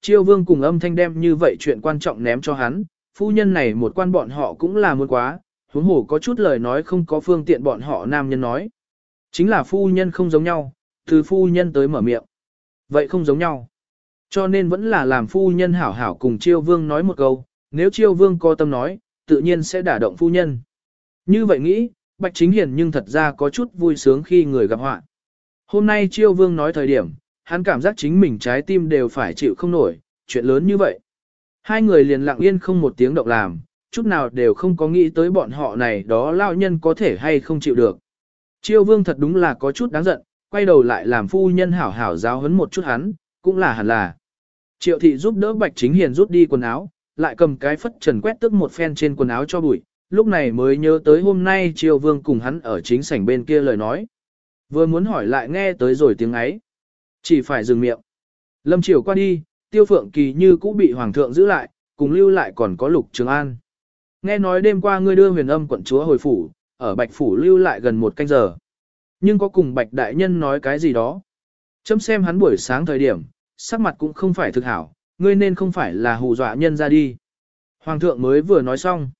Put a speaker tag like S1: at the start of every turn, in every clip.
S1: chiêu vương cùng âm thanh đem như vậy chuyện quan trọng ném cho hắn, phu nhân này một quan bọn họ cũng là muốn quá, huống hồ có chút lời nói không có phương tiện bọn họ nam nhân nói. Chính là phu nhân không giống nhau, từ phu nhân tới mở miệng. Vậy không giống nhau. Cho nên vẫn là làm phu nhân hảo hảo cùng chiêu vương nói một câu, nếu chiêu vương có tâm nói, tự nhiên sẽ đả động phu nhân. Như vậy nghĩ, Bạch Chính Hiền nhưng thật ra có chút vui sướng khi người gặp họa. Hôm nay chiêu vương nói thời điểm, hắn cảm giác chính mình trái tim đều phải chịu không nổi, chuyện lớn như vậy. Hai người liền lặng yên không một tiếng động làm, chút nào đều không có nghĩ tới bọn họ này đó lao nhân có thể hay không chịu được. Chiêu vương thật đúng là có chút đáng giận, quay đầu lại làm phu nhân hảo hảo giáo huấn một chút hắn, cũng là hẳn là. Triệu thị giúp đỡ Bạch Chính Hiền rút đi quần áo, lại cầm cái phất trần quét tức một phen trên quần áo cho bụi, lúc này mới nhớ tới hôm nay Triều Vương cùng hắn ở chính sảnh bên kia lời nói. Vừa muốn hỏi lại nghe tới rồi tiếng ấy. Chỉ phải dừng miệng. Lâm Triều qua đi, Tiêu Phượng Kỳ như cũ bị Hoàng thượng giữ lại, cùng lưu lại còn có Lục Trường An. Nghe nói đêm qua ngươi đưa huyền âm quận chúa hồi phủ, ở Bạch Phủ lưu lại gần một canh giờ. Nhưng có cùng Bạch Đại Nhân nói cái gì đó. Chấm xem hắn buổi sáng thời điểm, sắc mặt cũng không phải thực hảo, ngươi nên không phải là hù dọa nhân ra đi. Hoàng thượng mới vừa nói xong.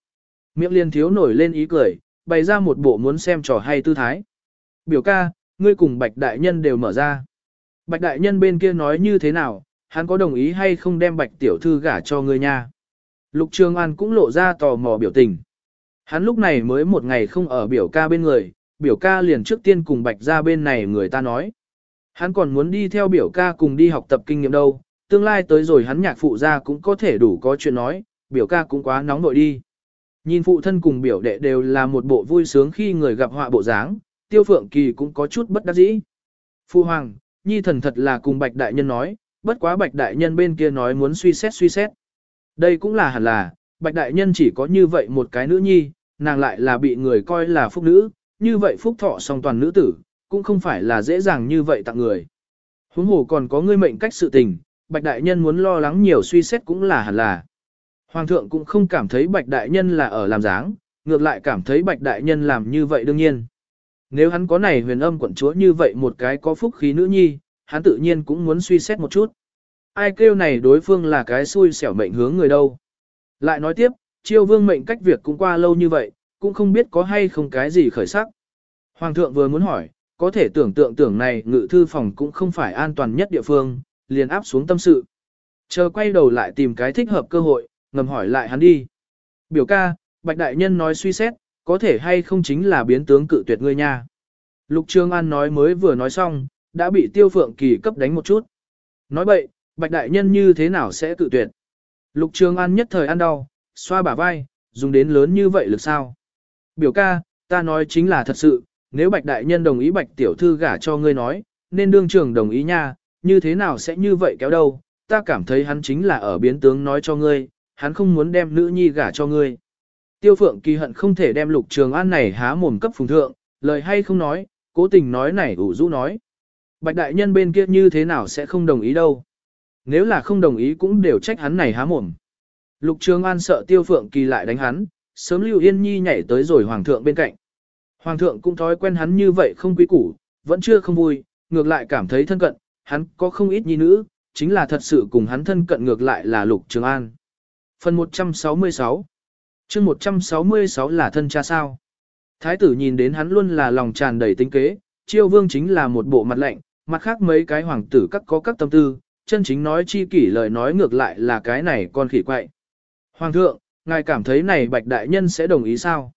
S1: Miệng liền thiếu nổi lên ý cười, bày ra một bộ muốn xem trò hay tư thái. Biểu ca, ngươi cùng Bạch Đại Nhân đều mở ra. Bạch Đại Nhân bên kia nói như thế nào, hắn có đồng ý hay không đem Bạch Tiểu Thư gả cho ngươi nha. Lục Trường An cũng lộ ra tò mò biểu tình. Hắn lúc này mới một ngày không ở biểu ca bên người, biểu ca liền trước tiên cùng Bạch ra bên này người ta nói. Hắn còn muốn đi theo biểu ca cùng đi học tập kinh nghiệm đâu, tương lai tới rồi hắn nhạc phụ ra cũng có thể đủ có chuyện nói, biểu ca cũng quá nóng nội đi. Nhìn phụ thân cùng biểu đệ đều là một bộ vui sướng khi người gặp họa bộ dáng, tiêu phượng kỳ cũng có chút bất đắc dĩ. Phu hoàng, nhi thần thật là cùng bạch đại nhân nói, bất quá bạch đại nhân bên kia nói muốn suy xét suy xét. Đây cũng là hẳn là, bạch đại nhân chỉ có như vậy một cái nữ nhi, nàng lại là bị người coi là phúc nữ, như vậy phúc thọ song toàn nữ tử, cũng không phải là dễ dàng như vậy tặng người. Huống hồ còn có ngươi mệnh cách sự tình, bạch đại nhân muốn lo lắng nhiều suy xét cũng là hẳn là. Hoàng thượng cũng không cảm thấy bạch đại nhân là ở làm dáng, ngược lại cảm thấy bạch đại nhân làm như vậy đương nhiên. Nếu hắn có này huyền âm quận chúa như vậy một cái có phúc khí nữ nhi, hắn tự nhiên cũng muốn suy xét một chút. Ai kêu này đối phương là cái xui xẻo mệnh hướng người đâu. Lại nói tiếp, chiêu vương mệnh cách việc cũng qua lâu như vậy, cũng không biết có hay không cái gì khởi sắc. Hoàng thượng vừa muốn hỏi, có thể tưởng tượng tưởng này ngự thư phòng cũng không phải an toàn nhất địa phương, liền áp xuống tâm sự. Chờ quay đầu lại tìm cái thích hợp cơ hội, ngầm hỏi lại hắn đi. Biểu ca, Bạch Đại Nhân nói suy xét, có thể hay không chính là biến tướng cự tuyệt ngươi nha. Lục Trương An nói mới vừa nói xong, đã bị Tiêu Phượng Kỳ cấp đánh một chút. Nói bậy, Bạch Đại Nhân như thế nào sẽ cự tuyệt? Lục Trương An nhất thời ăn đau, xoa bả vai, dùng đến lớn như vậy lực sao? Biểu ca, ta nói chính là thật sự, nếu Bạch Đại Nhân đồng ý Bạch Tiểu Thư gả cho ngươi nói, nên đương trưởng đồng ý nha, như thế nào sẽ như vậy kéo đâu? Ta cảm thấy hắn chính là ở biến tướng nói cho ngươi, hắn không muốn đem nữ nhi gả cho ngươi. Tiêu phượng kỳ hận không thể đem lục trường an này há mồm cấp phùng thượng, lời hay không nói, cố tình nói này ủ rũ nói. Bạch đại nhân bên kia như thế nào sẽ không đồng ý đâu. Nếu là không đồng ý cũng đều trách hắn này há mồm. Lục trường an sợ tiêu phượng kỳ lại đánh hắn, sớm lưu yên nhi nhảy tới rồi hoàng thượng bên cạnh. Hoàng thượng cũng thói quen hắn như vậy không quý củ, vẫn chưa không vui, ngược lại cảm thấy thân cận, hắn có không ít nhi nữ, chính là thật sự cùng hắn thân cận ngược lại là lục trường an. Phần 166 chương 166 là thân cha sao. Thái tử nhìn đến hắn luôn là lòng tràn đầy tính kế, chiêu vương chính là một bộ mặt lạnh, mặt khác mấy cái hoàng tử các có các tâm tư, chân chính nói chi kỷ lời nói ngược lại là cái này con khỉ quậy. Hoàng thượng, ngài cảm thấy này bạch đại nhân sẽ đồng ý sao?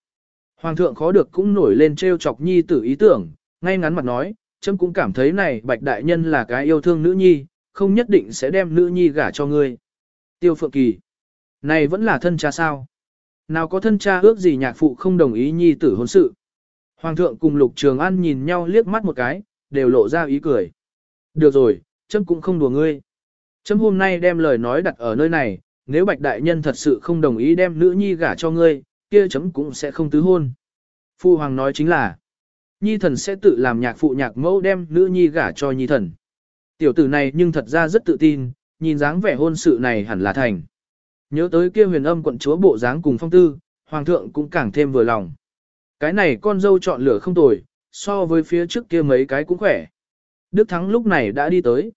S1: Hoàng thượng khó được cũng nổi lên trêu chọc nhi tử ý tưởng, ngay ngắn mặt nói, chấm cũng cảm thấy này bạch đại nhân là cái yêu thương nữ nhi, không nhất định sẽ đem nữ nhi gả cho ngươi. Tiêu Phượng Kỳ này vẫn là thân cha sao? Nào có thân cha ước gì nhạc phụ không đồng ý nhi tử hôn sự? Hoàng thượng cùng Lục Trường An nhìn nhau liếc mắt một cái, đều lộ ra ý cười. Được rồi, chấm cũng không đùa ngươi. Chấm hôm nay đem lời nói đặt ở nơi này, nếu Bạch Đại Nhân thật sự không đồng ý đem nữ nhi gả cho ngươi, kia chấm cũng sẽ không tứ hôn. Phu Hoàng nói chính là, nhi thần sẽ tự làm nhạc phụ nhạc mẫu đem nữ nhi gả cho nhi thần. Tiểu tử này nhưng thật ra rất tự tin, nhìn dáng vẻ hôn sự này hẳn là thành. Nhớ tới kia huyền âm quận chúa bộ dáng cùng phong tư, hoàng thượng cũng càng thêm vừa lòng. Cái này con dâu chọn lửa không tồi, so với phía trước kia mấy cái cũng khỏe. Đức Thắng lúc này đã đi tới.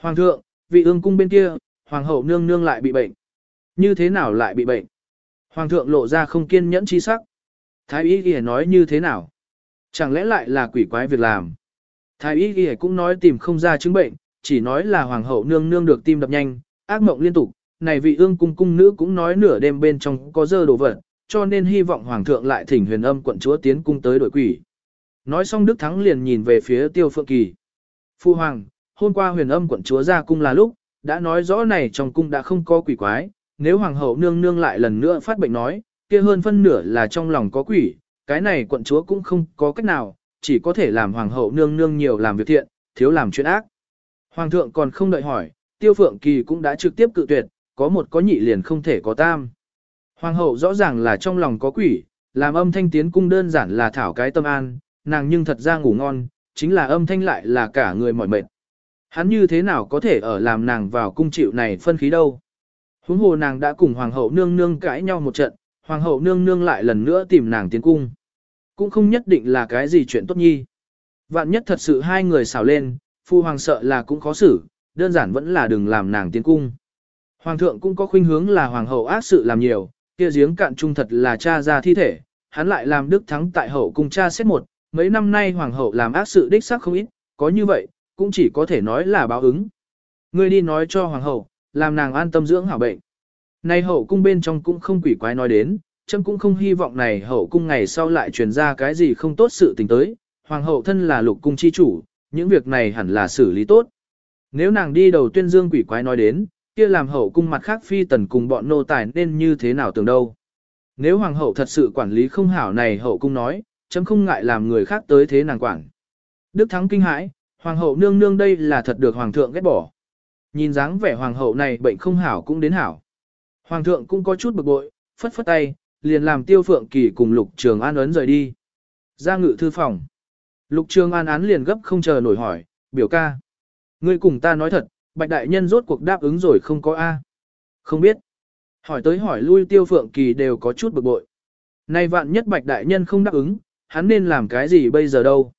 S1: Hoàng thượng, vị ương cung bên kia, hoàng hậu nương nương lại bị bệnh. Như thế nào lại bị bệnh? Hoàng thượng lộ ra không kiên nhẫn chi sắc. Thái y ghi nói như thế nào? Chẳng lẽ lại là quỷ quái việc làm? Thái y ghi cũng nói tìm không ra chứng bệnh, chỉ nói là hoàng hậu nương nương được tim đập nhanh, ác mộng liên tục. Này vị ương cung cung nữ cũng nói nửa đêm bên trong có dơ đồ vật, cho nên hy vọng hoàng thượng lại thỉnh huyền âm quận chúa tiến cung tới đổi quỷ. Nói xong Đức Thắng liền nhìn về phía Tiêu Phượng Kỳ. Phu hoàng, hôm qua huyền âm quận chúa ra cung là lúc, đã nói rõ này trong cung đã không có quỷ quái, nếu hoàng hậu nương nương lại lần nữa phát bệnh nói, kia hơn phân nửa là trong lòng có quỷ, cái này quận chúa cũng không có cách nào, chỉ có thể làm hoàng hậu nương nương nhiều làm việc thiện, thiếu làm chuyện ác. Hoàng thượng còn không đợi hỏi, tiêu phượng kỳ cũng đã trực tiếp cự tuyệt, có một có nhị liền không thể có tam. Hoàng hậu rõ ràng là trong lòng có quỷ, làm âm thanh tiến cung đơn giản là thảo cái tâm an, nàng nhưng thật ra ngủ ngon, chính là âm thanh lại là cả người mỏi mệt. Hắn như thế nào có thể ở làm nàng vào cung chịu này phân khí đâu. Huống hồ nàng đã cùng hoàng hậu nương nương cãi nhau một trận, hoàng hậu nương nương lại lần nữa tìm nàng tiến cung. Cũng không nhất định là cái gì chuyện tốt nhi. Vạn nhất thật sự hai người xảo lên, phu hoàng sợ là cũng khó xử, đơn giản vẫn là đừng làm nàng tiến cung. Hoàng thượng cũng có khuynh hướng là hoàng hậu ác sự làm nhiều, kia giếng cạn trung thật là cha ra thi thể, hắn lại làm đức thắng tại hậu cung cha xét một, mấy năm nay hoàng hậu làm ác sự đích xác không ít, có như vậy, cũng chỉ có thể nói là báo ứng. Ngươi đi nói cho hoàng hậu, làm nàng an tâm dưỡng hảo bệnh. Nay hậu cung bên trong cũng không quỷ quái nói đến, chấm cũng không hy vọng này hậu cung ngày sau lại truyền ra cái gì không tốt sự tình tới, hoàng hậu thân là lục cung chi chủ, những việc này hẳn là xử lý tốt. Nếu nàng đi đầu tuyên dương quỷ quái nói đến, kia làm hậu cung mặt khác phi tần cùng bọn nô tài nên như thế nào tưởng đâu. Nếu hoàng hậu thật sự quản lý không hảo này hậu cung nói, chấm không ngại làm người khác tới thế nàng quản. Đức Thắng kinh hãi, hoàng hậu nương nương đây là thật được hoàng thượng ghét bỏ. Nhìn dáng vẻ hoàng hậu này bệnh không hảo cũng đến hảo. Hoàng thượng cũng có chút bực bội, phất phất tay, liền làm tiêu phượng kỳ cùng lục trường an ấn rời đi. Ra ngự thư phòng. Lục trường an án liền gấp không chờ nổi hỏi, biểu ca. Ngươi cùng ta nói thật, bạch đại nhân rốt cuộc đáp ứng rồi không có A. Không biết. Hỏi tới hỏi lui tiêu phượng kỳ đều có chút bực bội. Nay vạn nhất bạch đại nhân không đáp ứng, hắn nên làm cái gì bây giờ đâu.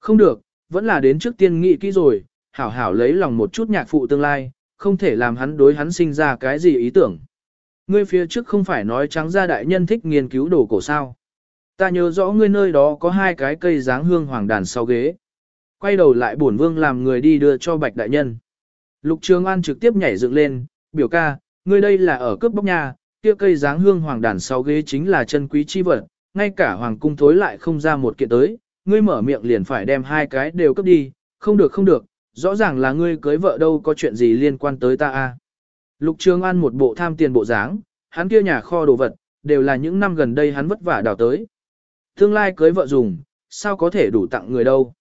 S1: Không được, vẫn là đến trước tiên nghị kỹ rồi, hảo hảo lấy lòng một chút nhạc phụ tương lai, không thể làm hắn đối hắn sinh ra cái gì ý tưởng. Ngươi phía trước không phải nói trắng ra đại nhân thích nghiên cứu đồ cổ sao. Ta nhớ rõ ngươi nơi đó có hai cái cây dáng hương hoàng đàn sau ghế. Quay đầu lại bổn vương làm người đi đưa cho bạch đại nhân. Lục Trường An trực tiếp nhảy dựng lên, biểu ca, ngươi đây là ở cướp bóc nhà, kia cây dáng hương hoàng đàn sau ghế chính là chân quý chi vật, ngay cả hoàng cung thối lại không ra một kiện tới, ngươi mở miệng liền phải đem hai cái đều cướp đi, không được không được, rõ ràng là ngươi cưới vợ đâu có chuyện gì liên quan tới ta a. Lục Trường An một bộ tham tiền bộ dáng, hắn kia nhà kho đồ vật, đều là những năm gần đây hắn vất vả đào tới. Tương lai cưới vợ dùng, sao có thể đủ tặng người đâu.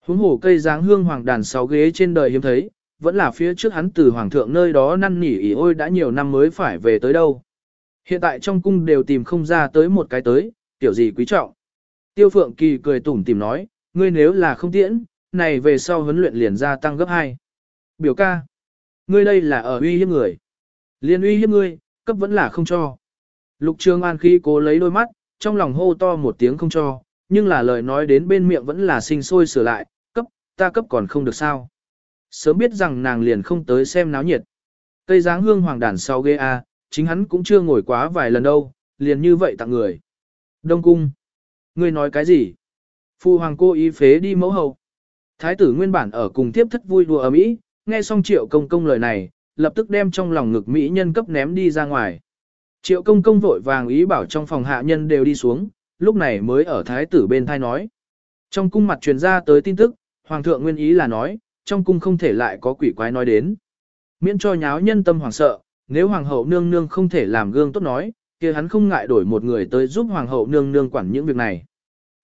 S1: Huống hồ cây dáng hương hoàng đàn sáu ghế trên đời hiếm thấy, vẫn là phía trước hắn từ hoàng thượng nơi đó năn nỉ ỉ ôi đã nhiều năm mới phải về tới đâu. Hiện tại trong cung đều tìm không ra tới một cái tới, tiểu gì quý trọng. Tiêu Phượng Kỳ cười tủm tìm nói, ngươi nếu là không tiễn, này về sau huấn luyện liền gia tăng gấp 2. Biểu ca, ngươi đây là ở uy hiếp người. Liên uy hiếp ngươi, cấp vẫn là không cho. Lục Trường An khi cố lấy đôi mắt, trong lòng hô to một tiếng không cho, nhưng là lời nói đến bên miệng vẫn là sinh sôi sửa lại, cấp, ta cấp còn không được sao. Sớm biết rằng nàng liền không tới xem náo nhiệt. Cây dáng hương hoàng đàn sau ghê a, chính hắn cũng chưa ngồi quá vài lần đâu, liền như vậy tặng người. Đông cung. Ngươi nói cái gì? Phu hoàng cô ý phế đi mẫu hậu. Thái tử nguyên bản ở cùng tiếp thất vui đùa ở mỹ, nghe xong triệu công công lời này, lập tức đem trong lòng ngực mỹ nhân cấp ném đi ra ngoài. Triệu công công vội vàng ý bảo trong phòng hạ nhân đều đi xuống, lúc này mới ở thái tử bên thai nói. Trong cung mặt truyền ra tới tin tức, hoàng thượng nguyên ý là nói, trong cung không thể lại có quỷ quái nói đến. Miễn cho nháo nhân tâm hoàng sợ, nếu hoàng hậu nương nương không thể làm gương tốt nói, kia hắn không ngại đổi một người tới giúp hoàng hậu nương nương quản những việc này.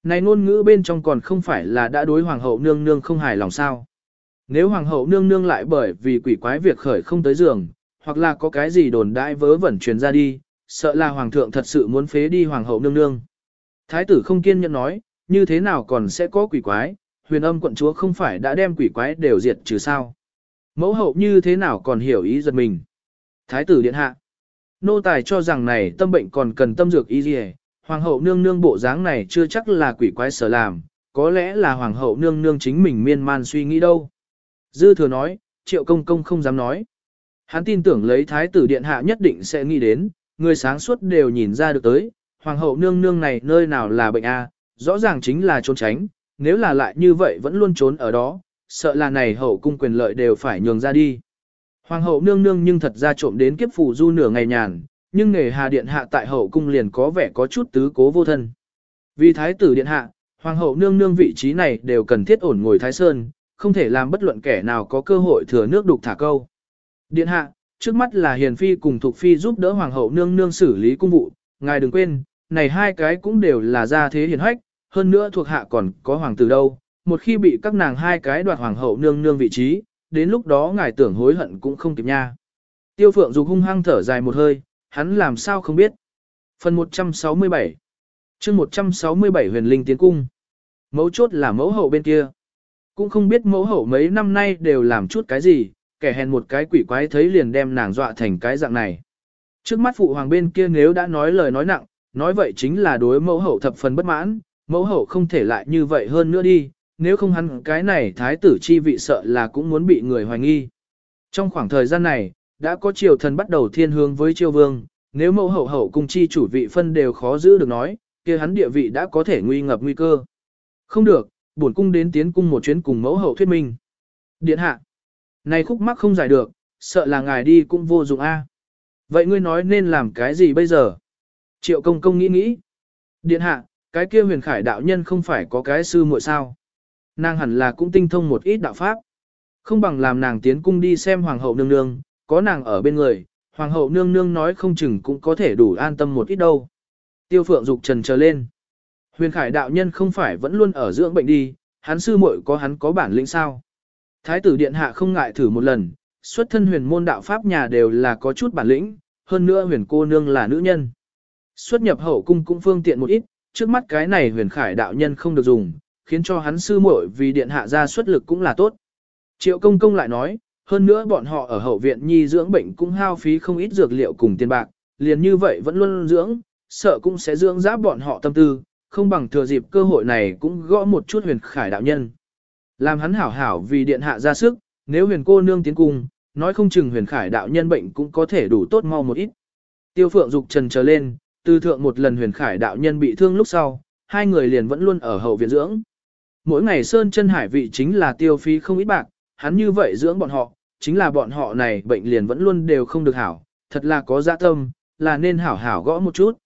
S1: Này ngôn ngữ bên trong còn không phải là đã đối hoàng hậu nương nương không hài lòng sao. Nếu hoàng hậu nương nương lại bởi vì quỷ quái việc khởi không tới giường, hoặc là có cái gì đồn đại vớ vẩn truyền ra đi, sợ là hoàng thượng thật sự muốn phế đi hoàng hậu nương nương. Thái tử không kiên nhẫn nói, như thế nào còn sẽ có quỷ quái, huyền âm quận chúa không phải đã đem quỷ quái đều diệt trừ sao. Mẫu hậu như thế nào còn hiểu ý giật mình. Thái tử điện hạ. Nô tài cho rằng này tâm bệnh còn cần tâm dược y gì hoàng hậu nương nương bộ dáng này chưa chắc là quỷ quái sở làm, có lẽ là hoàng hậu nương nương chính mình miên man suy nghĩ đâu. Dư thừa nói, triệu công công không dám nói. Hắn tin tưởng lấy thái tử điện hạ nhất định sẽ nghĩ đến, người sáng suốt đều nhìn ra được tới, hoàng hậu nương nương này nơi nào là bệnh a, rõ ràng chính là trốn tránh, nếu là lại như vậy vẫn luôn trốn ở đó, sợ là này hậu cung quyền lợi đều phải nhường ra đi. Hoàng hậu nương nương nhưng thật ra trộm đến kiếp phủ du nửa ngày nhàn, nhưng nghề hà điện hạ tại hậu cung liền có vẻ có chút tứ cố vô thân. Vì thái tử điện hạ, hoàng hậu nương nương vị trí này đều cần thiết ổn ngồi thái sơn, không thể làm bất luận kẻ nào có cơ hội thừa nước đục thả câu. Điện hạ, trước mắt là hiền phi cùng thuộc phi giúp đỡ hoàng hậu nương nương xử lý cung vụ, ngài đừng quên, này hai cái cũng đều là gia thế hiền hách, hơn nữa thuộc hạ còn có hoàng tử đâu, một khi bị các nàng hai cái đoạt hoàng hậu nương nương vị trí, đến lúc đó ngài tưởng hối hận cũng không kịp nha. Tiêu phượng dục hung hăng thở dài một hơi, hắn làm sao không biết. Phần 167 chương 167 huyền linh tiến cung. Mẫu chốt là mẫu hậu bên kia. Cũng không biết mẫu hậu mấy năm nay đều làm chút cái gì, kẻ hèn một cái quỷ quái thấy liền đem nàng dọa thành cái dạng này. Trước mắt phụ hoàng bên kia nếu đã nói lời nói nặng, nói vậy chính là đối mẫu hậu thập phần bất mãn, mẫu hậu không thể lại như vậy hơn nữa đi, nếu không hắn cái này thái tử chi vị sợ là cũng muốn bị người hoài nghi. Trong khoảng thời gian này, đã có triều thần bắt đầu thiên hướng với triều vương, nếu mẫu hậu hậu cung chi chủ vị phân đều khó giữ được nói, kia hắn địa vị đã có thể nguy ngập nguy cơ. Không được, bổn cung đến tiến cung một chuyến cùng mẫu hậu thuyết minh. Điện hạ, này khúc mắc không giải được, sợ là ngài đi cũng vô dụng a. Vậy ngươi nói nên làm cái gì bây giờ? Triệu công công nghĩ nghĩ. Điện hạ, cái kia huyền khải đạo nhân không phải có cái sư muội sao? Nàng hẳn là cũng tinh thông một ít đạo pháp. Không bằng làm nàng tiến cung đi xem hoàng hậu nương nương, có nàng ở bên người, hoàng hậu nương nương nói không chừng cũng có thể đủ an tâm một ít đâu. Tiêu phượng dục trần trở lên. Huyền khải đạo nhân không phải vẫn luôn ở dưỡng bệnh đi, hắn sư muội có hắn có bản lĩnh sao. Thái tử điện hạ không ngại thử một lần, xuất thân huyền môn đạo pháp nhà đều là có chút bản lĩnh, hơn nữa huyền cô nương là nữ nhân. Xuất nhập hậu cung cũng phương tiện một ít, trước mắt cái này huyền khải đạo nhân không được dùng, khiến cho hắn sư muội vì điện hạ ra xuất lực cũng là tốt. Triệu công công lại nói, hơn nữa bọn họ ở hậu viện nhi dưỡng bệnh cũng hao phí không ít dược liệu cùng tiền bạc, liền như vậy vẫn luôn dưỡng, sợ cũng sẽ dưỡng giáp bọn họ tâm tư, không bằng thừa dịp cơ hội này cũng gõ một chút huyền khải đạo nhân. Làm hắn hảo hảo vì điện hạ ra sức, nếu huyền cô nương tiến cung, nói không chừng huyền khải đạo nhân bệnh cũng có thể đủ tốt mau một ít. Tiêu phượng dục trần trở lên, từ thượng một lần huyền khải đạo nhân bị thương lúc sau, hai người liền vẫn luôn ở hậu viện dưỡng. Mỗi ngày sơn chân hải vị chính là tiêu phí không ít bạc, hắn như vậy dưỡng bọn họ, chính là bọn họ này bệnh liền vẫn luôn đều không được hảo, thật là có dạ tâm, là nên hảo hảo gõ một chút.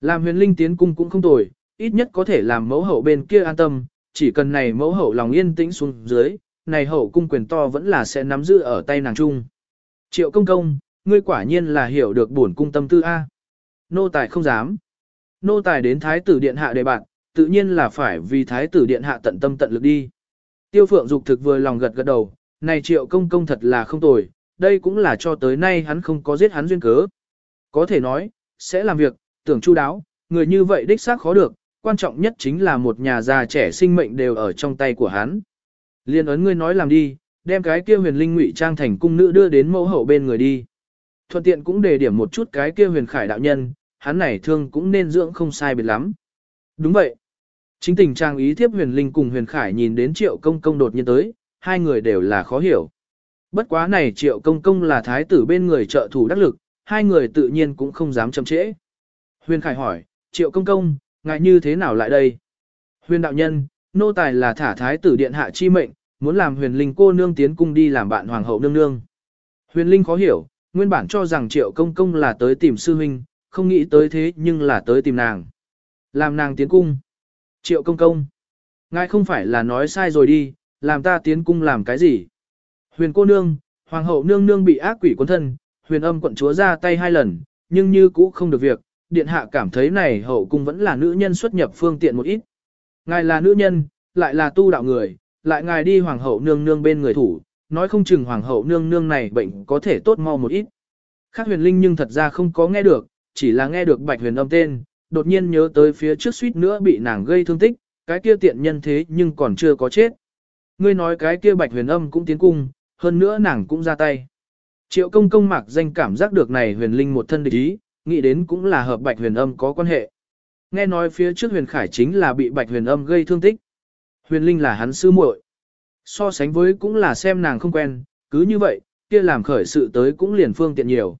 S1: Làm huyền linh tiến cung cũng không tồi, ít nhất có thể làm mẫu hậu bên kia an tâm, chỉ cần này mẫu hậu lòng yên tĩnh xuống dưới, này hậu cung quyền to vẫn là sẽ nắm giữ ở tay nàng trung. Triệu công công, ngươi quả nhiên là hiểu được bổn cung tâm tư A. Nô tài không dám. Nô tài đến thái tử điện hạ đề bạn, tự nhiên là phải vì thái tử điện hạ tận tâm tận lực đi. Tiêu phượng dục thực vừa lòng gật gật đầu, này triệu công công thật là không tồi, đây cũng là cho tới nay hắn không có giết hắn duyên cớ. Có thể nói, sẽ làm việc, tưởng chu đáo, người như vậy đích xác khó được, quan trọng nhất chính là một nhà già trẻ sinh mệnh đều ở trong tay của hắn. Liên ấn ngươi nói làm đi, đem cái kia huyền linh ngụy trang thành cung nữ đưa đến mẫu hậu bên người đi. Thuận tiện cũng đề điểm một chút cái kia huyền khải đạo nhân, hắn này thương cũng nên dưỡng không sai biệt lắm. Đúng vậy. Chính tình trang ý thiếp huyền linh cùng huyền khải nhìn đến triệu công công đột nhiên tới, hai người đều là khó hiểu. Bất quá này triệu công công là thái tử bên người trợ thủ đắc lực, hai người tự nhiên cũng không dám chậm trễ. Huyền khải hỏi, triệu công công, ngại như thế nào lại đây? Huyền đạo nhân, nô tài là thả thái tử điện hạ chi mệnh, muốn làm huyền linh cô nương tiến cung đi làm bạn hoàng hậu nương nương. Huyền linh khó hiểu, nguyên bản cho rằng triệu công công là tới tìm sư huynh, không nghĩ tới thế nhưng là tới tìm nàng. Làm nàng tiến cung. Triệu công công. Ngài không phải là nói sai rồi đi, làm ta tiến cung làm cái gì? Huyền cô nương, hoàng hậu nương nương bị ác quỷ cuốn thân, huyền âm quận chúa ra tay hai lần, nhưng như cũ không được việc, điện hạ cảm thấy này hậu cung vẫn là nữ nhân xuất nhập phương tiện một ít. Ngài là nữ nhân, lại là tu đạo người, lại ngài đi hoàng hậu nương nương bên người thủ, nói không chừng hoàng hậu nương nương này bệnh có thể tốt mau một ít. Khác huyền linh nhưng thật ra không có nghe được, chỉ là nghe được bạch huyền âm tên, đột nhiên nhớ tới phía trước suýt nữa bị nàng gây thương tích, cái kia tiện nhân thế nhưng còn chưa có chết. Ngươi nói cái kia bạch huyền âm cũng tiến cung, hơn nữa nàng cũng ra tay. Triệu công công mặc danh cảm giác được này huyền linh một thân địch ý, nghĩ đến cũng là hợp bạch huyền âm có quan hệ. Nghe nói phía trước huyền khải chính là bị bạch huyền âm gây thương tích. Huyền linh là hắn sư muội. So sánh với cũng là xem nàng không quen, cứ như vậy, kia làm khởi sự tới cũng liền phương tiện nhiều.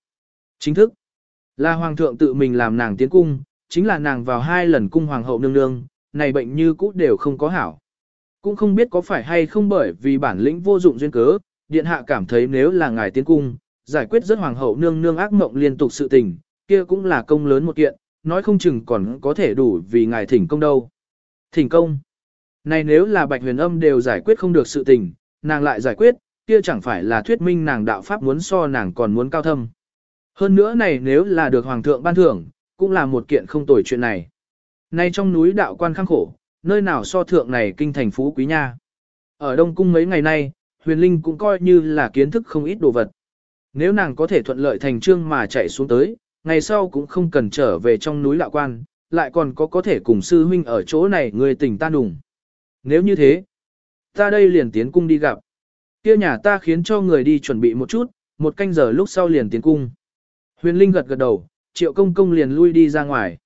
S1: Chính thức, là hoàng thượng tự mình làm nàng tiến cung, chính là nàng vào hai lần cung hoàng hậu nương nương, này bệnh như cũ đều không có hảo. Cũng không biết có phải hay không bởi vì bản lĩnh vô dụng duyên cớ, điện hạ cảm thấy nếu là ngài tiến cung, giải quyết rất hoàng hậu nương nương ác mộng liên tục sự tình, kia cũng là công lớn một kiện, nói không chừng còn có thể đủ vì ngài thỉnh công đâu. Thỉnh công. Này nếu là bạch huyền âm đều giải quyết không được sự tình, nàng lại giải quyết, kia chẳng phải là thuyết minh nàng đạo pháp muốn so nàng còn muốn cao thâm. Hơn nữa này nếu là được hoàng thượng ban thưởng, cũng là một kiện không tồi chuyện này. Nay trong núi đạo quan khăng khổ, nơi nào so thượng này kinh thành phú quý nha. Ở Đông Cung mấy ngày nay, huyền linh cũng coi như là kiến thức không ít đồ vật. Nếu nàng có thể thuận lợi thành trương mà chạy xuống tới, ngày sau cũng không cần trở về trong núi lạ quan, lại còn có có thể cùng sư huynh ở chỗ này người tỉnh ta đùng. Nếu như thế, ta đây liền tiến cung đi gặp. Kia nhà ta khiến cho người đi chuẩn bị một chút, một canh giờ lúc sau liền tiến cung. Huyền Linh gật gật đầu, triệu công công liền lui đi ra ngoài.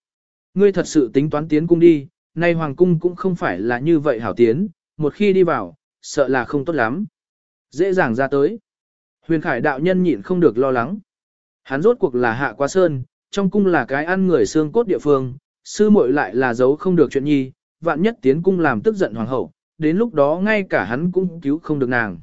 S1: Ngươi thật sự tính toán tiến cung đi, nay hoàng cung cũng không phải là như vậy hảo tiến, một khi đi vào, sợ là không tốt lắm. Dễ dàng ra tới. Huyền Khải đạo nhân nhịn không được lo lắng. Hắn rốt cuộc là hạ qua sơn, trong cung là cái ăn người xương cốt địa phương, sư muội lại là giấu không được chuyện nhi, vạn nhất tiến cung làm tức giận hoàng hậu, đến lúc đó ngay cả hắn cũng cứu không được nàng.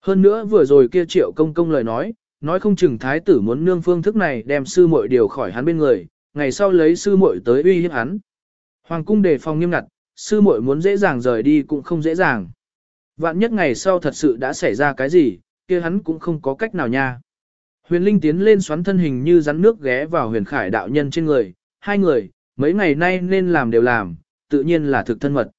S1: Hơn nữa vừa rồi kia triệu công công lời nói, nói không chừng thái tử muốn nương phương thức này đem sư muội điều khỏi hắn bên người, ngày sau lấy sư muội tới uy hiếp hắn. Hoàng cung đề phòng nghiêm ngặt, sư muội muốn dễ dàng rời đi cũng không dễ dàng. Vạn nhất ngày sau thật sự đã xảy ra cái gì, kia hắn cũng không có cách nào nha. Huyền Linh tiến lên xoắn thân hình như rắn nước ghé vào huyền khải đạo nhân trên người, hai người, mấy ngày nay nên làm đều làm, tự nhiên là thực thân mật.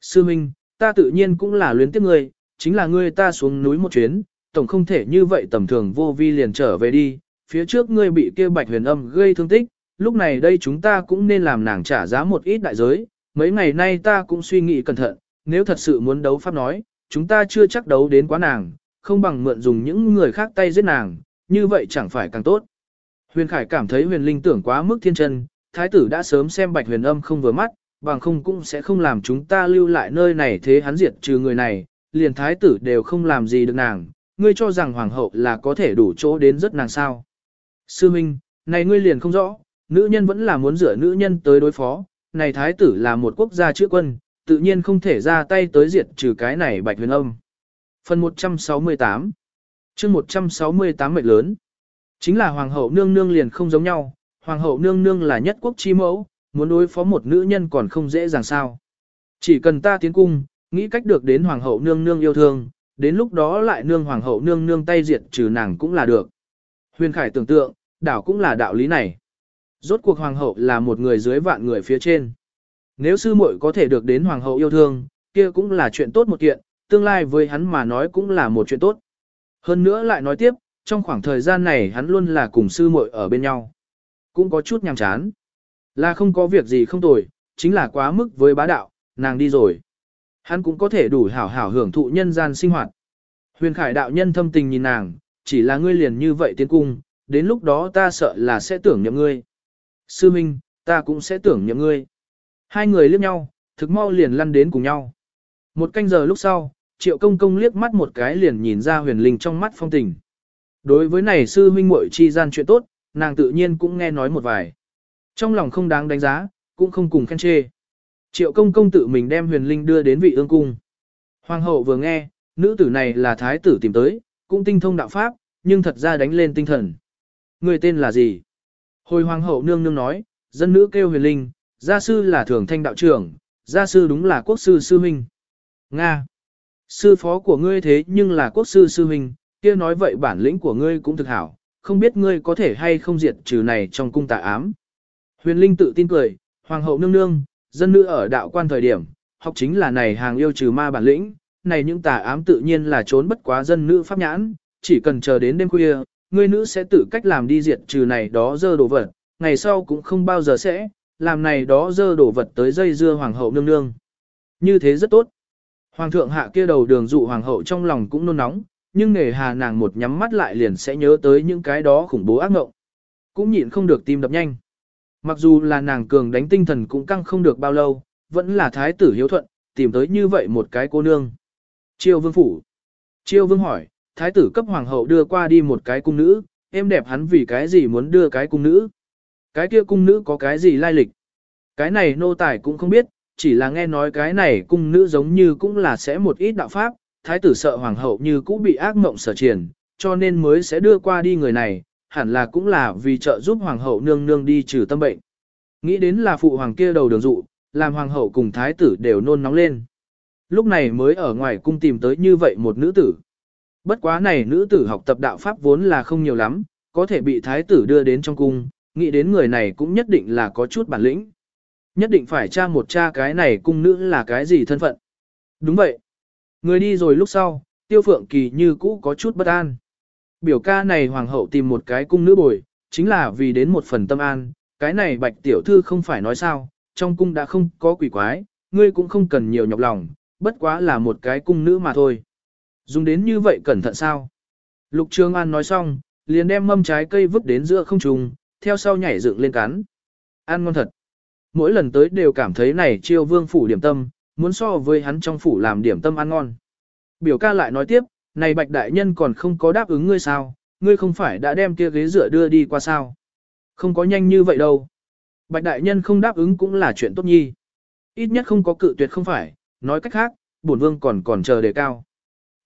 S1: Sư Minh, ta tự nhiên cũng là luyến tiếc ngươi, chính là ngươi ta xuống núi một chuyến, tổng không thể như vậy tầm thường vô vi liền trở về đi, phía trước ngươi bị kia bạch huyền âm gây thương tích, lúc này đây chúng ta cũng nên làm nàng trả giá một ít đại giới, mấy ngày nay ta cũng suy nghĩ cẩn thận, nếu thật sự muốn đấu pháp nói, chúng ta chưa chắc đấu đến quá nàng, không bằng mượn dùng những người khác tay giết nàng, như vậy chẳng phải càng tốt. Huyền Khải cảm thấy huyền linh tưởng quá mức thiên chân, thái tử đã sớm xem bạch huyền âm không vừa mắt, bằng không cũng sẽ không làm chúng ta lưu lại nơi này thế hắn diệt trừ người này, liền thái tử đều không làm gì được nàng, ngươi cho rằng hoàng hậu là có thể đủ chỗ đến rất nàng sao. Sư Minh, này ngươi liền không rõ, nữ nhân vẫn là muốn rửa nữ nhân tới đối phó, này thái tử là một quốc gia chữa quân, tự nhiên không thể ra tay tới diệt trừ cái này bạch huyền âm. Phần 168 chương 168 mệnh lớn Chính là hoàng hậu nương nương liền không giống nhau, hoàng hậu nương nương là nhất quốc chi mẫu, muốn đối phó một nữ nhân còn không dễ dàng sao. Chỉ cần ta tiến cung, nghĩ cách được đến hoàng hậu nương nương yêu thương, đến lúc đó lại nương hoàng hậu nương nương tay diệt trừ nàng cũng là được. Huyền Khải tưởng tượng, đảo cũng là đạo lý này. Rốt cuộc hoàng hậu là một người dưới vạn người phía trên. Nếu sư muội có thể được đến hoàng hậu yêu thương, kia cũng là chuyện tốt một kiện, tương lai với hắn mà nói cũng là một chuyện tốt. Hơn nữa lại nói tiếp, trong khoảng thời gian này hắn luôn là cùng sư muội ở bên nhau. Cũng có chút nhàm chán. Là không có việc gì không tồi, chính là quá mức với bá đạo, nàng đi rồi. Hắn cũng có thể đủ hảo hảo hưởng thụ nhân gian sinh hoạt. Huyền Khải đạo nhân thâm tình nhìn nàng, chỉ là ngươi liền như vậy tiến cung, đến lúc đó ta sợ là sẽ tưởng nhậm ngươi. Sư Minh, ta cũng sẽ tưởng nhậm ngươi. Hai người liếc nhau, thực mau liền lăn đến cùng nhau. Một canh giờ lúc sau, triệu công công liếc mắt một cái liền nhìn ra huyền linh trong mắt phong tình. Đối với này sư huynh muội chi gian chuyện tốt, nàng tự nhiên cũng nghe nói một vài. Trong lòng không đáng đánh giá, cũng không cùng khen chê. Triệu công công tự mình đem huyền linh đưa đến vị ương cung. Hoàng hậu vừa nghe, nữ tử này là thái tử tìm tới, cũng tinh thông đạo pháp, nhưng thật ra đánh lên tinh thần. Người tên là gì? Hồi hoàng hậu nương nương nói, dân nữ kêu huyền linh, gia sư là thường thanh đạo trưởng, gia sư đúng là quốc sư sư huynh. Nga. Sư phó của ngươi thế nhưng là quốc sư sư huynh, kia nói vậy bản lĩnh của ngươi cũng thực hảo, không biết ngươi có thể hay không diệt trừ này trong cung tà ám. Huyền Linh tự tin cười, hoàng hậu nương nương, dân nữ ở đạo quan thời điểm, học chính là này hàng yêu trừ ma bản lĩnh, này những tà ám tự nhiên là trốn bất quá dân nữ pháp nhãn, chỉ cần chờ đến đêm khuya, người nữ sẽ tự cách làm đi diệt trừ này đó dơ đồ vật, ngày sau cũng không bao giờ sẽ, làm này đó dơ đồ vật tới dây dưa hoàng hậu nương nương. Như thế rất tốt. Hoàng thượng hạ kia đầu đường dụ hoàng hậu trong lòng cũng nôn nóng, nhưng nghề hà nàng một nhắm mắt lại liền sẽ nhớ tới những cái đó khủng bố ác ngộng. Cũng nhịn không được tim đập nhanh. Mặc dù là nàng cường đánh tinh thần cũng căng không được bao lâu, vẫn là thái tử hiếu thuận, tìm tới như vậy một cái cô nương. Triều vương phủ. Triều vương hỏi, thái tử cấp hoàng hậu đưa qua đi một cái cung nữ, em đẹp hắn vì cái gì muốn đưa cái cung nữ. Cái kia cung nữ có cái gì lai lịch. Cái này nô tài cũng không biết, chỉ là nghe nói cái này cung nữ giống như cũng là sẽ một ít đạo pháp, thái tử sợ hoàng hậu như cũng bị ác mộng sở triển, cho nên mới sẽ đưa qua đi người này, hẳn là cũng là vì trợ giúp hoàng hậu nương nương đi trừ tâm bệnh. Nghĩ đến là phụ hoàng kia đầu đường dụ, làm hoàng hậu cùng thái tử đều nôn nóng lên. Lúc này mới ở ngoài cung tìm tới như vậy một nữ tử. Bất quá này nữ tử học tập đạo pháp vốn là không nhiều lắm, có thể bị thái tử đưa đến trong cung, nghĩ đến người này cũng nhất định là có chút bản lĩnh. Nhất định phải tra một cha cái này cung nữ là cái gì thân phận. Đúng vậy. Người đi rồi lúc sau, tiêu phượng kỳ như cũ có chút bất an. Biểu ca này hoàng hậu tìm một cái cung nữ bồi, chính là vì đến một phần tâm an, cái này bạch tiểu thư không phải nói sao, trong cung đã không có quỷ quái, ngươi cũng không cần nhiều nhọc lòng, bất quá là một cái cung nữ mà thôi. Dùng đến như vậy cẩn thận sao? Lục Trường An nói xong, liền đem mâm trái cây vứt đến giữa không trung, theo sau nhảy dựng lên cắn. Ăn ngon thật. Mỗi lần tới đều cảm thấy này chiêu vương phủ điểm tâm, muốn so với hắn trong phủ làm điểm tâm ăn ngon. Biểu ca lại nói tiếp, này bạch đại nhân còn không có đáp ứng ngươi sao, ngươi không phải đã đem kia ghế dựa đưa đi qua sao. Không có nhanh như vậy đâu. Bạch đại nhân không đáp ứng cũng là chuyện tốt nhi. Ít nhất không có cự tuyệt không phải, nói cách khác, bổn vương còn còn chờ đề cao.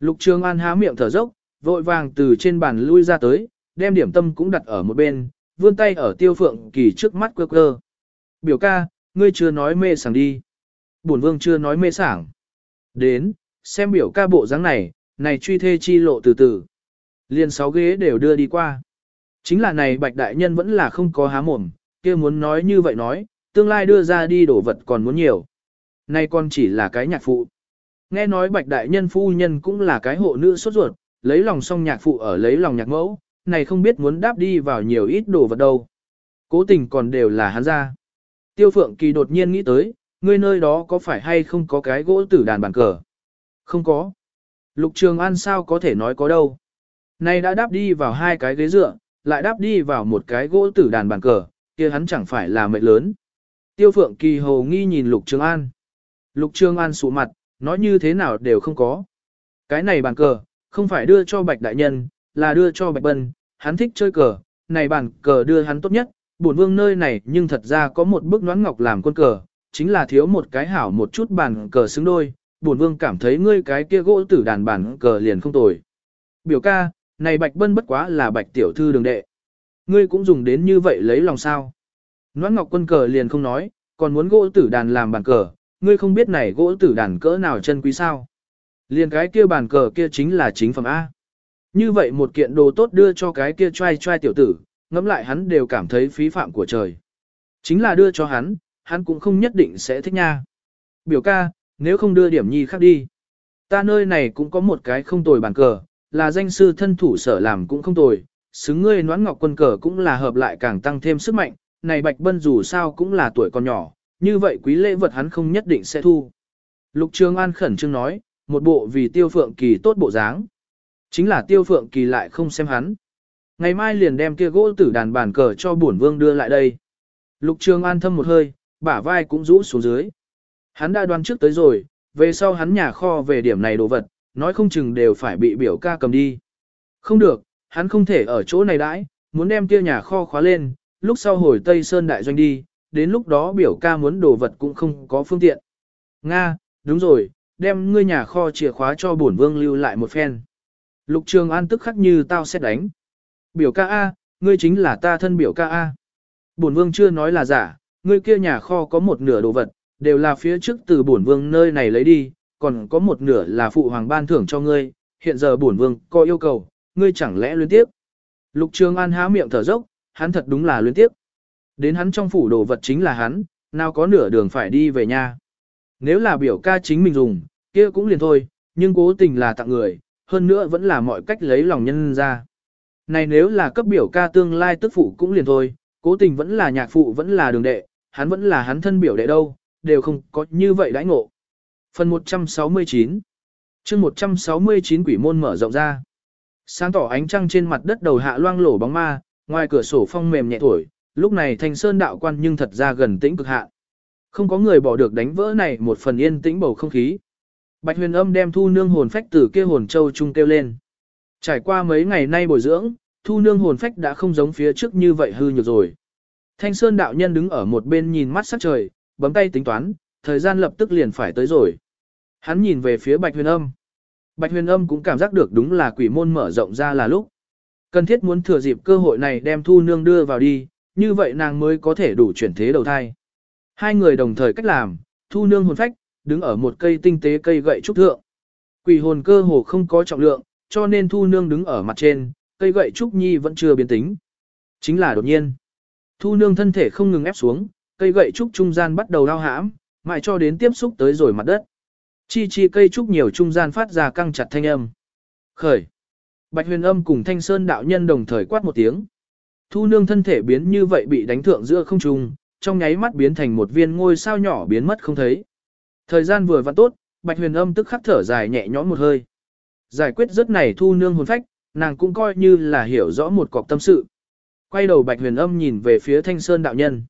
S1: Lục Trường An há miệng thở dốc, vội vàng từ trên bàn lui ra tới, đem điểm tâm cũng đặt ở một bên, vươn tay ở tiêu phượng kỳ trước mắt quơ quơ. Biểu ca, ngươi chưa nói mê sảng đi. Bổn vương chưa nói mê sảng. Đến, xem biểu ca bộ dáng này, này truy thê chi lộ từ từ. Liên sáu ghế đều đưa đi qua. Chính là này bạch đại nhân vẫn là không có há mồm, kia muốn nói như vậy nói, tương lai đưa ra đi đổ vật còn muốn nhiều. Nay con chỉ là cái nhạc phụ. Nghe nói bạch đại nhân phu nhân cũng là cái hộ nữ sốt ruột, lấy lòng xong nhạc phụ ở lấy lòng nhạc mẫu, này không biết muốn đáp đi vào nhiều ít đồ vật đâu. Cố tình còn đều là hắn ra. Tiêu phượng kỳ đột nhiên nghĩ tới, ngươi nơi đó có phải hay không có cái gỗ tử đàn bàn cờ? Không có. Lục Trường An sao có thể nói có đâu. Này đã đáp đi vào hai cái ghế dựa, lại đáp đi vào một cái gỗ tử đàn bàn cờ, kia hắn chẳng phải là mệnh lớn. Tiêu Phượng Kỳ hồ nghi nhìn Lục Trường An. Lục Trường An sụ mặt, nói như thế nào đều không có. Cái này bàn cờ, không phải đưa cho Bạch Đại Nhân, là đưa cho Bạch Bân, hắn thích chơi cờ, này bàn cờ đưa hắn tốt nhất, bổn vương nơi này nhưng thật ra có một bức noãn ngọc làm quân cờ, chính là thiếu một cái hảo một chút bàn cờ xứng đôi, bổn vương cảm thấy ngươi cái kia gỗ tử đàn bản cờ liền không tồi. Biểu ca, này Bạch Bân bất quá là Bạch tiểu thư đường đệ. Ngươi cũng dùng đến như vậy lấy lòng sao. Noãn ngọc quân cờ liền không nói, còn muốn gỗ tử đàn làm bàn cờ, ngươi không biết này gỗ tử đàn cỡ nào chân quý sao. Liền cái kia bàn cờ kia chính là chính phẩm A. Như vậy một kiện đồ tốt đưa cho cái kia trai trai tiểu tử, ngẫm lại hắn đều cảm thấy phí phạm của trời. Chính là đưa cho hắn, hắn cũng không nhất định sẽ thích nha. Biểu ca, nếu không đưa điểm nhi khác đi. Ta nơi này cũng có một cái không tồi bàn cờ, là danh sư thân thủ sở làm cũng không tồi, xứng ngươi noãn ngọc quân cờ cũng là hợp lại càng tăng thêm sức mạnh, này Bạch Bân dù sao cũng là tuổi còn nhỏ, như vậy quý lễ vật hắn không nhất định sẽ thu. Lục Trường An khẩn trương nói, một bộ vì tiêu phượng kỳ tốt bộ dáng. Chính là tiêu phượng kỳ lại không xem hắn. Ngày mai liền đem kia gỗ tử đàn bàn cờ cho bổn vương đưa lại đây. Lục Trường An thâm một hơi, bả vai cũng rũ xuống dưới. Hắn đã đoán trước tới rồi, về sau hắn nhà kho về điểm này đồ vật, nói không chừng đều phải bị biểu ca cầm đi. Không được, hắn không thể ở chỗ này đãi, muốn đem kia nhà kho khóa lên, lúc sau hồi Tây Sơn Đại Doanh đi, đến lúc đó biểu ca muốn đồ vật cũng không có phương tiện. Nga, đúng rồi, đem ngươi nhà kho chìa khóa cho bổn vương lưu lại một phen. Lục Trường An tức khắc như tao sẽ đánh. Biểu ca A, ngươi chính là ta thân biểu ca A. Bổn vương chưa nói là giả, ngươi kia nhà kho có một nửa đồ vật, đều là phía trước từ bổn vương nơi này lấy đi, còn có một nửa là phụ hoàng ban thưởng cho ngươi, hiện giờ bổn vương có yêu cầu, ngươi chẳng lẽ luyến tiếp. Lục Trường An há miệng thở dốc, hắn thật đúng là luyến tiếp. Đến hắn trong phủ đồ vật chính là hắn, nào có nửa đường phải đi về nhà. Nếu là biểu ca chính mình dùng, kia cũng liền thôi, nhưng cố tình là tặng người, hơn nữa vẫn là mọi cách lấy lòng nhân ra. Này nếu là cấp biểu ca tương lai tức phụ cũng liền thôi, cố tình vẫn là nhạc phụ vẫn là đường đệ, hắn vẫn là hắn thân biểu đệ đâu, đều không có như vậy đãi ngộ. Phần 169 chương 169 quỷ môn mở rộng ra. Sáng tỏ ánh trăng trên mặt đất đầu hạ loang lổ bóng ma, ngoài cửa sổ phong mềm nhẹ thổi, lúc này thanh sơn đạo quan nhưng thật ra gần tĩnh cực hạ. Không có người bỏ được đánh vỡ này một phần yên tĩnh bầu không khí. Bạch huyền âm đem thu nương hồn phách tử kia hồn châu trung kêu lên. Trải qua mấy ngày nay bồi dưỡng, thu nương hồn phách đã không giống phía trước như vậy hư nhược rồi. Thanh Sơn đạo nhân đứng ở một bên nhìn mắt sắc trời, bấm tay tính toán, thời gian lập tức liền phải tới rồi. Hắn nhìn về phía Bạch Huyền Âm. Bạch Huyền Âm cũng cảm giác được đúng là quỷ môn mở rộng ra là lúc. Cần thiết muốn thừa dịp cơ hội này đem thu nương đưa vào đi, như vậy nàng mới có thể đủ chuyển thế đầu thai. Hai người đồng thời cách làm, thu nương hồn phách, đứng ở một cây tinh tế cây gậy trúc thượng. Quỷ hồn cơ hồ không có trọng lượng, cho nên thu nương đứng ở mặt trên, cây gậy trúc nhi vẫn chưa biến tính. Chính là đột nhiên. Thu nương thân thể không ngừng ép xuống, cây gậy trúc trung gian bắt đầu lao hãm, mãi cho đến tiếp xúc tới rồi mặt đất. Chi chi cây trúc nhiều trung gian phát ra căng chặt thanh âm. Khởi. Bạch huyền âm cùng thanh sơn đạo nhân đồng thời quát một tiếng. Thu nương thân thể biến như vậy bị đánh thượng giữa không trung, trong nháy mắt biến thành một viên ngôi sao nhỏ biến mất không thấy. Thời gian vừa vặn tốt, bạch huyền âm tức khắc thở dài nhẹ nhõm một hơi. Giải quyết rất này thu nương hồn phách, nàng cũng coi như là hiểu rõ một cọc tâm sự. Quay đầu bạch huyền âm nhìn về phía thanh sơn đạo nhân.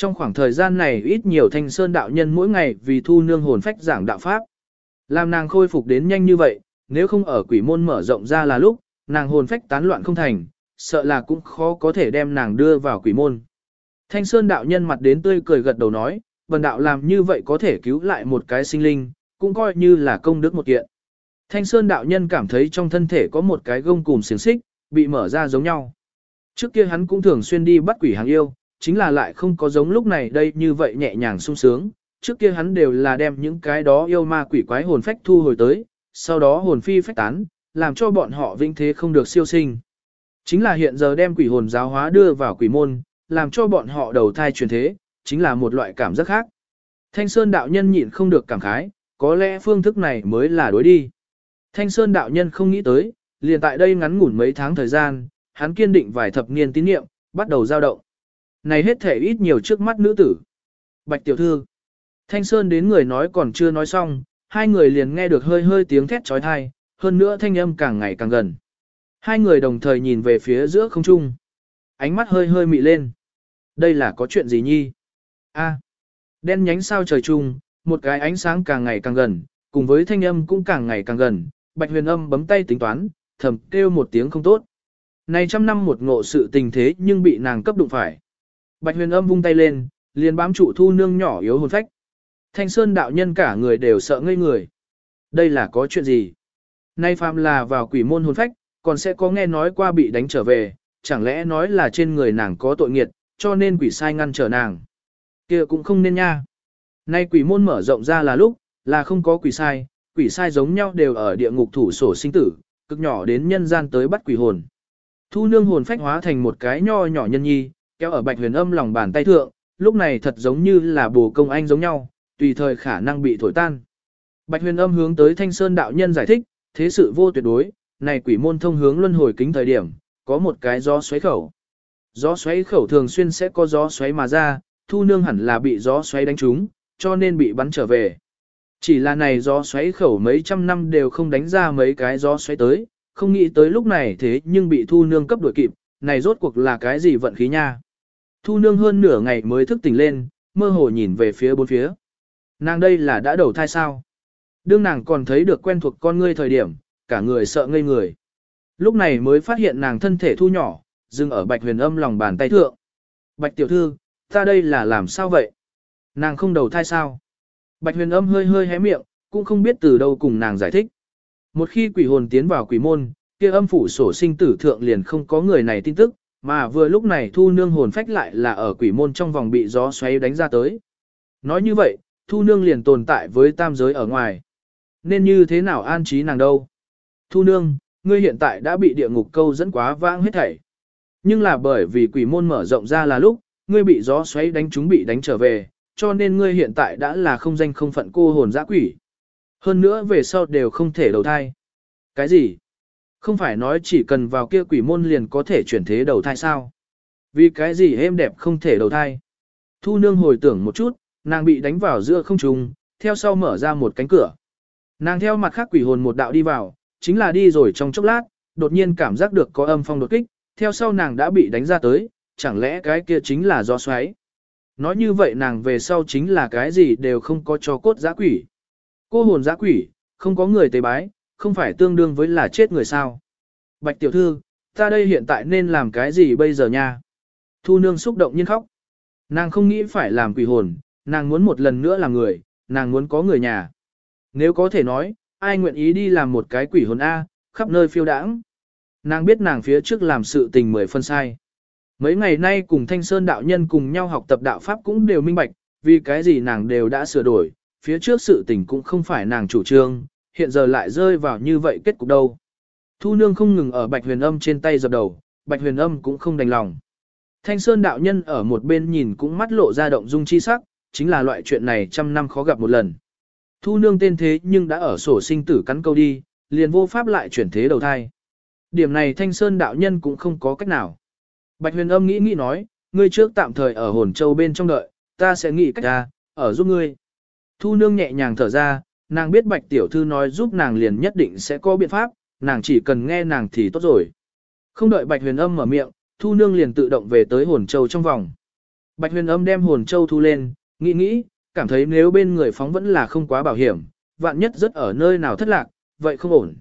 S1: Trong khoảng thời gian này ít nhiều thanh sơn đạo nhân mỗi ngày vì thu nương hồn phách giảng đạo pháp. Làm nàng khôi phục đến nhanh như vậy, nếu không ở quỷ môn mở rộng ra là lúc, nàng hồn phách tán loạn không thành, sợ là cũng khó có thể đem nàng đưa vào quỷ môn. Thanh sơn đạo nhân mặt đến tươi cười gật đầu nói, bần đạo làm như vậy có thể cứu lại một cái sinh linh, cũng coi như là công đức một kiện. Thanh sơn đạo nhân cảm thấy trong thân thể có một cái gông cùm xiềng xích, bị mở ra giống nhau. Trước kia hắn cũng thường xuyên đi bắt quỷ hàng yêu, chính là lại không có giống lúc này đây như vậy nhẹ nhàng sung sướng. Trước kia hắn đều là đem những cái đó yêu ma quỷ quái hồn phách thu hồi tới, sau đó hồn phi phách tán, làm cho bọn họ vinh thế không được siêu sinh. Chính là hiện giờ đem quỷ hồn giáo hóa đưa vào quỷ môn, làm cho bọn họ đầu thai truyền thế, chính là một loại cảm giác khác. Thanh Sơn đạo nhân nhịn không được cảm khái, có lẽ phương thức này mới là đối đi. Thanh Sơn đạo nhân không nghĩ tới, liền tại đây ngắn ngủn mấy tháng thời gian, hắn kiên định vài thập niên tín niệm, bắt đầu dao động. Này hết thể ít nhiều trước mắt nữ tử. Bạch tiểu thư. Thanh Sơn đến người nói còn chưa nói xong, hai người liền nghe được hơi hơi tiếng thét trói thai, hơn nữa thanh âm càng ngày càng gần. Hai người đồng thời nhìn về phía giữa không trung. Ánh mắt hơi hơi mị lên. Đây là có chuyện gì nhi? A. Đen nhánh sao trời trung, một cái ánh sáng càng ngày càng gần, cùng với thanh âm cũng càng ngày càng gần. Bạch huyền âm bấm tay tính toán, thầm kêu một tiếng không tốt. Này trăm năm một ngộ sự tình thế nhưng bị nàng cấp đụng phải. Bạch huyền âm vung tay lên, liền bám trụ thu nương nhỏ yếu hồn phách. Thanh sơn đạo nhân cả người đều sợ ngây người. Đây là có chuyện gì? Nay phàm là vào quỷ môn hồn phách, còn sẽ có nghe nói qua bị đánh trở về, chẳng lẽ nói là trên người nàng có tội nghiệt, cho nên quỷ sai ngăn trở nàng. kia cũng không nên nha. Nay quỷ môn mở rộng ra là lúc, là không có quỷ sai, quỷ sai giống nhau đều ở địa ngục thủ sổ sinh tử, cực nhỏ đến nhân gian tới bắt quỷ hồn. Thu nương hồn phách hóa thành một cái nho nhỏ nhân nhi, kéo ở bạch huyền âm lòng bàn tay thượng, lúc này thật giống như là bồ công anh giống nhau, tùy thời khả năng bị thổi tan. Bạch huyền âm hướng tới thanh sơn đạo nhân giải thích, thế sự vô tuyệt đối, này quỷ môn thông hướng luân hồi kính thời điểm, có một cái gió xoáy khẩu. Gió xoáy khẩu thường xuyên sẽ có gió xoáy mà ra, thu nương hẳn là bị gió xoáy đánh trúng, cho nên bị bắn trở về. Chỉ là này gió xoáy khẩu mấy trăm năm đều không đánh ra mấy cái gió xoáy tới, không nghĩ tới lúc này thế nhưng bị thu nương cấp đuổi kịp, này rốt cuộc là cái gì vận khí nha. Thu nương hơn nửa ngày mới thức tỉnh lên, mơ hồ nhìn về phía bốn phía. Nàng đây là đã đầu thai sao? Đương nàng còn thấy được quen thuộc con ngươi thời điểm, cả người sợ ngây người. Lúc này mới phát hiện nàng thân thể thu nhỏ, dừng ở bạch huyền âm lòng bàn tay thượng. Bạch tiểu thư, ta đây là làm sao vậy? Nàng không đầu thai sao? Bạch huyền âm hơi hơi hé miệng, cũng không biết từ đâu cùng nàng giải thích. Một khi quỷ hồn tiến vào quỷ môn, kia âm phủ sổ sinh tử thượng liền không có người này tin tức, mà vừa lúc này thu nương hồn phách lại là ở quỷ môn trong vòng bị gió xoáy đánh ra tới. Nói như vậy, thu nương liền tồn tại với tam giới ở ngoài. Nên như thế nào an trí nàng đâu? Thu nương, ngươi hiện tại đã bị địa ngục câu dẫn quá vãng hết thảy. Nhưng là bởi vì quỷ môn mở rộng ra là lúc, ngươi bị gió xoáy đánh chúng bị đánh trở về, cho nên ngươi hiện tại đã là không danh không phận cô hồn dã quỷ. Hơn nữa về sau đều không thể đầu thai. Cái gì? Không phải nói chỉ cần vào kia quỷ môn liền có thể chuyển thế đầu thai sao? Vì cái gì êm đẹp không thể đầu thai? Thu nương hồi tưởng một chút, nàng bị đánh vào giữa không trung, theo sau mở ra một cánh cửa. Nàng theo mặt khác quỷ hồn một đạo đi vào, chính là đi rồi trong chốc lát, đột nhiên cảm giác được có âm phong đột kích, theo sau nàng đã bị đánh ra tới, chẳng lẽ cái kia chính là do xoáy. Nói như vậy nàng về sau chính là cái gì đều không có cho cốt giã quỷ. Cô hồn giã quỷ, không có người tế bái, không phải tương đương với là chết người sao. Bạch tiểu thư, ta đây hiện tại nên làm cái gì bây giờ nha? Thu nương xúc động nhiên khóc. Nàng không nghĩ phải làm quỷ hồn, nàng muốn một lần nữa làm người, nàng muốn có người nhà. Nếu có thể nói, ai nguyện ý đi làm một cái quỷ hồn A, khắp nơi phiêu đãng. Nàng biết nàng phía trước làm sự tình mười phân sai. Mấy ngày nay cùng Thanh Sơn đạo nhân cùng nhau học tập đạo Pháp cũng đều minh bạch, vì cái gì nàng đều đã sửa đổi, phía trước sự tình cũng không phải nàng chủ trương, hiện giờ lại rơi vào như vậy kết cục đâu. Thu nương không ngừng ở bạch huyền âm trên tay dập đầu, bạch huyền âm cũng không đành lòng. Thanh Sơn đạo nhân ở một bên nhìn cũng mắt lộ ra động dung chi sắc, chính là loại chuyện này trăm năm khó gặp một lần. Thu nương tên thế nhưng đã ở sổ sinh tử cắn câu đi, liền vô pháp lại chuyển thế đầu thai. Điểm này Thanh Sơn đạo nhân cũng không có cách nào. Bạch huyền âm nghĩ nghĩ nói, ngươi trước tạm thời ở hồn châu bên trong đợi, ta sẽ nghĩ cách ra, ở giúp ngươi. Thu nương nhẹ nhàng thở ra, nàng biết bạch tiểu thư nói giúp nàng liền nhất định sẽ có biện pháp, nàng chỉ cần nghe nàng thì tốt rồi. Không đợi bạch huyền âm mở miệng, thu nương liền tự động về tới hồn châu trong vòng. Bạch huyền âm đem hồn châu thu lên, nghĩ nghĩ, cảm thấy nếu bên người phóng vẫn là không quá bảo hiểm, vạn nhất rất ở nơi nào thất lạc, vậy không ổn.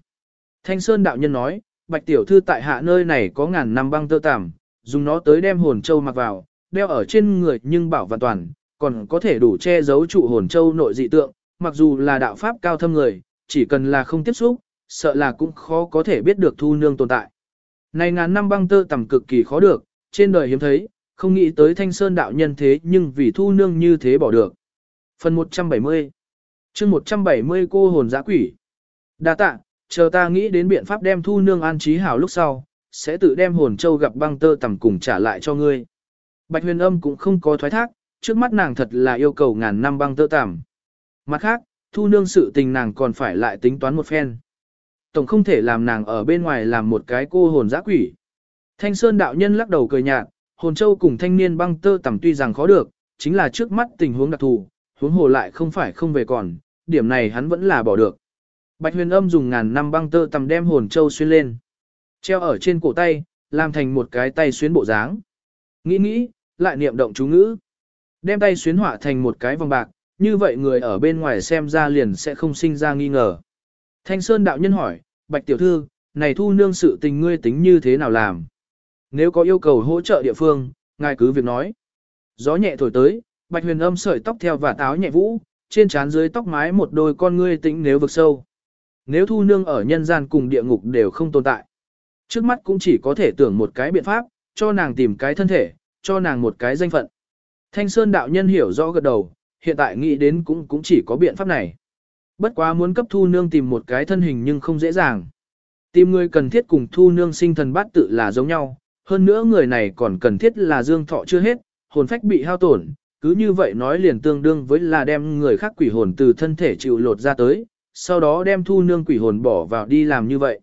S1: Thanh Sơn đạo nhân nói, bạch tiểu thư tại hạ nơi này có ngàn năm băng tơ tằm, dùng nó tới đem hồn châu mặc vào, đeo ở trên người nhưng bảo vạn toàn, còn có thể đủ che giấu trụ hồn châu nội dị tượng, mặc dù là đạo pháp cao thâm người, chỉ cần là không tiếp xúc, sợ là cũng khó có thể biết được thu nương tồn tại. Này ngàn năm băng tơ tầm cực kỳ khó được, trên đời hiếm thấy, không nghĩ tới thanh sơn đạo nhân thế nhưng vì thu nương như thế bỏ được. Phần 170 chương 170 cô hồn giã quỷ. đa tạ, chờ ta nghĩ đến biện pháp đem thu nương an trí hảo lúc sau, sẽ tự đem hồn châu gặp băng tơ tầm cùng trả lại cho ngươi. Bạch huyền âm cũng không có thoái thác, trước mắt nàng thật là yêu cầu ngàn năm băng tơ tầm. Mặt khác, thu nương sự tình nàng còn phải lại tính toán một phen. Tổng không thể làm nàng ở bên ngoài làm một cái cô hồn giã quỷ. Thanh Sơn đạo nhân lắc đầu cười nhạt, hồn châu cùng thanh niên băng tơ tầm tuy rằng khó được, chính là trước mắt tình huống đặc thù, huống hồ lại không phải không về còn, điểm này hắn vẫn là bỏ được. Bạch huyền âm dùng ngàn năm băng tơ tầm đem hồn châu xuyên lên. Treo ở trên cổ tay, làm thành một cái tay xuyến bộ dáng. Nghĩ nghĩ, lại niệm động chú ngữ. Đem tay xuyến họa thành một cái vòng bạc, như vậy người ở bên ngoài xem ra liền sẽ không sinh ra nghi ngờ. Thanh Sơn đạo nhân hỏi, Bạch tiểu thư, này thu nương sự tình ngươi tính như thế nào làm? Nếu có yêu cầu hỗ trợ địa phương, ngài cứ việc nói. Gió nhẹ thổi tới, Bạch huyền âm sợi tóc theo và táo nhẹ vũ, trên trán dưới tóc mái một đôi con ngươi tính nếu vực sâu. Nếu thu nương ở nhân gian cùng địa ngục đều không tồn tại. Trước mắt cũng chỉ có thể tưởng một cái biện pháp, cho nàng tìm cái thân thể, cho nàng một cái danh phận. Thanh Sơn đạo nhân hiểu rõ gật đầu, hiện tại nghĩ đến cũng cũng chỉ có biện pháp này. Bất quá muốn cấp thu nương tìm một cái thân hình nhưng không dễ dàng. Tìm người cần thiết cùng thu nương sinh thần bát tự là giống nhau, hơn nữa người này còn cần thiết là dương thọ chưa hết, hồn phách bị hao tổn, cứ như vậy nói liền tương đương với là đem người khác quỷ hồn từ thân thể chịu lột ra tới, sau đó đem thu nương quỷ hồn bỏ vào đi làm như vậy.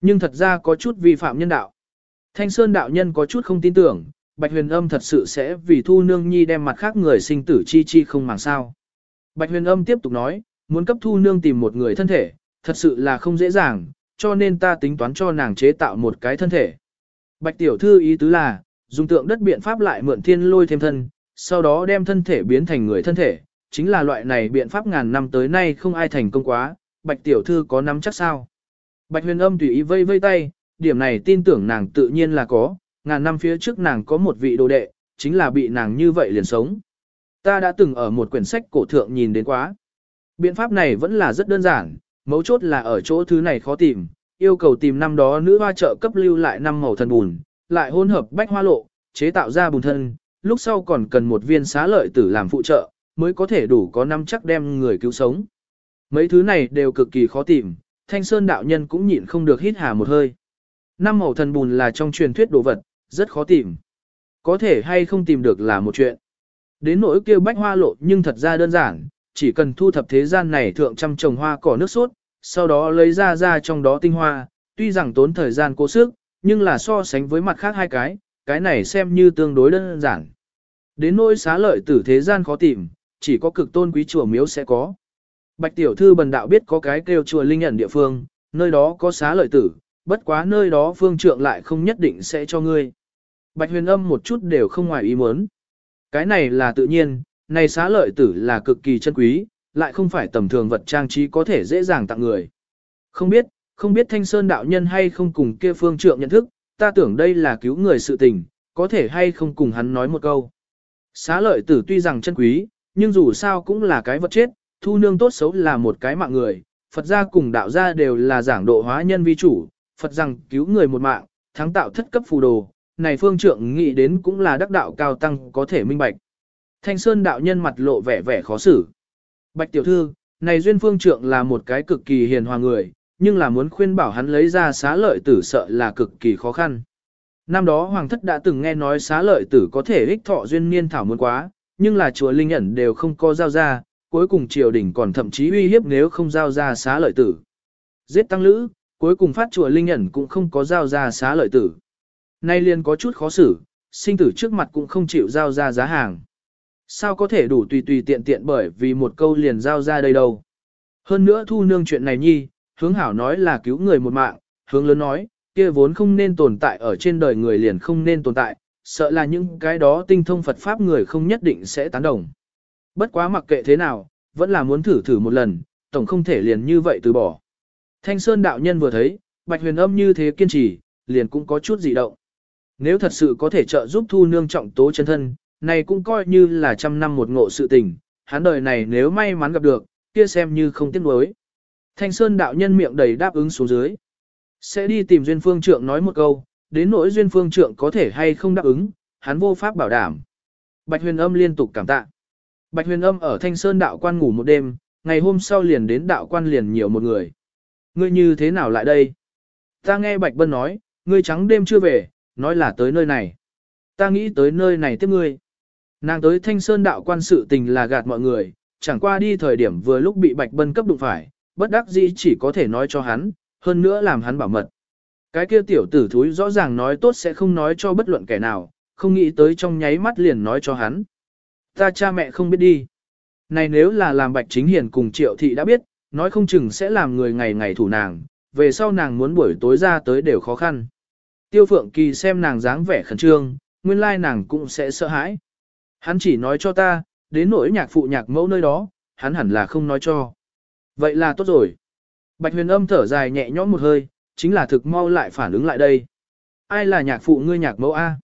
S1: Nhưng thật ra có chút vi phạm nhân đạo. Thanh Sơn đạo nhân có chút không tin tưởng, Bạch Huyền Âm thật sự sẽ vì Thu Nương Nhi đem mặt khác người sinh tử chi chi không màng sao. Bạch Huyền Âm tiếp tục nói, muốn cấp Thu Nương tìm một người thân thể, thật sự là không dễ dàng, cho nên ta tính toán cho nàng chế tạo một cái thân thể. Bạch Tiểu Thư ý tứ là, dùng tượng đất biện pháp lại mượn thiên lôi thêm thân, sau đó đem thân thể biến thành người thân thể, chính là loại này biện pháp ngàn năm tới nay không ai thành công quá, Bạch Tiểu Thư có nắm chắc sao. Bạch Huyền Âm tùy ý vây vây tay, điểm này tin tưởng nàng tự nhiên là có, ngàn năm phía trước nàng có một vị đồ đệ, chính là bị nàng như vậy liền sống. Ta đã từng ở một quyển sách cổ thượng nhìn đến quá. Biện pháp này vẫn là rất đơn giản, mấu chốt là ở chỗ thứ này khó tìm, yêu cầu tìm năm đó nữ hoa trợ cấp lưu lại năm màu thần bùn, lại hỗn hợp bách hoa lộ, chế tạo ra bùn thân, lúc sau còn cần một viên xá lợi tử làm phụ trợ, mới có thể đủ có năm chắc đem người cứu sống. Mấy thứ này đều cực kỳ khó tìm, thanh sơn đạo nhân cũng nhịn không được hít hà một hơi. Năm màu thần bùn là trong truyền thuyết đồ vật, rất khó tìm. Có thể hay không tìm được là một chuyện. Đến nỗi kêu bách hoa lộ nhưng thật ra đơn giản, chỉ cần thu thập thế gian này thượng trăm trồng hoa cỏ nước sốt, sau đó lấy ra ra trong đó tinh hoa, tuy rằng tốn thời gian cố sức, nhưng là so sánh với mặt khác hai cái, cái này xem như tương đối đơn giản. Đến nỗi xá lợi tử thế gian khó tìm, chỉ có cực tôn quý chùa miếu sẽ có. Bạch tiểu thư bần đạo biết có cái kêu chùa linh ẩn địa phương, nơi đó có xá lợi tử, bất quá nơi đó phương trượng lại không nhất định sẽ cho ngươi. Bạch huyền âm một chút đều không ngoài ý muốn. Cái này là tự nhiên, này xá lợi tử là cực kỳ chân quý, lại không phải tầm thường vật trang trí có thể dễ dàng tặng người. Không biết, không biết thanh sơn đạo nhân hay không cùng kia phương trượng nhận thức, ta tưởng đây là cứu người sự tình, có thể hay không cùng hắn nói một câu. Xá lợi tử tuy rằng chân quý, nhưng dù sao cũng là cái vật chết, thu nương tốt xấu là một cái mạng người, Phật gia cùng đạo gia đều là giảng độ hóa nhân vi chủ, Phật rằng cứu người một mạng, thắng tạo thất cấp phù đồ, này phương trượng nghĩ đến cũng là đắc đạo cao tăng có thể minh bạch. Thanh Sơn đạo nhân mặt lộ vẻ vẻ khó xử. Bạch tiểu thư, này duyên phương trượng là một cái cực kỳ hiền hòa người, nhưng là muốn khuyên bảo hắn lấy ra xá lợi tử sợ là cực kỳ khó khăn. Năm đó Hoàng thất đã từng nghe nói xá lợi tử có thể ích thọ duyên niên thảo muốn quá, nhưng là chùa Linh ẩn đều không có giao ra, cuối cùng triều đình còn thậm chí uy hiếp nếu không giao ra xá lợi tử. Giết tăng lữ, cuối cùng phát chùa Linh ẩn cũng không có giao ra xá lợi tử. Nay liền có chút khó xử, sinh tử trước mặt cũng không chịu giao ra giá hàng. Sao có thể đủ tùy tùy tiện tiện bởi vì một câu liền giao ra đây đâu. Hơn nữa thu nương chuyện này nhi, hướng hảo nói là cứu người một mạng, hướng lớn nói, kia vốn không nên tồn tại ở trên đời người liền không nên tồn tại, sợ là những cái đó tinh thông Phật Pháp người không nhất định sẽ tán đồng. Bất quá mặc kệ thế nào, vẫn là muốn thử thử một lần, tổng không thể liền như vậy từ bỏ. Thanh Sơn đạo nhân vừa thấy, Bạch Huyền Âm như thế kiên trì, liền cũng có chút dị động. Nếu thật sự có thể trợ giúp thu nương trọng tố chân thân, này cũng coi như là trăm năm một ngộ sự tình, hắn đời này nếu may mắn gặp được, kia xem như không tiếc nuối. Thanh Sơn đạo nhân miệng đầy đáp ứng xuống dưới. Sẽ đi tìm Duyên Phương Trượng nói một câu, đến nỗi Duyên Phương Trượng có thể hay không đáp ứng, hắn vô pháp bảo đảm. Bạch huyền âm liên tục cảm tạ. Bạch huyền âm ở Thanh Sơn đạo quan ngủ một đêm, ngày hôm sau liền đến đạo quan liền nhiều một người. Ngươi như thế nào lại đây? Ta nghe Bạch Bân nói, ngươi trắng đêm chưa về, nói là tới nơi này. Ta nghĩ tới nơi này tiếp ngươi. Nàng tới Thanh Sơn đạo quan sự tình là gạt mọi người, chẳng qua đi thời điểm vừa lúc bị Bạch Bân cấp đụng phải, bất đắc dĩ chỉ có thể nói cho hắn, hơn nữa làm hắn bảo mật. Cái kia tiểu tử thúi rõ ràng nói tốt sẽ không nói cho bất luận kẻ nào, không nghĩ tới trong nháy mắt liền nói cho hắn. Ta cha mẹ không biết đi. Này nếu là làm bạch chính hiền cùng triệu thị đã biết, nói không chừng sẽ làm người ngày ngày thủ nàng, về sau nàng muốn buổi tối ra tới đều khó khăn. Tiêu phượng kỳ xem nàng dáng vẻ khẩn trương, nguyên lai nàng cũng sẽ sợ hãi. Hắn chỉ nói cho ta, đến nỗi nhạc phụ nhạc mẫu nơi đó, hắn hẳn là không nói cho. Vậy là tốt rồi. Bạch huyền âm thở dài nhẹ nhõm một hơi, chính là thực mau lại phản ứng lại đây. Ai là nhạc phụ ngươi nhạc mẫu A?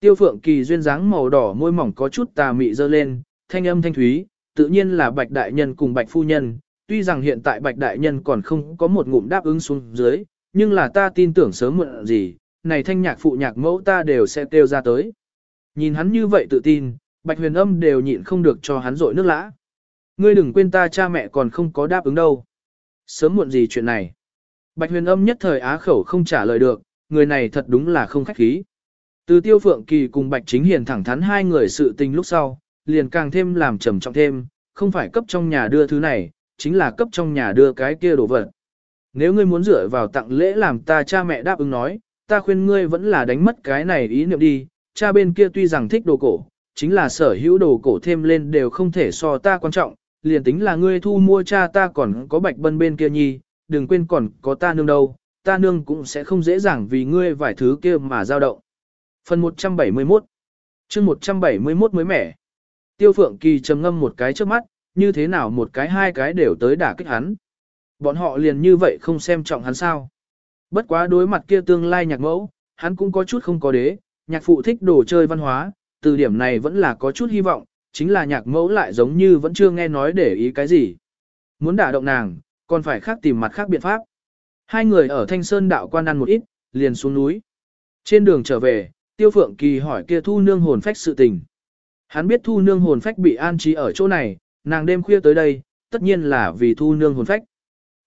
S1: Tiêu phượng kỳ duyên dáng màu đỏ môi mỏng có chút tà mị dơ lên, thanh âm thanh thúy, tự nhiên là bạch đại nhân cùng bạch phu nhân. Tuy rằng hiện tại bạch đại nhân còn không có một ngụm đáp ứng xuống dưới, nhưng là ta tin tưởng sớm muộn gì, này thanh nhạc phụ nhạc mẫu ta đều sẽ tiêu ra tới. Nhìn hắn như vậy tự tin, bạch huyền âm đều nhịn không được cho hắn rội nước lã. Ngươi đừng quên ta cha mẹ còn không có đáp ứng đâu. Sớm muộn gì chuyện này. Bạch huyền âm nhất thời á khẩu không trả lời được, người này thật đúng là không khách khí. Từ tiêu phượng kỳ cùng bạch chính hiền thẳng thắn hai người sự tình lúc sau, liền càng thêm làm trầm trọng thêm, không phải cấp trong nhà đưa thứ này, chính là cấp trong nhà đưa cái kia đồ vật. Nếu ngươi muốn dựa vào tặng lễ làm ta cha mẹ đáp ứng nói, ta khuyên ngươi vẫn là đánh mất cái này ý niệm đi, cha bên kia tuy rằng thích đồ cổ, chính là sở hữu đồ cổ thêm lên đều không thể so ta quan trọng, liền tính là ngươi thu mua cha ta còn có bạch bân bên kia nhi, đừng quên còn có ta nương đâu, ta nương cũng sẽ không dễ dàng vì ngươi vài thứ kia mà giao động. Phần 171 chương 171 mới mẻ. Tiêu Phượng Kỳ trầm ngâm một cái trước mắt, như thế nào một cái hai cái đều tới đả kích hắn. Bọn họ liền như vậy không xem trọng hắn sao. Bất quá đối mặt kia tương lai nhạc mẫu, hắn cũng có chút không có đế, nhạc phụ thích đồ chơi văn hóa, từ điểm này vẫn là có chút hy vọng, chính là nhạc mẫu lại giống như vẫn chưa nghe nói để ý cái gì. Muốn đả động nàng, còn phải khác tìm mặt khác biện pháp. Hai người ở Thanh Sơn đạo quan ăn một ít, liền xuống núi. Trên đường trở về, Tiêu Phượng Kỳ hỏi kia thu nương hồn phách sự tình. Hắn biết thu nương hồn phách bị an trí ở chỗ này, nàng đêm khuya tới đây, tất nhiên là vì thu nương hồn phách.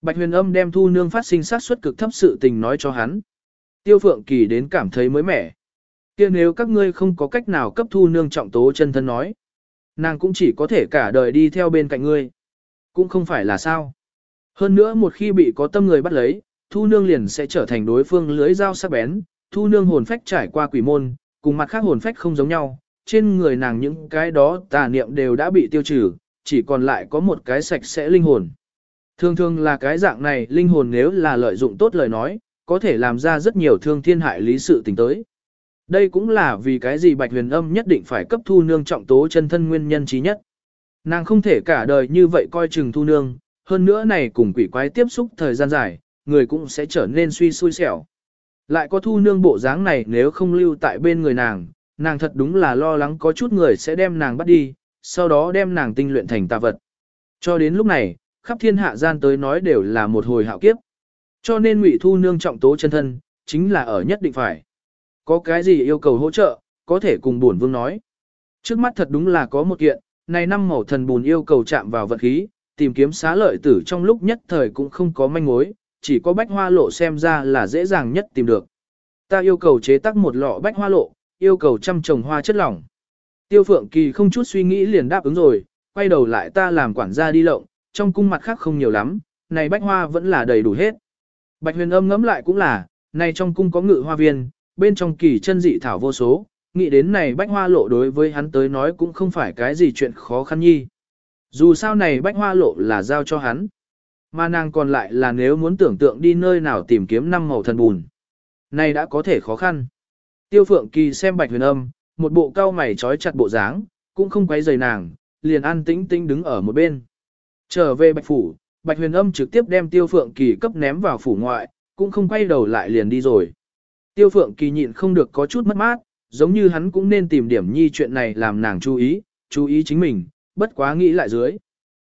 S1: Bạch huyền âm đem thu nương phát sinh sát suất cực thấp sự tình nói cho hắn. Tiêu Phượng Kỳ đến cảm thấy mới mẻ. kia nếu các ngươi không có cách nào cấp thu nương trọng tố chân thân nói. Nàng cũng chỉ có thể cả đời đi theo bên cạnh ngươi. Cũng không phải là sao. Hơn nữa một khi bị có tâm người bắt lấy, thu nương liền sẽ trở thành đối phương lưới dao sắc bén, thu nương hồn phách trải qua quỷ môn, cùng mặt khác hồn phách không giống nhau, trên người nàng những cái đó tà niệm đều đã bị tiêu trừ, chỉ còn lại có một cái sạch sẽ linh hồn. Thường thường là cái dạng này, linh hồn nếu là lợi dụng tốt lời nói, có thể làm ra rất nhiều thương thiên hại lý sự tình tới. Đây cũng là vì cái gì Bạch Huyền Âm nhất định phải cấp thu nương trọng tố chân thân nguyên nhân trí nhất. Nàng không thể cả đời như vậy coi chừng thu nương, hơn nữa này cùng quỷ quái tiếp xúc thời gian dài, người cũng sẽ trở nên suy xui xẻo. Lại có thu nương bộ dáng này nếu không lưu tại bên người nàng, nàng thật đúng là lo lắng có chút người sẽ đem nàng bắt đi, sau đó đem nàng tinh luyện thành tà vật. Cho đến lúc này, khắp thiên hạ gian tới nói đều là một hồi hạo kiếp. Cho nên ngụy thu nương trọng tố chân thân, chính là ở nhất định phải. Có cái gì yêu cầu hỗ trợ, có thể cùng bổn vương nói. Trước mắt thật đúng là có một kiện, này năm màu thần bùn yêu cầu chạm vào vật khí, tìm kiếm xá lợi tử trong lúc nhất thời cũng không có manh mối, chỉ có bách hoa lộ xem ra là dễ dàng nhất tìm được. Ta yêu cầu chế tác một lọ bách hoa lộ, yêu cầu trăm trồng hoa chất lỏng. Tiêu Phượng Kỳ không chút suy nghĩ liền đáp ứng rồi, quay đầu lại ta làm quản gia đi lộng, trong cung mặt khác không nhiều lắm, này bách hoa vẫn là đầy đủ hết. Bạch huyền âm ngẫm lại cũng là, này trong cung có ngự hoa viên, bên trong kỳ chân dị thảo vô số, nghĩ đến này bách hoa lộ đối với hắn tới nói cũng không phải cái gì chuyện khó khăn nhi. Dù sao này bách hoa lộ là giao cho hắn. Mà nàng còn lại là nếu muốn tưởng tượng đi nơi nào tìm kiếm năm màu thần bùn. Này đã có thể khó khăn. Tiêu phượng kỳ xem bạch huyền âm, một bộ cao mày trói chặt bộ dáng, cũng không quấy rầy nàng, liền an tĩnh tĩnh đứng ở một bên. Trở về bạch phủ, bạch huyền âm trực tiếp đem tiêu phượng kỳ cấp ném vào phủ ngoại, cũng không quay đầu lại liền đi rồi. Tiêu phượng kỳ nhịn không được có chút mất mát, giống như hắn cũng nên tìm điểm nhi chuyện này làm nàng chú ý, chú ý chính mình, bất quá nghĩ lại dưới.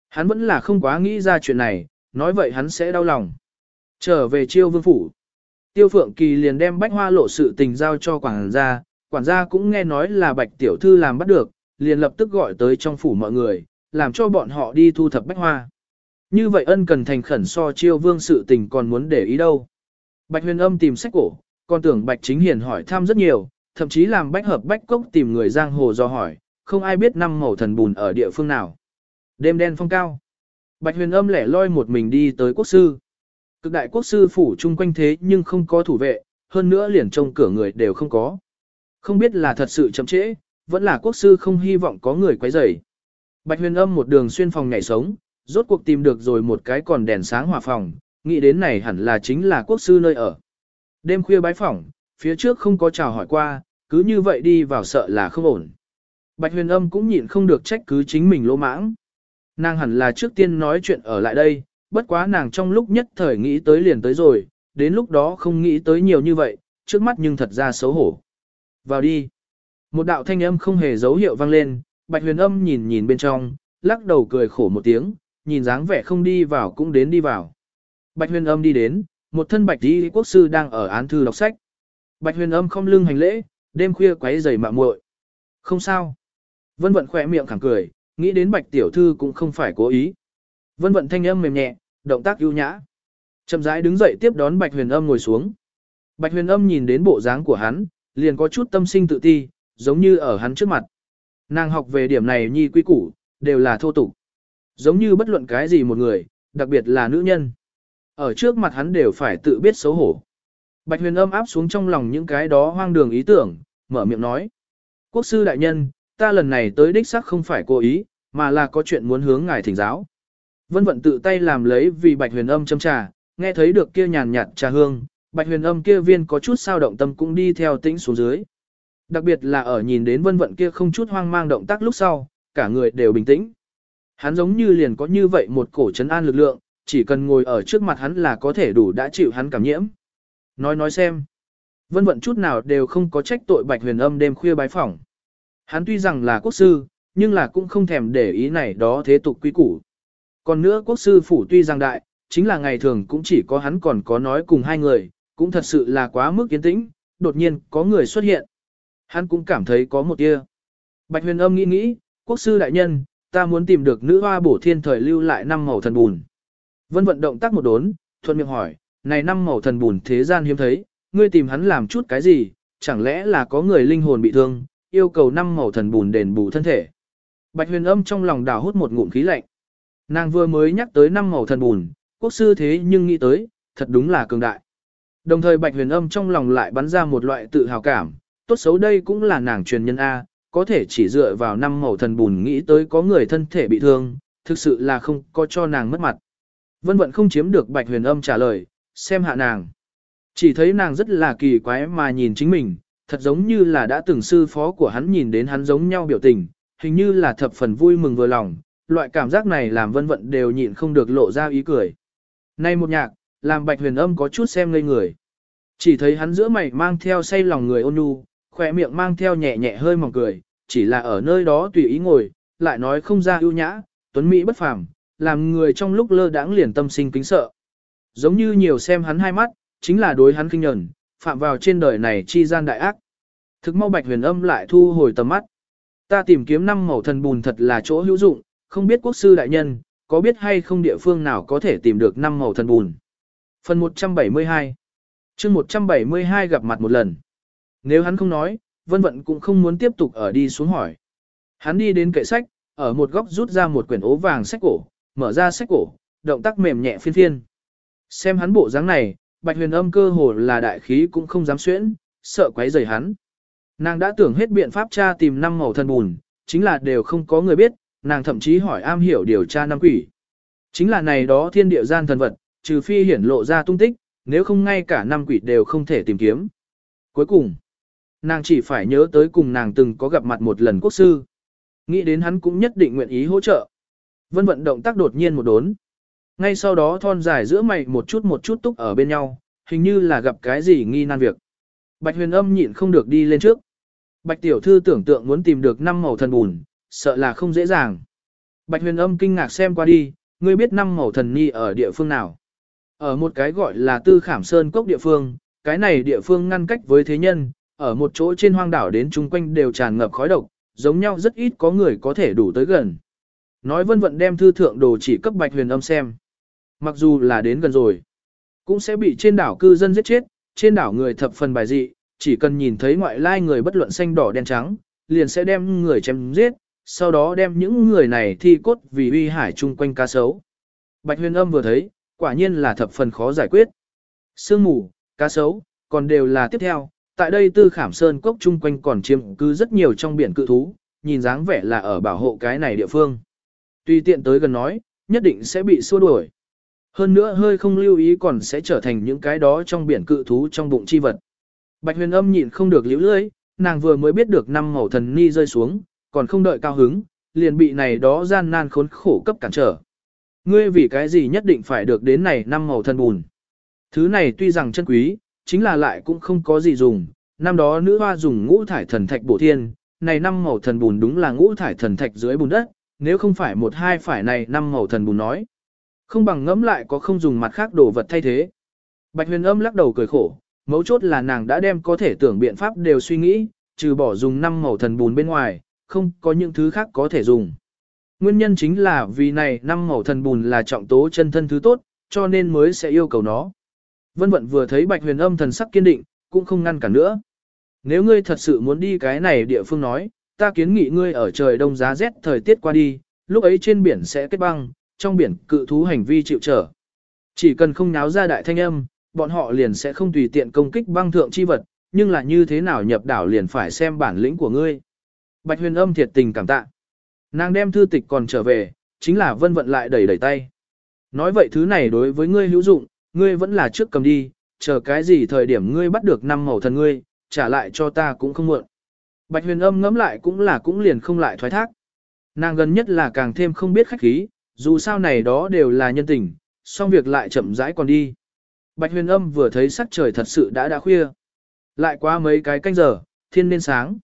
S1: Hắn vẫn là không quá nghĩ ra chuyện này, nói vậy hắn sẽ đau lòng. Trở về chiêu vương phủ. Tiêu Phượng Kỳ liền đem bách hoa lộ sự tình giao cho quản gia, quản gia cũng nghe nói là bạch tiểu thư làm bắt được, liền lập tức gọi tới trong phủ mọi người, làm cho bọn họ đi thu thập bách hoa. Như vậy ân cần thành khẩn so chiêu vương sự tình còn muốn để ý đâu. Bạch huyền âm tìm sách cổ, còn tưởng bạch chính hiền hỏi thăm rất nhiều, thậm chí làm bách hợp bách cốc tìm người giang hồ do hỏi, không ai biết năm màu thần bùn ở địa phương nào. Đêm đen phong cao. Bạch huyền âm lẻ loi một mình đi tới quốc sư. Cực đại quốc sư phủ chung quanh thế nhưng không có thủ vệ, hơn nữa liền trông cửa người đều không có. Không biết là thật sự chậm trễ, vẫn là quốc sư không hy vọng có người quấy rầy. Bạch huyền âm một đường xuyên phòng nhảy sống, rốt cuộc tìm được rồi một cái còn đèn sáng hòa phòng, nghĩ đến này hẳn là chính là quốc sư nơi ở. Đêm khuya bái phỏng, phía trước không có chào hỏi qua, cứ như vậy đi vào sợ là không ổn. Bạch huyền âm cũng nhịn không được trách cứ chính mình lỗ mãng. Nàng hẳn là trước tiên nói chuyện ở lại đây, bất quá nàng trong lúc nhất thời nghĩ tới liền tới rồi, đến lúc đó không nghĩ tới nhiều như vậy, trước mắt nhưng thật ra xấu hổ. Vào đi. Một đạo thanh âm không hề dấu hiệu vang lên, bạch huyền âm nhìn nhìn bên trong, lắc đầu cười khổ một tiếng, nhìn dáng vẻ không đi vào cũng đến đi vào. Bạch huyền âm đi đến, một thân bạch đi quốc sư đang ở án thư đọc sách. Bạch huyền âm không lưng hành lễ, đêm khuya quấy giày mạ muội. Không sao. Vân vận khỏe miệng khẳng cười, nghĩ đến bạch tiểu thư cũng không phải cố ý. Vân vận thanh âm mềm nhẹ, động tác ưu nhã. Chậm rãi đứng dậy tiếp đón bạch huyền âm ngồi xuống. Bạch huyền âm nhìn đến bộ dáng của hắn, liền có chút tâm sinh tự ti, giống như ở hắn trước mặt. Nàng học về điểm này nhi quy củ, đều là thô tục. Giống như bất luận cái gì một người, đặc biệt là nữ nhân. Ở trước mặt hắn đều phải tự biết xấu hổ. Bạch huyền âm áp xuống trong lòng những cái đó hoang đường ý tưởng, mở miệng nói. Quốc sư đại nhân, ta lần này tới đích xác không phải cố ý, mà là có chuyện muốn hướng ngài thỉnh giáo. Vân vận tự tay làm lấy vì bạch huyền âm châm trà, nghe thấy được kia nhàn nhạt trà hương, bạch huyền âm kia viên có chút sao động tâm cũng đi theo tĩnh xuống dưới. Đặc biệt là ở nhìn đến vân vận kia không chút hoang mang động tác lúc sau, cả người đều bình tĩnh. Hắn giống như liền có như vậy một cổ trấn an lực lượng, chỉ cần ngồi ở trước mặt hắn là có thể đủ đã chịu hắn cảm nhiễm. Nói nói xem. Vân vận chút nào đều không có trách tội bạch huyền âm đêm khuya bái phỏng. Hắn tuy rằng là quốc sư, nhưng là cũng không thèm để ý này đó thế tục quy củ. Còn nữa quốc sư phủ tuy rằng đại, chính là ngày thường cũng chỉ có hắn còn có nói cùng hai người, cũng thật sự là quá mức kiến tĩnh, đột nhiên có người xuất hiện. Hắn cũng cảm thấy có một tia. Bạch huyền âm nghĩ nghĩ, quốc sư đại nhân, ta muốn tìm được nữ hoa bổ thiên thời lưu lại năm màu thần bùn. Vân vận động tác một đốn, thuận miệng hỏi, này năm màu thần bùn thế gian hiếm thấy, ngươi tìm hắn làm chút cái gì, chẳng lẽ là có người linh hồn bị thương, yêu cầu năm màu thần bùn đền bù thân thể. Bạch huyền âm trong lòng đào hút một ngụm khí lạnh. Nàng vừa mới nhắc tới năm màu thần bùn, quốc sư thế nhưng nghĩ tới, thật đúng là cường đại. Đồng thời bạch huyền âm trong lòng lại bắn ra một loại tự hào cảm, tốt xấu đây cũng là nàng truyền nhân A, có thể chỉ dựa vào năm màu thần bùn nghĩ tới có người thân thể bị thương, thực sự là không có cho nàng mất mặt. Vân vận không chiếm được bạch huyền âm trả lời, xem hạ nàng. Chỉ thấy nàng rất là kỳ quái mà nhìn chính mình, thật giống như là đã từng sư phó của hắn nhìn đến hắn giống nhau biểu tình, hình như là thập phần vui mừng vừa lòng, loại cảm giác này làm vân vận đều nhịn không được lộ ra ý cười. Nay một nhạc, làm bạch huyền âm có chút xem ngây người. Chỉ thấy hắn giữa mày mang theo say lòng người ôn nhu, khỏe miệng mang theo nhẹ nhẹ hơi mỏng cười, chỉ là ở nơi đó tùy ý ngồi, lại nói không ra ưu nhã, tuấn mỹ bất phàm, làm người trong lúc lơ đãng liền tâm sinh kính sợ. Giống như nhiều xem hắn hai mắt, chính là đối hắn kinh nhẫn, phạm vào trên đời này chi gian đại ác. Thực mau bạch huyền âm lại thu hồi tầm mắt. Ta tìm kiếm năm màu thần bùn thật là chỗ hữu dụng, không biết quốc sư đại nhân, có biết hay không địa phương nào có thể tìm được năm màu thần bùn. Phần 172 chương 172 gặp mặt một lần. Nếu hắn không nói, vân vận cũng không muốn tiếp tục ở đi xuống hỏi. Hắn đi đến kệ sách, ở một góc rút ra một quyển ố vàng sách cổ, mở ra sách cổ, động tác mềm nhẹ phiên phiên. Xem hắn bộ dáng này, bạch huyền âm cơ hồ là đại khí cũng không dám xuyễn, sợ quấy rầy hắn. Nàng đã tưởng hết biện pháp tra tìm năm màu thần bùn, chính là đều không có người biết, nàng thậm chí hỏi am hiểu điều tra năm quỷ. Chính là này đó thiên địa gian thần vật, trừ phi hiển lộ ra tung tích, nếu không ngay cả năm quỷ đều không thể tìm kiếm. Cuối cùng, nàng chỉ phải nhớ tới cùng nàng từng có gặp mặt một lần quốc sư. Nghĩ đến hắn cũng nhất định nguyện ý hỗ trợ. Vân vận động tác đột nhiên một đốn. Ngay sau đó thon dài giữa mày một chút một chút túc ở bên nhau, hình như là gặp cái gì nghi nan việc. Bạch huyền âm nhịn không được đi lên trước. Bạch tiểu thư tưởng tượng muốn tìm được năm màu thần bùn, sợ là không dễ dàng. Bạch huyền âm kinh ngạc xem qua đi, ngươi biết năm màu thần ni ở địa phương nào. Ở một cái gọi là tư khảm sơn cốc địa phương, cái này địa phương ngăn cách với thế nhân, ở một chỗ trên hoang đảo đến chung quanh đều tràn ngập khói độc, giống nhau rất ít có người có thể đủ tới gần. Nói vân vận đem thư thượng đồ chỉ cấp bạch huyền âm xem. Mặc dù là đến gần rồi, cũng sẽ bị trên đảo cư dân giết chết, trên đảo người thập phần bài dị, chỉ cần nhìn thấy ngoại lai người bất luận xanh đỏ đen trắng, liền sẽ đem người chém giết, sau đó đem những người này thi cốt vì uy hải chung quanh cá sấu. Bạch huyền âm vừa thấy, quả nhiên là thập phần khó giải quyết. Sương mù, cá sấu, còn đều là tiếp theo, tại đây tư khảm sơn cốc chung quanh còn chiếm cứ rất nhiều trong biển cự thú, nhìn dáng vẻ là ở bảo hộ cái này địa phương. Tuy tiện tới gần nói, nhất định sẽ bị xua đuổi. Hơn nữa hơi không lưu ý còn sẽ trở thành những cái đó trong biển cự thú trong bụng chi vật. Bạch huyền âm nhịn không được liễu lưỡi, nàng vừa mới biết được năm màu thần ni rơi xuống, còn không đợi cao hứng, liền bị này đó gian nan khốn khổ cấp cản trở. Ngươi vì cái gì nhất định phải được đến này năm màu thần bùn. Thứ này tuy rằng chân quý, chính là lại cũng không có gì dùng, năm đó nữ hoa dùng ngũ thải thần thạch bổ thiên, này năm màu thần bùn đúng là ngũ thải thần thạch dưới bùn đất, nếu không phải một hai phải này năm màu thần bùn nói. Không bằng ngẫm lại có không dùng mặt khác đồ vật thay thế. Bạch huyền âm lắc đầu cười khổ, mấu chốt là nàng đã đem có thể tưởng biện pháp đều suy nghĩ, trừ bỏ dùng năm màu thần bùn bên ngoài, không có những thứ khác có thể dùng. Nguyên nhân chính là vì này năm màu thần bùn là trọng tố chân thân thứ tốt, cho nên mới sẽ yêu cầu nó. Vân vận vừa thấy bạch huyền âm thần sắc kiên định, cũng không ngăn cản nữa. Nếu ngươi thật sự muốn đi cái này địa phương nói, ta kiến nghị ngươi ở trời đông giá rét thời tiết qua đi, lúc ấy trên biển sẽ kết băng, trong biển cự thú hành vi chịu trở. Chỉ cần không náo ra đại thanh âm, bọn họ liền sẽ không tùy tiện công kích băng thượng chi vật, nhưng là như thế nào nhập đảo liền phải xem bản lĩnh của ngươi. Bạch huyền âm thiệt tình cảm tạ. Nàng đem thư tịch còn trở về, chính là vân vận lại đẩy đẩy tay. Nói vậy thứ này đối với ngươi hữu dụng, ngươi vẫn là trước cầm đi, chờ cái gì thời điểm ngươi bắt được năm màu thần ngươi, trả lại cho ta cũng không muộn. Bạch huyền âm ngẫm lại cũng là cũng liền không lại thoái thác. Nàng gần nhất là càng thêm không biết khách khí, dù sao này đó đều là nhân tình, xong việc lại chậm rãi còn đi. Bạch huyền âm vừa thấy sắc trời thật sự đã đã khuya. Lại qua mấy cái canh giờ, thiên nên sáng.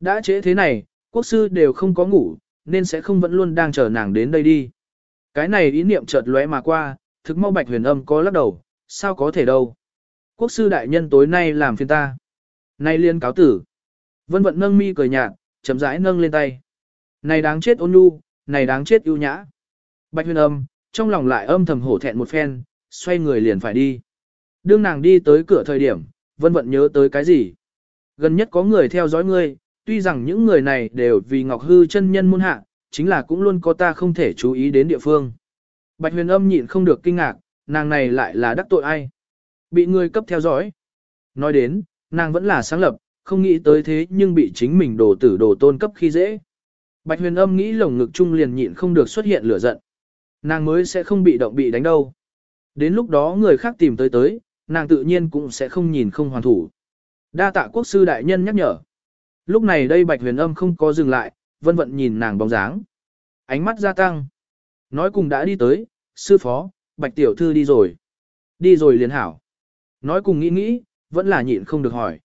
S1: Đã trễ thế này, quốc sư đều không có ngủ, nên sẽ không vẫn luôn đang chờ nàng đến đây đi. Cái này ý niệm chợt lóe mà qua, thực mau bạch huyền âm có lắc đầu, sao có thể đâu. Quốc sư đại nhân tối nay làm phiền ta. Nay liên cáo tử. Vân vận nâng mi cười nhạt, chậm rãi nâng lên tay. Này đáng chết ôn nhu, này đáng chết ưu nhã. Bạch huyền âm, trong lòng lại âm thầm hổ thẹn một phen, xoay người liền phải đi. Đương nàng đi tới cửa thời điểm, vân vận nhớ tới cái gì. Gần nhất có người theo dõi ngươi, tuy rằng những người này đều vì Ngọc Hư chân nhân môn hạ, chính là cũng luôn có ta không thể chú ý đến địa phương. Bạch huyền âm nhịn không được kinh ngạc, nàng này lại là đắc tội ai. Bị người cấp theo dõi. Nói đến, nàng vẫn là sáng lập, không nghĩ tới thế nhưng bị chính mình đồ tử đồ tôn cấp khi dễ. Bạch huyền âm nghĩ lồng ngực chung liền nhịn không được xuất hiện lửa giận. Nàng mới sẽ không bị động bị đánh đâu. Đến lúc đó người khác tìm tới tới, nàng tự nhiên cũng sẽ không nhìn không hoàn thủ. Đa tạ quốc sư đại nhân nhắc nhở. Lúc này đây bạch huyền âm không có dừng lại, vân vận nhìn nàng bóng dáng. Ánh mắt gia tăng. Nói cùng đã đi tới, sư phó, bạch tiểu thư đi rồi. Đi rồi liền hảo. Nói cùng nghĩ nghĩ, vẫn là nhịn không được hỏi.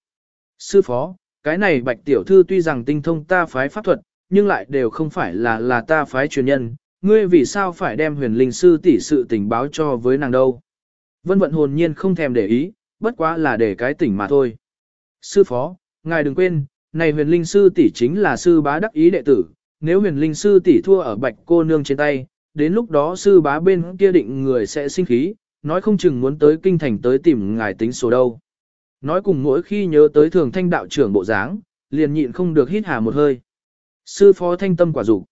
S1: Sư phó, cái này bạch tiểu thư tuy rằng tinh thông ta phái pháp thuật, nhưng lại đều không phải là là ta phái truyền nhân, ngươi vì sao phải đem huyền linh sư tỷ sự tình báo cho với nàng đâu. Vân vận hồn nhiên không thèm để ý, bất quá là để cái tỉnh mà thôi. Sư phó, ngài đừng quên, này huyền linh sư tỷ chính là sư bá đắc ý đệ tử, nếu huyền linh sư tỷ thua ở bạch cô nương trên tay, đến lúc đó sư bá bên kia định người sẽ sinh khí, nói không chừng muốn tới kinh thành tới tìm ngài tính số đâu. Nói cùng mỗi khi nhớ tới thường thanh đạo trưởng bộ dáng, liền nhịn không được hít hà một hơi. Sư phó thanh tâm quả dục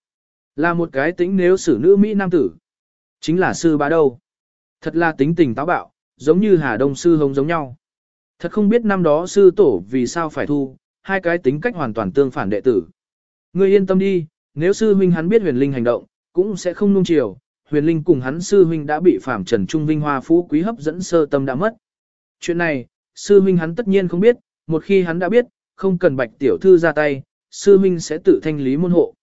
S1: là một cái tính nếu xử nữ Mỹ nam tử. Chính là sư bá đâu. Thật là tính tình táo bạo, giống như Hà Đông sư hống giống nhau. Thật không biết năm đó sư tổ vì sao phải thu, hai cái tính cách hoàn toàn tương phản đệ tử. Ngươi yên tâm đi, nếu sư huynh hắn biết huyền linh hành động, cũng sẽ không nung chiều, huyền linh cùng hắn sư huynh đã bị phạm trần trung vinh hoa phú quý hấp dẫn sơ tâm đã mất. Chuyện này, sư huynh hắn tất nhiên không biết, một khi hắn đã biết, không cần bạch tiểu thư ra tay, sư huynh sẽ tự thanh lý môn hộ.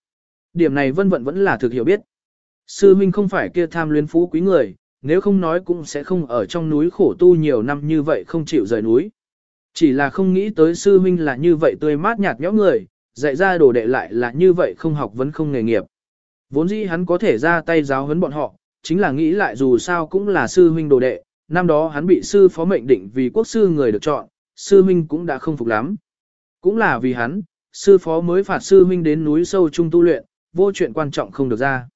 S1: Điểm này vân vận vẫn là thực hiểu biết. Sư huynh không phải kia tham luyến phú quý người, nếu không nói cũng sẽ không ở trong núi khổ tu nhiều năm như vậy không chịu rời núi. Chỉ là không nghĩ tới sư huynh là như vậy tươi mát nhạt nhẽo người, dạy ra đồ đệ lại là như vậy không học vẫn không nghề nghiệp. Vốn dĩ hắn có thể ra tay giáo huấn bọn họ, chính là nghĩ lại dù sao cũng là sư huynh đồ đệ, năm đó hắn bị sư phó mệnh định vì quốc sư người được chọn, sư huynh cũng đã không phục lắm. Cũng là vì hắn, sư phó mới phạt sư huynh đến núi sâu trung tu luyện, vô chuyện quan trọng không được ra.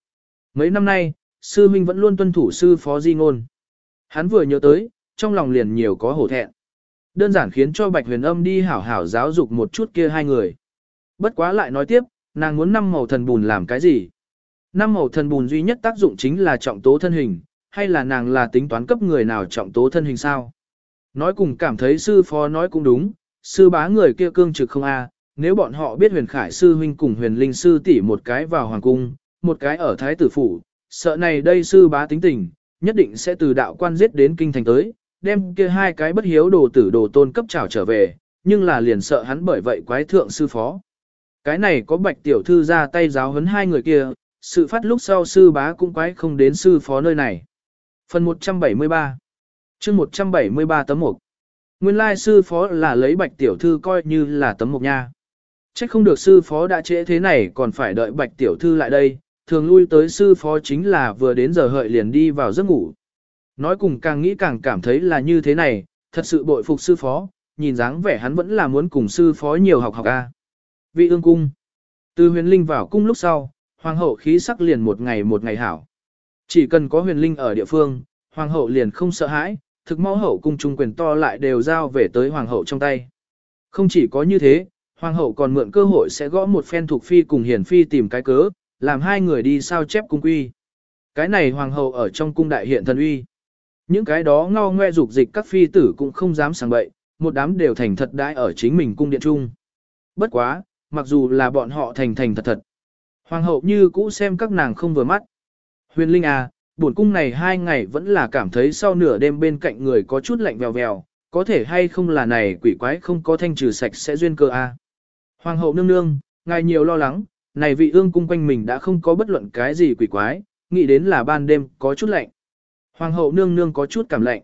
S1: Mấy năm nay, sư huynh vẫn luôn tuân thủ sư phó di ngôn. Hắn vừa nhớ tới, trong lòng liền nhiều có hổ thẹn. Đơn giản khiến cho Bạch Huyền Âm đi hảo hảo giáo dục một chút kia hai người. Bất quá lại nói tiếp, nàng muốn năm màu thần bùn làm cái gì? Năm màu thần bùn duy nhất tác dụng chính là trọng tố thân hình, hay là nàng là tính toán cấp người nào trọng tố thân hình sao? Nói cùng cảm thấy sư phó nói cũng đúng, sư bá người kia cương trực không a, nếu bọn họ biết huyền khải sư huynh cùng huyền linh sư tỷ một cái vào hoàng cung, một cái ở thái tử phủ, sợ này đây sư bá tính tình, nhất định sẽ từ đạo quan giết đến kinh thành tới, đem kia hai cái bất hiếu đồ tử đồ tôn cấp trảo trở về, nhưng là liền sợ hắn bởi vậy quái thượng sư phó. Cái này có bạch tiểu thư ra tay giáo huấn hai người kia, sự phát lúc sau sư bá cũng quái không đến sư phó nơi này. Phần 173 chương 173 tấm 1 Nguyên lai sư phó là lấy bạch tiểu thư coi như là tấm mục nha. Trách không được sư phó đã trễ thế này còn phải đợi bạch tiểu thư lại đây, thường lui tới sư phó chính là vừa đến giờ hợi liền đi vào giấc ngủ. Nói cùng càng nghĩ càng cảm thấy là như thế này, thật sự bội phục sư phó, nhìn dáng vẻ hắn vẫn là muốn cùng sư phó nhiều học học a. Vị ương cung. Từ huyền linh vào cung lúc sau, hoàng hậu khí sắc liền một ngày một ngày hảo. Chỉ cần có huyền linh ở địa phương, hoàng hậu liền không sợ hãi, thực mau hậu cung trung quyền to lại đều giao về tới hoàng hậu trong tay. Không chỉ có như thế, hoàng hậu còn mượn cơ hội sẽ gõ một phen thuộc phi cùng hiển phi tìm cái cớ, làm hai người đi sao chép cung quy. Cái này hoàng hậu ở trong cung đại hiện thần uy. Những cái đó ngao ngoe dục dịch các phi tử cũng không dám sang bậy, một đám đều thành thật đãi ở chính mình cung điện trung. Bất quá, mặc dù là bọn họ thành thành thật thật. Hoàng hậu như cũ xem các nàng không vừa mắt. Huyền Linh à, buồn cung này hai ngày vẫn là cảm thấy sau nửa đêm bên cạnh người có chút lạnh vèo vèo, có thể hay không là này quỷ quái không có thanh trừ sạch sẽ duyên cơ a. À. Hoàng hậu nương nương, ngài nhiều lo lắng, này vị ương cung quanh mình đã không có bất luận cái gì quỷ quái, nghĩ đến là ban đêm có chút lạnh. Hoàng hậu nương nương có chút cảm lạnh.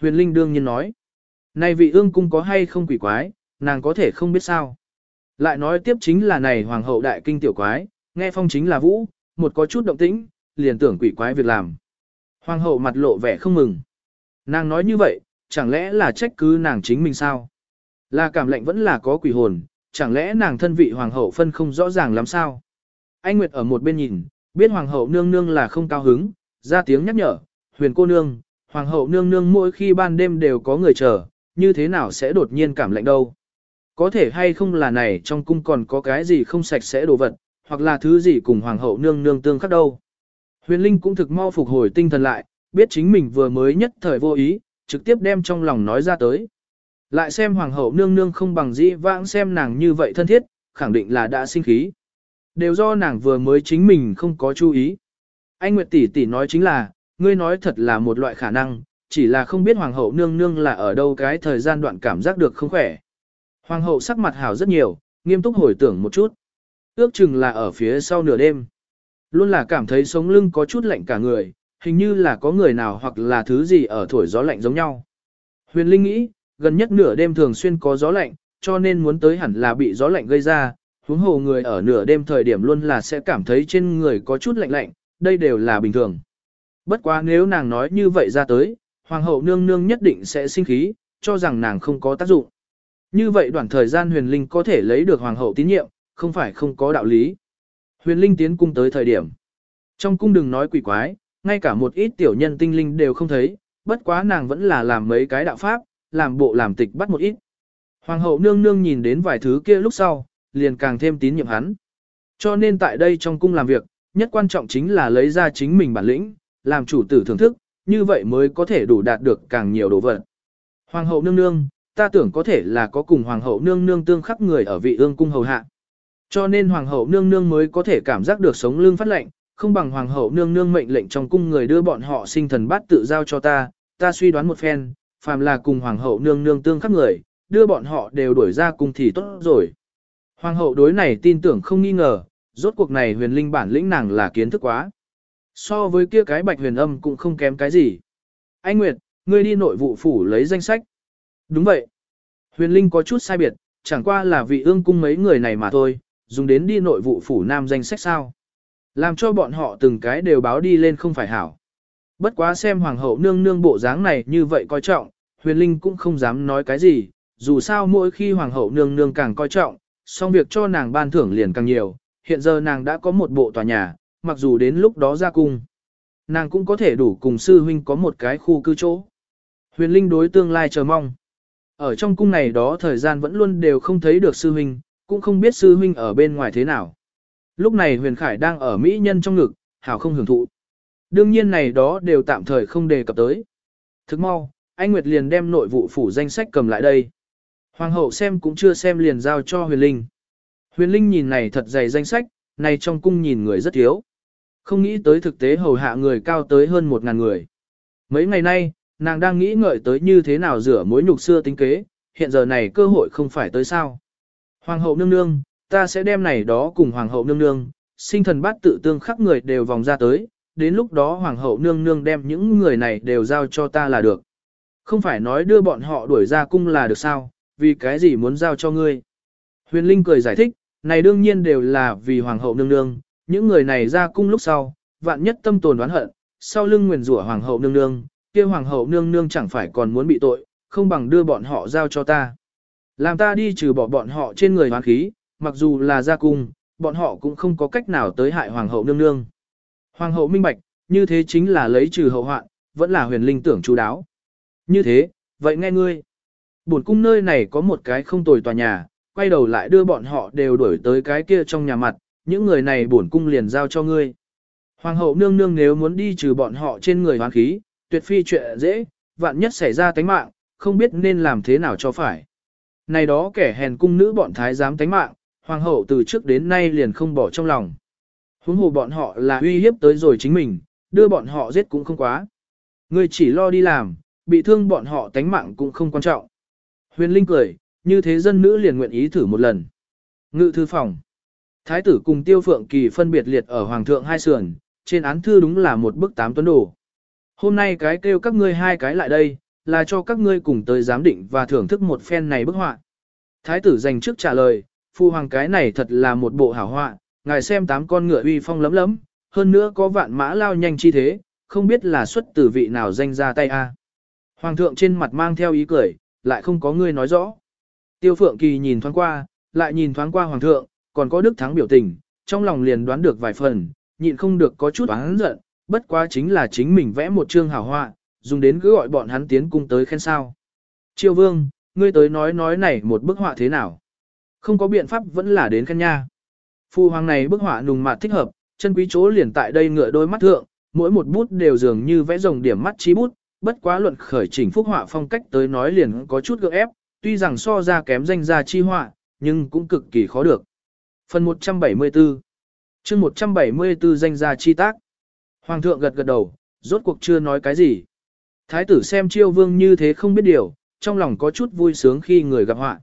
S1: Huyền Linh đương nhiên nói, này vị ương cung có hay không quỷ quái, nàng có thể không biết sao. Lại nói tiếp chính là này hoàng hậu đại kinh tiểu quái, nghe phong chính là vũ, một có chút động tĩnh, liền tưởng quỷ quái việc làm. Hoàng hậu mặt lộ vẻ không mừng. Nàng nói như vậy, chẳng lẽ là trách cứ nàng chính mình sao? Là cảm lệnh vẫn là có quỷ hồn, chẳng lẽ nàng thân vị hoàng hậu phân không rõ ràng lắm sao? Anh Nguyệt ở một bên nhìn, biết hoàng hậu nương nương là không cao hứng, ra tiếng nhắc nhở, huyền cô nương, hoàng hậu nương nương mỗi khi ban đêm đều có người chờ, như thế nào sẽ đột nhiên cảm lạnh đâu? Có thể hay không là này trong cung còn có cái gì không sạch sẽ đồ vật, hoặc là thứ gì cùng hoàng hậu nương nương tương khắc đâu. Huyền Linh cũng thực mau phục hồi tinh thần lại, biết chính mình vừa mới nhất thời vô ý, trực tiếp đem trong lòng nói ra tới. Lại xem hoàng hậu nương nương không bằng dĩ vãng xem nàng như vậy thân thiết, khẳng định là đã sinh khí. Đều do nàng vừa mới chính mình không có chú ý. Anh Nguyệt tỷ tỷ nói chính là, ngươi nói thật là một loại khả năng, chỉ là không biết hoàng hậu nương nương là ở đâu cái thời gian đoạn cảm giác được không khỏe. Hoàng hậu sắc mặt hảo rất nhiều, nghiêm túc hồi tưởng một chút. Ước chừng là ở phía sau nửa đêm. Luôn là cảm thấy sống lưng có chút lạnh cả người, hình như là có người nào hoặc là thứ gì ở thổi gió lạnh giống nhau. Huyền Linh nghĩ, gần nhất nửa đêm thường xuyên có gió lạnh, cho nên muốn tới hẳn là bị gió lạnh gây ra, huống hồ người ở nửa đêm thời điểm luôn là sẽ cảm thấy trên người có chút lạnh lạnh, đây đều là bình thường. Bất quá nếu nàng nói như vậy ra tới, hoàng hậu nương nương nhất định sẽ sinh khí, cho rằng nàng không có tác dụng. Như vậy đoạn thời gian huyền linh có thể lấy được hoàng hậu tín nhiệm, không phải không có đạo lý. Huyền linh tiến cung tới thời điểm. Trong cung đừng nói quỷ quái, ngay cả một ít tiểu nhân tinh linh đều không thấy, bất quá nàng vẫn là làm mấy cái đạo pháp, làm bộ làm tịch bắt một ít. Hoàng hậu nương nương nhìn đến vài thứ kia lúc sau, liền càng thêm tín nhiệm hắn. Cho nên tại đây trong cung làm việc, nhất quan trọng chính là lấy ra chính mình bản lĩnh, làm chủ tử thưởng thức, như vậy mới có thể đủ đạt được càng nhiều đồ vật. Hoàng hậu nương nương, ta tưởng có thể là có cùng hoàng hậu nương nương tương khắc người ở vị ương cung hầu hạ. Cho nên hoàng hậu nương nương mới có thể cảm giác được sống lương phát lệnh, không bằng hoàng hậu nương nương mệnh lệnh trong cung người đưa bọn họ sinh thần bát tự giao cho ta, ta suy đoán một phen, phàm là cùng hoàng hậu nương nương tương khắc người, đưa bọn họ đều đuổi ra cung thì tốt rồi. Hoàng hậu đối này tin tưởng không nghi ngờ, rốt cuộc này huyền linh bản lĩnh nàng là kiến thức quá. So với kia cái bạch huyền âm cũng không kém cái gì. Anh Nguyệt, ngươi đi nội vụ phủ lấy danh sách. Đúng vậy. Huyền linh có chút sai biệt, chẳng qua là vị ương cung mấy người này mà thôi, dùng đến đi nội vụ phủ nam danh sách sao. Làm cho bọn họ từng cái đều báo đi lên không phải hảo. Bất quá xem hoàng hậu nương nương bộ dáng này như vậy coi trọng, huyền linh cũng không dám nói cái gì, dù sao mỗi khi hoàng hậu nương nương càng coi trọng, song việc cho nàng ban thưởng liền càng nhiều, hiện giờ nàng đã có một bộ tòa nhà, mặc dù đến lúc đó ra cung. Nàng cũng có thể đủ cùng sư huynh có một cái khu cư chỗ. Huyền Linh đối tương lai chờ mong. Ở trong cung này đó thời gian vẫn luôn đều không thấy được sư huynh, cũng không biết sư huynh ở bên ngoài thế nào. Lúc này Huyền Khải đang ở Mỹ nhân trong ngực, hảo không hưởng thụ. Đương nhiên này đó đều tạm thời không đề cập tới. Thức mau, anh Nguyệt liền đem nội vụ phủ danh sách cầm lại đây. Hoàng hậu xem cũng chưa xem liền giao cho huyền linh. Huyền linh nhìn này thật dày danh sách, này trong cung nhìn người rất thiếu. Không nghĩ tới thực tế hầu hạ người cao tới hơn một ngàn người. Mấy ngày nay, nàng đang nghĩ ngợi tới như thế nào rửa mối nhục xưa tính kế, hiện giờ này cơ hội không phải tới sao. Hoàng hậu nương nương, ta sẽ đem này đó cùng hoàng hậu nương nương, sinh thần bát tự tương khắc người đều vòng ra tới, đến lúc đó hoàng hậu nương nương đem những người này đều giao cho ta là được. Không phải nói đưa bọn họ đuổi ra cung là được sao, vì cái gì muốn giao cho ngươi. Huyền Linh cười giải thích, này đương nhiên đều là vì hoàng hậu nương nương, những người này ra cung lúc sau, vạn nhất tâm tồn đoán hận, sau lưng nguyền rủa hoàng hậu nương nương, kia hoàng hậu nương nương chẳng phải còn muốn bị tội, không bằng đưa bọn họ giao cho ta. Làm ta đi trừ bỏ bọn họ trên người hoán khí, mặc dù là ra cung, bọn họ cũng không có cách nào tới hại hoàng hậu nương nương. Hoàng hậu minh bạch, như thế chính là lấy trừ hậu hoạn, vẫn là huyền linh tưởng chú đáo. Như thế, vậy nghe ngươi. Bổn cung nơi này có một cái không tồi tòa nhà, quay đầu lại đưa bọn họ đều đuổi tới cái kia trong nhà mặt, những người này bổn cung liền giao cho ngươi. Hoàng hậu nương nương nếu muốn đi trừ bọn họ trên người hoán khí, tuyệt phi chuyện dễ, vạn nhất xảy ra tánh mạng, không biết nên làm thế nào cho phải. Này đó kẻ hèn cung nữ bọn thái giám tánh mạng, hoàng hậu từ trước đến nay liền không bỏ trong lòng. Huống hồ bọn họ là uy hiếp tới rồi chính mình, đưa bọn họ giết cũng không quá. Ngươi chỉ lo đi làm, bị thương bọn họ tánh mạng cũng không quan trọng. Huyền Linh cười, như thế dân nữ liền nguyện ý thử một lần. Ngự thư phòng. Thái tử cùng Tiêu Phượng Kỳ phân biệt liệt ở Hoàng thượng hai sườn, trên án thư đúng là một bức tám tuấn đồ. Hôm nay cái kêu các ngươi hai cái lại đây, là cho các ngươi cùng tới giám định và thưởng thức một phen này bức họa. Thái tử dành trước trả lời, phu hoàng cái này thật là một bộ hảo họa, ngài xem tám con ngựa uy phong lấm lấm, hơn nữa có vạn mã lao nhanh chi thế, không biết là xuất từ vị nào danh ra tay a. Hoàng thượng trên mặt mang theo ý cười, lại không có ngươi nói rõ. Tiêu Phượng Kỳ nhìn thoáng qua, lại nhìn thoáng qua Hoàng thượng, còn có Đức Thắng biểu tình, trong lòng liền đoán được vài phần, nhịn không được có chút oán giận, bất quá chính là chính mình vẽ một chương hảo họa, dùng đến cứ gọi bọn hắn tiến cung tới khen sao. Triều Vương, ngươi tới nói nói này một bức họa thế nào? Không có biện pháp vẫn là đến khen nha. Phu hoàng này bức họa nùng mạt thích hợp, chân quý chỗ liền tại đây ngựa đôi mắt thượng, mỗi một bút đều dường như vẽ rồng điểm mắt trí bút, bất quá luận khởi chỉnh phúc họa phong cách tới nói liền có chút gượng ép, tuy rằng so ra kém danh gia chi họa, nhưng cũng cực kỳ khó được. Phần 174 chương 174 danh gia chi tác Hoàng thượng gật gật đầu, rốt cuộc chưa nói cái gì. Thái tử xem chiêu vương như thế không biết điều, trong lòng có chút vui sướng khi người gặp họa.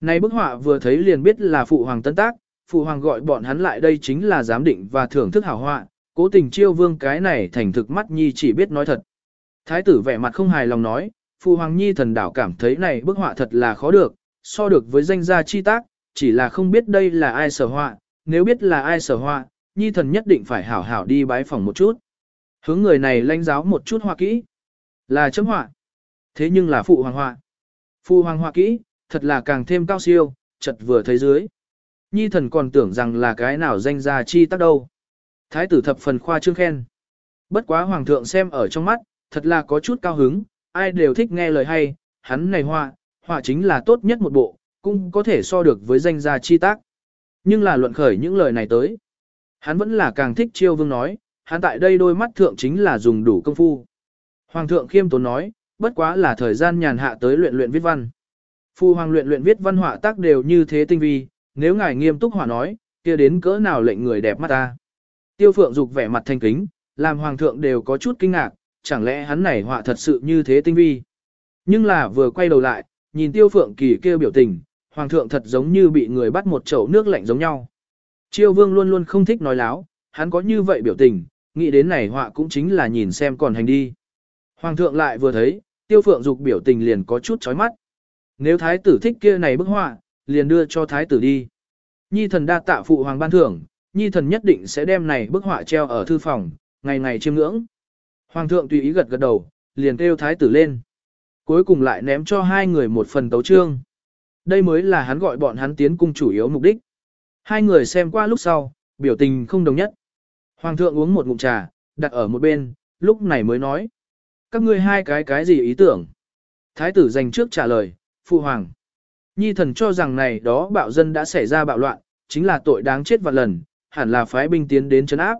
S1: Này bức họa vừa thấy liền biết là phụ hoàng tân tác, phụ hoàng gọi bọn hắn lại đây chính là giám định và thưởng thức hảo họa, cố tình chiêu vương cái này thành thực mắt nhi chỉ biết nói thật. Thái tử vẻ mặt không hài lòng nói, Phụ Hoàng Nhi thần đảo cảm thấy này bức họa thật là khó được, so được với danh gia chi tác, chỉ là không biết đây là ai sở họa, nếu biết là ai sở họa, Nhi thần nhất định phải hảo hảo đi bái phòng một chút. Hướng người này lãnh giáo một chút họa kỹ. Là chấm họa. Thế nhưng là phụ hoàng họa. Phụ hoàng họa kỹ, thật là càng thêm cao siêu, chật vừa thấy dưới. Nhi thần còn tưởng rằng là cái nào danh gia chi tác đâu. Thái tử thập phần khoa trương khen. Bất quá hoàng thượng xem ở trong mắt, thật là có chút cao hứng, ai đều thích nghe lời hay, hắn này họa, họa chính là tốt nhất một bộ, cũng có thể so được với danh gia chi tác. Nhưng là luận khởi những lời này tới. Hắn vẫn là càng thích chiêu vương nói, hắn tại đây đôi mắt thượng chính là dùng đủ công phu. Hoàng thượng khiêm tốn nói, bất quá là thời gian nhàn hạ tới luyện luyện viết văn. Phu hoàng luyện luyện viết văn họa tác đều như thế tinh vi, nếu ngài nghiêm túc họa nói, kia đến cỡ nào lệnh người đẹp mắt ta. Tiêu phượng dục vẻ mặt thanh kính, làm hoàng thượng đều có chút kinh ngạc, chẳng lẽ hắn này họa thật sự như thế tinh vi. Nhưng là vừa quay đầu lại, nhìn tiêu phượng kỳ kêu biểu tình, hoàng thượng thật giống như bị người bắt một chậu nước lạnh giống nhau. Chiêu vương luôn luôn không thích nói láo, hắn có như vậy biểu tình, nghĩ đến này họa cũng chính là nhìn xem còn hành đi. Hoàng thượng lại vừa thấy, tiêu phượng dục biểu tình liền có chút chói mắt. Nếu thái tử thích kia này bức họa, liền đưa cho thái tử đi. Nhi thần đa tạ phụ hoàng ban thưởng, nhi thần nhất định sẽ đem này bức họa treo ở thư phòng, ngày ngày chiêm ngưỡng. Hoàng thượng tùy ý gật gật đầu, liền kêu thái tử lên. Cuối cùng lại ném cho hai người một phần tấu trương. Đây mới là hắn gọi bọn hắn tiến cung chủ yếu mục đích. Hai người xem qua lúc sau, biểu tình không đồng nhất. Hoàng thượng uống một ngụm trà, đặt ở một bên, lúc này mới nói. Các ngươi hai cái cái gì ý tưởng? Thái tử dành trước trả lời, phụ hoàng. Nhi thần cho rằng này đó bạo dân đã xảy ra bạo loạn, chính là tội đáng chết vạn lần, hẳn là phái binh tiến đến chấn áp.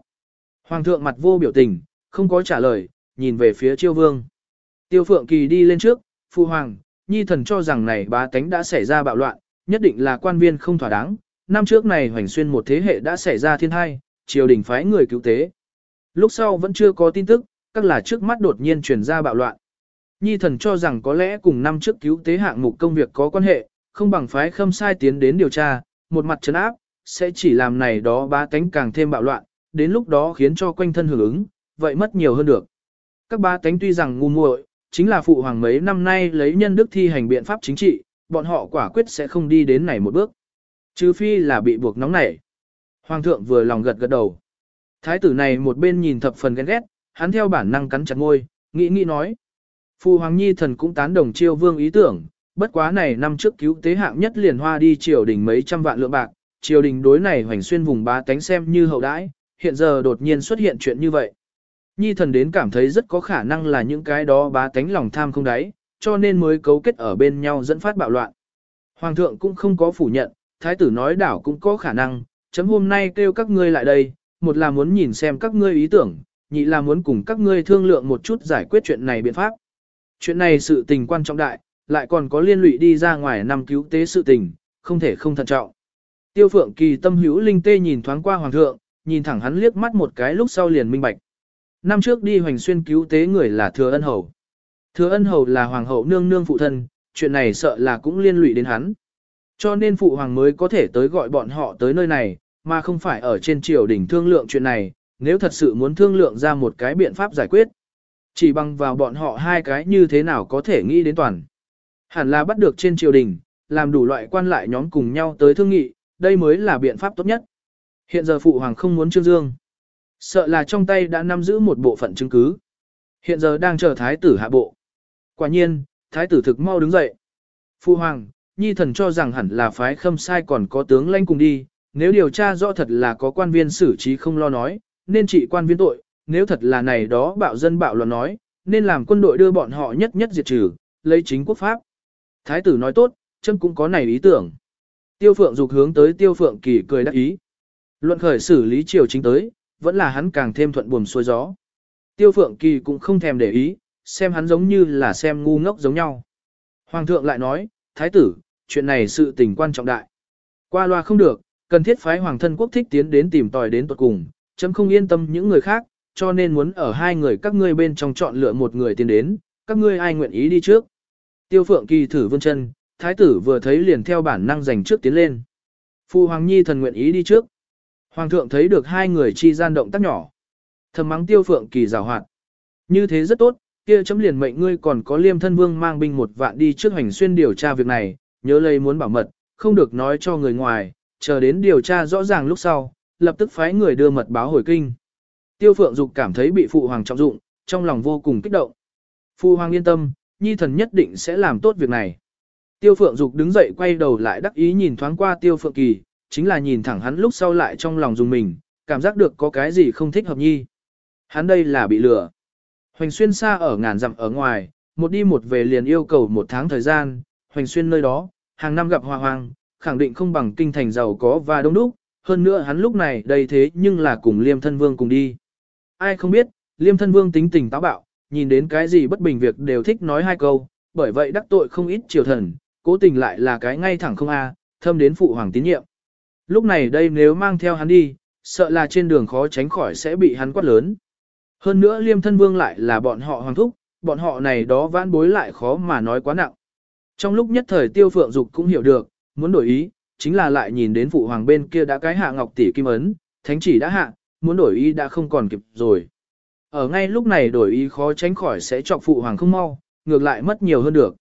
S1: Hoàng thượng mặt vô biểu tình, không có trả lời, nhìn về phía chiêu vương. Tiêu phượng kỳ đi lên trước, phụ hoàng, nhi thần cho rằng này bá tánh đã xảy ra bạo loạn, nhất định là quan viên không thỏa đáng. Năm trước này hoành xuyên một thế hệ đã xảy ra thiên hai, triều đình phái người cứu tế. Lúc sau vẫn chưa có tin tức, các là trước mắt đột nhiên truyền ra bạo loạn. Nhi thần cho rằng có lẽ cùng năm trước cứu tế hạng mục công việc có quan hệ, không bằng phái khâm sai tiến đến điều tra, một mặt trấn áp, sẽ chỉ làm này đó ba tánh càng thêm bạo loạn, đến lúc đó khiến cho quanh thân hưởng ứng, vậy mất nhiều hơn được. Các ba tánh tuy rằng ngu muội, chính là phụ hoàng mấy năm nay lấy nhân đức thi hành biện pháp chính trị, bọn họ quả quyết sẽ không đi đến này một bước. Trừ phi là bị buộc nóng nảy. Hoàng thượng vừa lòng gật gật đầu. Thái tử này một bên nhìn thập phần ghen ghét, hắn theo bản năng cắn chặt ngôi, nghĩ nghĩ nói. phu hoàng nhi thần cũng tán đồng chiêu vương ý tưởng, bất quá này năm trước cứu tế hạng nhất liền hoa đi triều đình mấy trăm vạn lượng bạc, triều đình đối này hoành xuyên vùng bá tánh xem như hậu đãi, hiện giờ đột nhiên xuất hiện chuyện như vậy. Nhi thần đến cảm thấy rất có khả năng là những cái đó bá tánh lòng tham không đáy, cho nên mới cấu kết ở bên nhau dẫn phát bạo loạn. Hoàng thượng cũng không có phủ nhận, thái tử nói đảo cũng có khả năng, chấm hôm nay kêu các ngươi lại đây, một là muốn nhìn xem các ngươi ý tưởng, nhị là muốn cùng các ngươi thương lượng một chút giải quyết chuyện này biện pháp. Chuyện này sự tình quan trọng đại, lại còn có liên lụy đi ra ngoài năm cứu tế sự tình, không thể không thận trọng. Tiêu phượng kỳ tâm hữu linh tê nhìn thoáng qua hoàng thượng, nhìn thẳng hắn liếc mắt một cái lúc sau liền minh bạch. Năm trước đi hoành xuyên cứu tế người là thừa ân hầu. Thừa ân hầu là hoàng hậu nương nương phụ thân, chuyện này sợ là cũng liên lụy đến hắn. Cho nên phụ hoàng mới có thể tới gọi bọn họ tới nơi này, mà không phải ở trên triều đỉnh thương lượng chuyện này, nếu thật sự muốn thương lượng ra một cái biện pháp giải quyết. Chỉ bằng vào bọn họ hai cái như thế nào có thể nghĩ đến toàn. Hẳn là bắt được trên triều đình, làm đủ loại quan lại nhóm cùng nhau tới thương nghị, đây mới là biện pháp tốt nhất. Hiện giờ phụ hoàng không muốn trương dương. Sợ là trong tay đã nắm giữ một bộ phận chứng cứ. Hiện giờ đang chờ thái tử hạ bộ. Quả nhiên, thái tử thực mau đứng dậy. Phụ hoàng, nhi thần cho rằng hẳn là phái khâm sai còn có tướng lãnh cùng đi, nếu điều tra rõ thật là có quan viên xử trí không lo nói, nên trị quan viên tội, nếu thật là này đó bạo dân bạo loạn nói, nên làm quân đội đưa bọn họ nhất nhất diệt trừ, lấy chính quốc pháp. Thái tử nói tốt, chân cũng có này ý tưởng. Tiêu phượng dục hướng tới tiêu phượng kỳ cười đắc ý. Luận khởi xử lý triều chính tới, vẫn là hắn càng thêm thuận buồm xuôi gió. Tiêu phượng kỳ cũng không thèm để ý, xem hắn giống như là xem ngu ngốc giống nhau. Hoàng thượng lại nói, thái tử, chuyện này sự tình quan trọng đại. Qua loa không được, cần thiết phái hoàng thân quốc thích tiến đến tìm tòi đến tuật cùng, chấm không yên tâm những người khác, cho nên muốn ở hai người các ngươi bên trong chọn lựa một người tiến đến, các ngươi ai nguyện ý đi trước. Tiêu phượng kỳ thử vươn chân, thái tử vừa thấy liền theo bản năng giành trước tiến lên. Phu hoàng nhi thần nguyện ý đi trước. Hoàng thượng thấy được hai người chi gian động tác nhỏ. Thầm mắng tiêu phượng kỳ rào hoạt. Như thế rất tốt, kia chấm liền mệnh ngươi còn có liêm thân vương mang binh một vạn đi trước hành xuyên điều tra việc này, nhớ lấy muốn bảo mật, không được nói cho người ngoài, chờ đến điều tra rõ ràng lúc sau, lập tức phái người đưa mật báo hồi kinh. Tiêu phượng dục cảm thấy bị phụ hoàng trọng dụng, trong lòng vô cùng kích động. Phụ hoàng yên tâm, nhi thần nhất định sẽ làm tốt việc này. Tiêu phượng dục đứng dậy quay đầu lại đắc ý nhìn thoáng qua tiêu phượng kỳ, chính là nhìn thẳng hắn lúc sau lại trong lòng dùng mình, cảm giác được có cái gì không thích hợp nhi. Hắn đây là bị lừa. Hoành xuyên xa ở ngàn dặm ở ngoài, một đi một về liền yêu cầu một tháng thời gian, hoành xuyên nơi đó, hàng năm gặp hoa Hoàng, khẳng định không bằng kinh thành giàu có và đông đúc, hơn nữa hắn lúc này đây thế nhưng là cùng liêm thân vương cùng đi. Ai không biết, liêm thân vương tính tình táo bạo, nhìn đến cái gì bất bình việc đều thích nói hai câu, bởi vậy đắc tội không ít triều thần, cố tình lại là cái ngay thẳng không a, thâm đến phụ hoàng tín nhiệm. Lúc này đây nếu mang theo hắn đi, sợ là trên đường khó tránh khỏi sẽ bị hắn quát lớn. Hơn nữa liêm thân vương lại là bọn họ hoàng thúc, bọn họ này đó vãn bối lại khó mà nói quá nặng. Trong lúc nhất thời tiêu phượng dục cũng hiểu được, muốn đổi ý, chính là lại nhìn đến phụ hoàng bên kia đã cái hạ ngọc tỷ kim ấn, thánh chỉ đã hạ, muốn đổi ý đã không còn kịp rồi. Ở ngay lúc này đổi ý khó tránh khỏi sẽ chọc phụ hoàng không mau, ngược lại mất nhiều hơn được.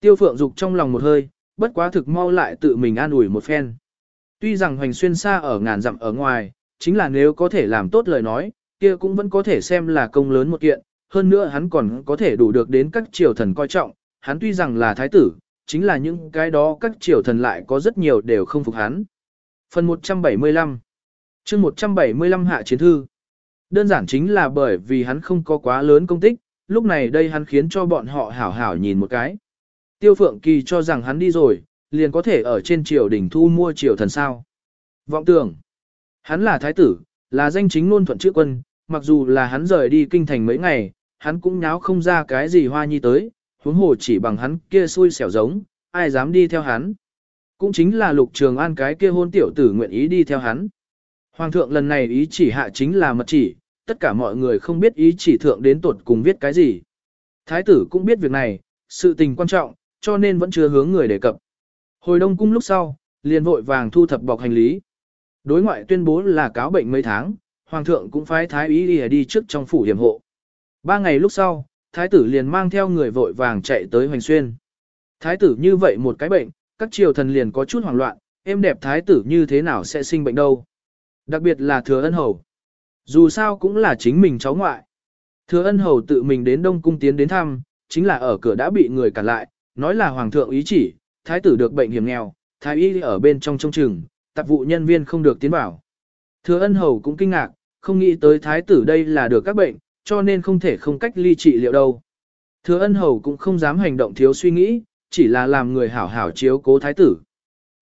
S1: Tiêu phượng dục trong lòng một hơi, bất quá thực mau lại tự mình an ủi một phen. Tuy rằng hoành xuyên xa ở ngàn dặm ở ngoài, chính là nếu có thể làm tốt lời nói, kia cũng vẫn có thể xem là công lớn một kiện, hơn nữa hắn còn có thể đủ được đến các triều thần coi trọng, hắn tuy rằng là thái tử, chính là những cái đó các triều thần lại có rất nhiều đều không phục hắn. Phần 175 chương 175 hạ chiến thư Đơn giản chính là bởi vì hắn không có quá lớn công tích, lúc này đây hắn khiến cho bọn họ hảo hảo nhìn một cái. Tiêu Phượng Kỳ cho rằng hắn đi rồi, liền có thể ở trên triều đỉnh thu mua triều thần sao. Vọng tưởng, hắn là thái tử, là danh chính luôn thuận chữ quân, mặc dù là hắn rời đi kinh thành mấy ngày, hắn cũng nháo không ra cái gì hoa nhi tới, huống hồ chỉ bằng hắn kia xui xẻo giống, ai dám đi theo hắn. Cũng chính là lục trường an cái kia hôn tiểu tử nguyện ý đi theo hắn. Hoàng thượng lần này ý chỉ hạ chính là mật chỉ, tất cả mọi người không biết ý chỉ thượng đến tuột cùng viết cái gì. Thái tử cũng biết việc này, sự tình quan trọng, cho nên vẫn chưa hướng người đề cập. Hồi đông cung lúc sau, liền vội vàng thu thập bọc hành lý. Đối ngoại tuyên bố là cáo bệnh mấy tháng, hoàng thượng cũng phái thái ý đi, đi trước trong phủ hiểm hộ. Ba ngày lúc sau, thái tử liền mang theo người vội vàng chạy tới hoành xuyên. Thái tử như vậy một cái bệnh, các triều thần liền có chút hoảng loạn, em đẹp thái tử như thế nào sẽ sinh bệnh đâu. Đặc biệt là thừa ân hầu. Dù sao cũng là chính mình cháu ngoại. Thừa ân hầu tự mình đến Đông Cung tiến đến thăm, chính là ở cửa đã bị người cản lại, nói là hoàng thượng ý chỉ, thái tử được bệnh hiểm nghèo, thái y ở bên trong trông chừng, tạp vụ nhân viên không được tiến vào. Thừa ân hầu cũng kinh ngạc, không nghĩ tới thái tử đây là được các bệnh, cho nên không thể không cách ly trị liệu đâu. Thừa ân hầu cũng không dám hành động thiếu suy nghĩ, chỉ là làm người hảo hảo chiếu cố thái tử.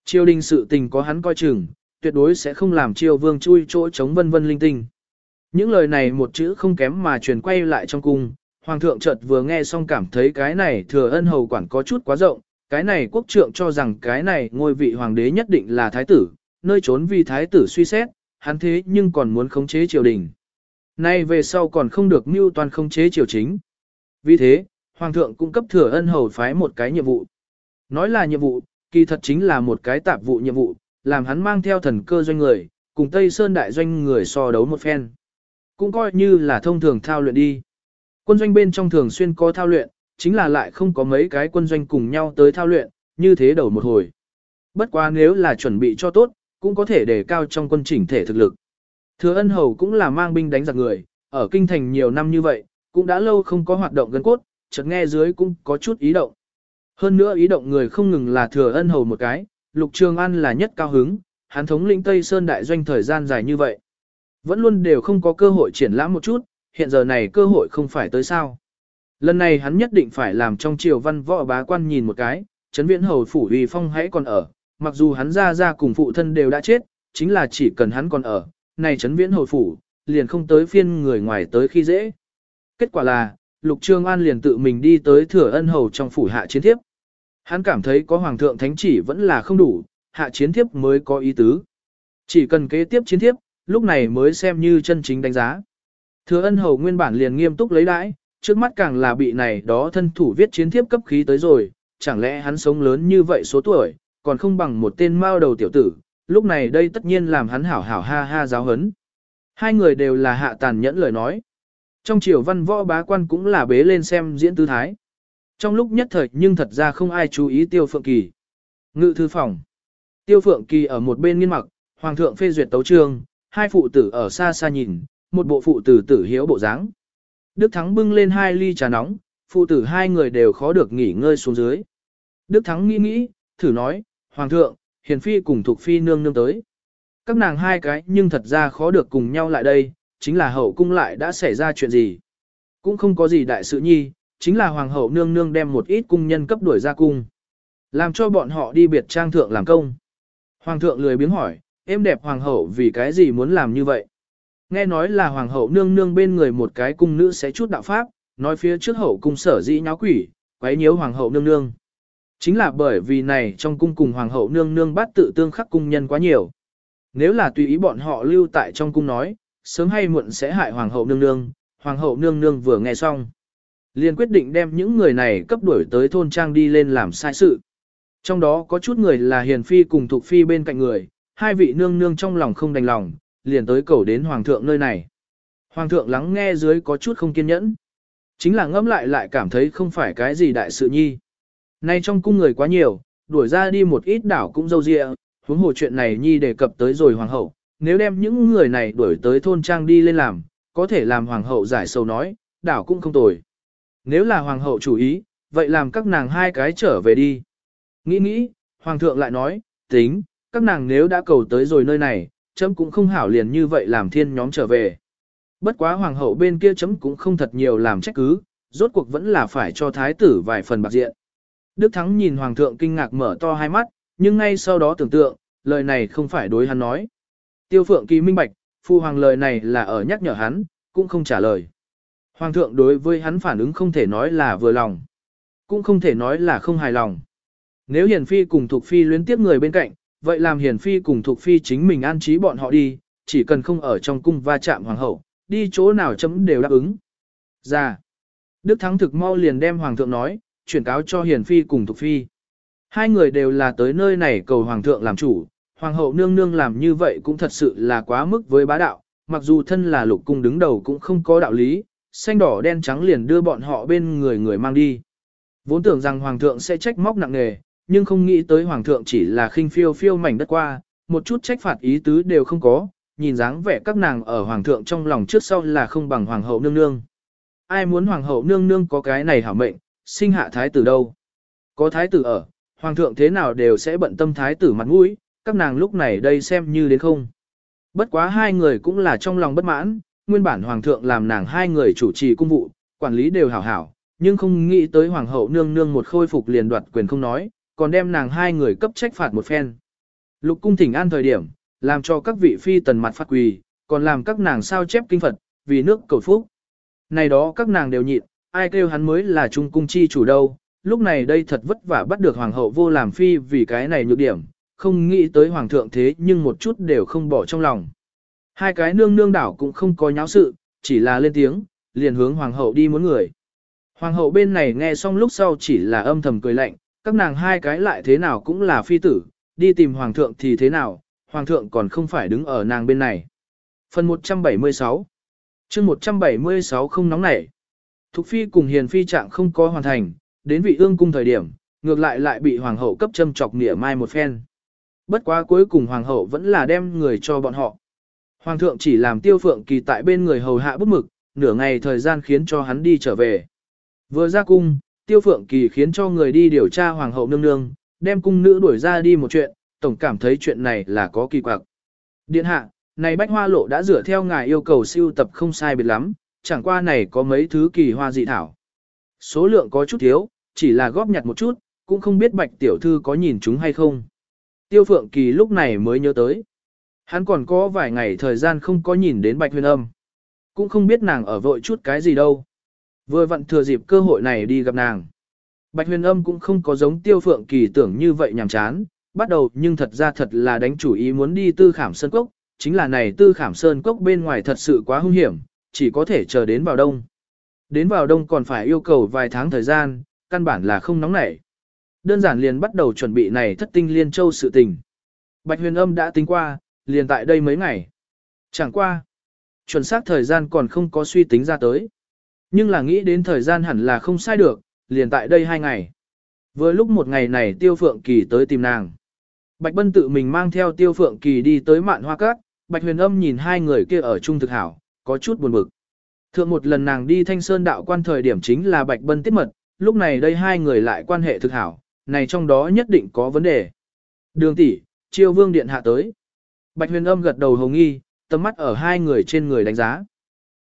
S1: Triều đình sự tình có hắn coi chừng, tuyệt đối sẽ không làm triều vương chui chỗ chống vân vân linh tinh. Những lời này một chữ không kém mà truyền quay lại trong cung, hoàng thượng chợt vừa nghe xong cảm thấy cái này thừa ân hầu quản có chút quá rộng, cái này quốc trượng cho rằng cái này ngôi vị hoàng đế nhất định là thái tử, nơi trốn vì thái tử suy xét, hắn thế nhưng còn muốn khống chế triều đình. Nay về sau còn không được mưu toàn không chế triều chính. Vì thế, Hoàng thượng cung cấp thừa ân hầu phái một cái nhiệm vụ. Nói là nhiệm vụ, kỳ thật chính là một cái tạp vụ nhiệm vụ, làm hắn mang theo thần cơ doanh người, cùng Tây Sơn đại doanh người so đấu một phen. Cũng coi như là thông thường thao luyện đi. Quân doanh bên trong thường xuyên có thao luyện, chính là lại không có mấy cái quân doanh cùng nhau tới thao luyện, như thế đầu một hồi. Bất quá nếu là chuẩn bị cho tốt, cũng có thể đề cao trong quân chỉnh thể thực lực. Thừa ân hầu cũng là mang binh đánh giặc người, ở kinh thành nhiều năm như vậy, cũng đã lâu không có hoạt động gân cốt, chợt nghe dưới cũng có chút ý động. Hơn nữa ý động người không ngừng là thừa ân hầu một cái, lục trường an là nhất cao hứng, hắn thống lĩnh Tây Sơn đại doanh thời gian dài như vậy. Vẫn luôn đều không có cơ hội triển lãm một chút, hiện giờ này cơ hội không phải tới sao. Lần này hắn nhất định phải làm trong triều văn võ bá quan nhìn một cái, chấn viễn hầu phủ uy phong hãy còn ở, mặc dù hắn ra ra cùng phụ thân đều đã chết, chính là chỉ cần hắn còn ở, này chấn viễn hồi phủ, liền không tới phiên người ngoài tới khi dễ. Kết quả là, Lục trương An liền tự mình đi tới thừa ân hầu trong phủ hạ chiến thiếp. Hắn cảm thấy có hoàng thượng thánh chỉ vẫn là không đủ, hạ chiến thiếp mới có ý tứ. Chỉ cần kế tiếp chiến thiếp, lúc này mới xem như chân chính đánh giá. Thừa ân hầu nguyên bản liền nghiêm túc lấy đãi, trước mắt càng là bị này đó thân thủ viết chiến thiếp cấp khí tới rồi, chẳng lẽ hắn sống lớn như vậy số tuổi, còn không bằng một tên mao đầu tiểu tử, lúc này đây tất nhiên làm hắn hảo hảo ha ha giáo hấn. Hai người đều là hạ tàn nhẫn lời nói. Trong triều văn võ bá quan cũng là bế lên xem diễn tư thái. Trong lúc nhất thời nhưng thật ra không ai chú ý Tiêu Phượng Kỳ. Ngự thư phòng. Tiêu Phượng Kỳ ở một bên nghiên mặc, Hoàng thượng phê duyệt tấu trương, hai phụ tử ở xa xa nhìn, một bộ phụ tử tử hiếu bộ dáng. Đức Thắng bưng lên hai ly trà nóng, phụ tử hai người đều khó được nghỉ ngơi xuống dưới. Đức Thắng nghĩ nghĩ, thử nói, Hoàng thượng, Hiền Phi cùng Thuộc Phi nương nương tới. Các nàng hai cái nhưng thật ra khó được cùng nhau lại đây, chính là hậu cung lại đã xảy ra chuyện gì. Cũng không có gì đại sự nhi, chính là Hoàng hậu nương nương đem một ít cung nhân cấp đuổi ra cung. Làm cho bọn họ đi biệt trang thượng làm công. Hoàng thượng lười biếng hỏi, em đẹp Hoàng hậu vì cái gì muốn làm như vậy? Nghe nói là Hoàng hậu nương nương bên người một cái cung nữ sẽ chút đạo pháp, nói phía trước hậu cung sở dĩ nháo quỷ, quấy nhiễu Hoàng hậu nương nương. Chính là bởi vì này trong cung cùng hoàng hậu nương nương bắt tự tương khắc cung nhân quá nhiều. Nếu là tùy ý bọn họ lưu tại trong cung nói, sớm hay muộn sẽ hại hoàng hậu nương nương, hoàng hậu nương nương vừa nghe xong. liền quyết định đem những người này cấp đuổi tới thôn trang đi lên làm sai sự. Trong đó có chút người là hiền phi cùng thuộc phi bên cạnh người, hai vị nương nương trong lòng không đành lòng, liền tới cầu đến hoàng thượng nơi này. Hoàng thượng lắng nghe dưới có chút không kiên nhẫn. Chính là ngẫm lại lại cảm thấy không phải cái gì đại sự nhi. Nay trong cung người quá nhiều, đuổi ra đi một ít đảo cũng dâu dịa, huống hồ chuyện này nhi đề cập tới rồi hoàng hậu, nếu đem những người này đuổi tới thôn trang đi lên làm, có thể làm hoàng hậu giải sầu nói, đảo cũng không tồi. Nếu là hoàng hậu chủ ý, vậy làm các nàng hai cái trở về đi. Nghĩ nghĩ, hoàng thượng lại nói, tính, các nàng nếu đã cầu tới rồi nơi này, chấm cũng không hảo liền như vậy làm thiên nhóm trở về. Bất quá hoàng hậu bên kia chấm cũng không thật nhiều làm trách cứ, rốt cuộc vẫn là phải cho thái tử vài phần bạc diện. Đức Thắng nhìn Hoàng thượng kinh ngạc mở to hai mắt, nhưng ngay sau đó tưởng tượng, lời này không phải đối hắn nói. Tiêu Phượng Kỳ minh bạch, Phu Hoàng lời này là ở nhắc nhở hắn, cũng không trả lời. Hoàng thượng đối với hắn phản ứng không thể nói là vừa lòng, cũng không thể nói là không hài lòng. Nếu Hiền Phi cùng Thục Phi luyến tiếp người bên cạnh, vậy làm Hiền Phi cùng Thục Phi chính mình an trí bọn họ đi, chỉ cần không ở trong cung va chạm Hoàng hậu, đi chỗ nào chấm đều đáp ứng. Ra. Đức Thắng thực mau liền đem Hoàng thượng nói, chuyển cáo cho Hiền Phi cùng Thục Phi. Hai người đều là tới nơi này cầu Hoàng thượng làm chủ, Hoàng hậu nương nương làm như vậy cũng thật sự là quá mức với bá đạo, mặc dù thân là lục cung đứng đầu cũng không có đạo lý, xanh đỏ đen trắng liền đưa bọn họ bên người người mang đi. Vốn tưởng rằng Hoàng thượng sẽ trách móc nặng nề, nhưng không nghĩ tới Hoàng thượng chỉ là khinh phiêu phiêu mảnh đất qua, một chút trách phạt ý tứ đều không có, nhìn dáng vẻ các nàng ở Hoàng thượng trong lòng trước sau là không bằng Hoàng hậu nương nương. Ai muốn Hoàng hậu nương nương có cái này hảo mệnh, sinh hạ thái tử đâu. Có thái tử ở, hoàng thượng thế nào đều sẽ bận tâm thái tử mặt mũi, các nàng lúc này đây xem như đến không. Bất quá hai người cũng là trong lòng bất mãn, nguyên bản hoàng thượng làm nàng hai người chủ trì cung vụ, quản lý đều hảo hảo, nhưng không nghĩ tới hoàng hậu nương nương một khôi phục liền đoạt quyền không nói, còn đem nàng hai người cấp trách phạt một phen. Lục cung thỉnh an thời điểm, làm cho các vị phi tần mặt phát quỳ, còn làm các nàng sao chép kinh Phật, vì nước cầu phúc. Này đó các nàng đều nhịn, ai kêu hắn mới là trung cung chi chủ đâu, lúc này đây thật vất vả bắt được hoàng hậu vô làm phi vì cái này nhược điểm, không nghĩ tới hoàng thượng thế nhưng một chút đều không bỏ trong lòng. Hai cái nương nương đảo cũng không có nháo sự, chỉ là lên tiếng, liền hướng hoàng hậu đi muốn người. Hoàng hậu bên này nghe xong lúc sau chỉ là âm thầm cười lạnh, các nàng hai cái lại thế nào cũng là phi tử, đi tìm hoàng thượng thì thế nào, hoàng thượng còn không phải đứng ở nàng bên này. Phần 176 chương 176 không nóng nảy. Thục phi cùng hiền phi trạng không có hoàn thành, đến vị ương cung thời điểm, ngược lại lại bị hoàng hậu cấp châm chọc nghĩa mai một phen. Bất quá cuối cùng hoàng hậu vẫn là đem người cho bọn họ. Hoàng thượng chỉ làm tiêu phượng kỳ tại bên người hầu hạ bút mực, nửa ngày thời gian khiến cho hắn đi trở về. Vừa ra cung, tiêu phượng kỳ khiến cho người đi điều tra hoàng hậu nương nương, đem cung nữ đuổi ra đi một chuyện, tổng cảm thấy chuyện này là có kỳ quặc. Điện hạ, này bách hoa lộ đã rửa theo ngài yêu cầu siêu tập không sai biệt lắm, chẳng qua này có mấy thứ kỳ hoa dị thảo. Số lượng có chút thiếu, chỉ là góp nhặt một chút, cũng không biết bạch tiểu thư có nhìn chúng hay không. Tiêu phượng kỳ lúc này mới nhớ tới. Hắn còn có vài ngày thời gian không có nhìn đến bạch huyền âm. Cũng không biết nàng ở vội chút cái gì đâu. Vừa vặn thừa dịp cơ hội này đi gặp nàng. Bạch huyền âm cũng không có giống tiêu phượng kỳ tưởng như vậy nhàm chán, bắt đầu nhưng thật ra thật là đánh chủ ý muốn đi tư khảm sơn cốc, chính là này tư khảm sơn cốc bên ngoài thật sự quá hung hiểm, chỉ có thể chờ đến vào đông. Đến vào đông còn phải yêu cầu vài tháng thời gian, căn bản là không nóng nảy. Đơn giản liền bắt đầu chuẩn bị này thất tinh liên châu sự tình. Bạch huyền âm đã tính qua, liền tại đây mấy ngày. Chẳng qua. chuẩn xác thời gian còn không có suy tính ra tới. Nhưng là nghĩ đến thời gian hẳn là không sai được, liền tại đây hai ngày. Vừa lúc một ngày này Tiêu Phượng Kỳ tới tìm nàng. Bạch Bân tự mình mang theo Tiêu Phượng Kỳ đi tới mạn hoa cát, Bạch Huyền Âm nhìn hai người kia ở chung thực hảo, có chút buồn bực. Thượng một lần nàng đi Thanh Sơn đạo quan thời điểm chính là Bạch Bân tiết mật, lúc này đây hai người lại quan hệ thực hảo, này trong đó nhất định có vấn đề. Đường tỷ, Triều Vương điện hạ tới. Bạch Huyền Âm gật đầu hồng nghi, tầm mắt ở hai người trên người đánh giá.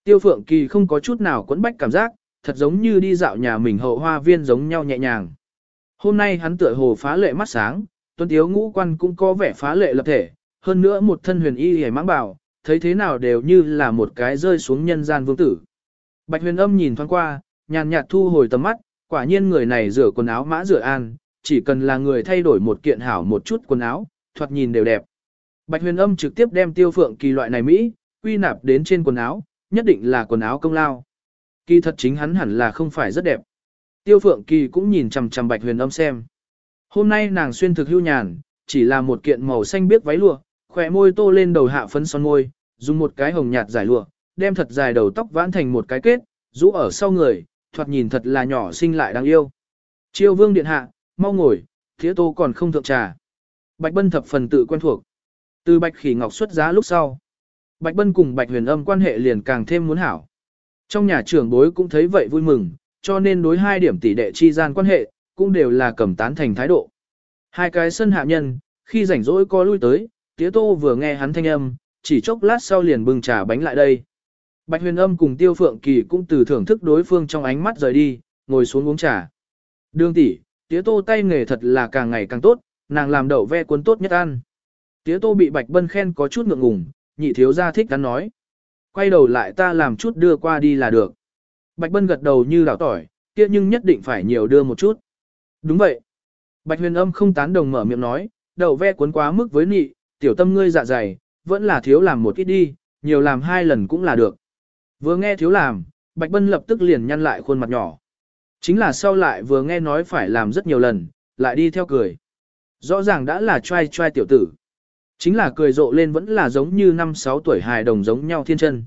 S1: Tiêu Phượng Kỳ không có chút nào quấn bách cảm giác, thật giống như đi dạo nhà mình hậu hoa viên giống nhau nhẹ nhàng. Hôm nay hắn tựa hồ phá lệ mắt sáng, tuân tiếu ngũ quan cũng có vẻ phá lệ lập thể, hơn nữa một thân huyền y hề mãng bảo, thấy thế nào đều như là một cái rơi xuống nhân gian vương tử. Bạch huyền âm nhìn thoáng qua, nhàn nhạt thu hồi tầm mắt, quả nhiên người này rửa quần áo mã rửa an, chỉ cần là người thay đổi một kiện hảo một chút quần áo, thoạt nhìn đều đẹp. Bạch huyền âm trực tiếp đem tiêu phượng kỳ loại này Mỹ, quy nạp đến trên quần áo, nhất định là quần áo công lao. Kỳ thật chính hắn hẳn là không phải rất đẹp. Tiêu phượng kỳ cũng nhìn chằm chằm bạch huyền âm xem. Hôm nay nàng xuyên thực hưu nhàn, chỉ là một kiện màu xanh biếc váy lụa, khỏe môi tô lên đầu hạ phấn son môi, dùng một cái hồng nhạt giải lụa, đem thật dài đầu tóc vãn thành một cái kết, rũ ở sau người, thoạt nhìn thật là nhỏ xinh lại đáng yêu. Triều vương điện hạ, mau ngồi, thía tô còn không thượng trà. Bạch Bân thập phần tự quen thuộc. Từ Bạch Khỉ Ngọc xuất giá lúc sau. Bạch Bân cùng Bạch Huyền Âm quan hệ liền càng thêm muốn hảo. Trong nhà trưởng bối cũng thấy vậy vui mừng, cho nên đối hai điểm tỷ đệ chi gian quan hệ, cũng đều là cầm tán thành thái độ. Hai cái sân hạ nhân, khi rảnh rỗi có lui tới, tía tô vừa nghe hắn thanh âm, chỉ chốc lát sau liền bưng trà bánh lại đây. Bạch huyền âm cùng tiêu phượng kỳ cũng từ thưởng thức đối phương trong ánh mắt rời đi, ngồi xuống uống trà. Đương tỷ, tía tô tay nghề thật là càng ngày càng tốt, nàng làm đậu ve cuốn tốt nhất ăn. Tía tô bị bạch bân khen có chút ngượng ngùng, nhị thiếu gia thích hắn nói. Quay đầu lại ta làm chút đưa qua đi là được. Bạch bân gật đầu như đảo tỏi, kia nhưng nhất định phải nhiều đưa một chút. Đúng vậy. Bạch huyền âm không tán đồng mở miệng nói, đậu ve cuốn quá mức với nị, tiểu tâm ngươi dạ dày, vẫn là thiếu làm một ít đi, nhiều làm hai lần cũng là được. Vừa nghe thiếu làm, Bạch Bân lập tức liền nhăn lại khuôn mặt nhỏ. Chính là sau lại vừa nghe nói phải làm rất nhiều lần, lại đi theo cười. Rõ ràng đã là trai trai tiểu tử. Chính là cười rộ lên vẫn là giống như năm sáu tuổi hài đồng giống nhau thiên chân.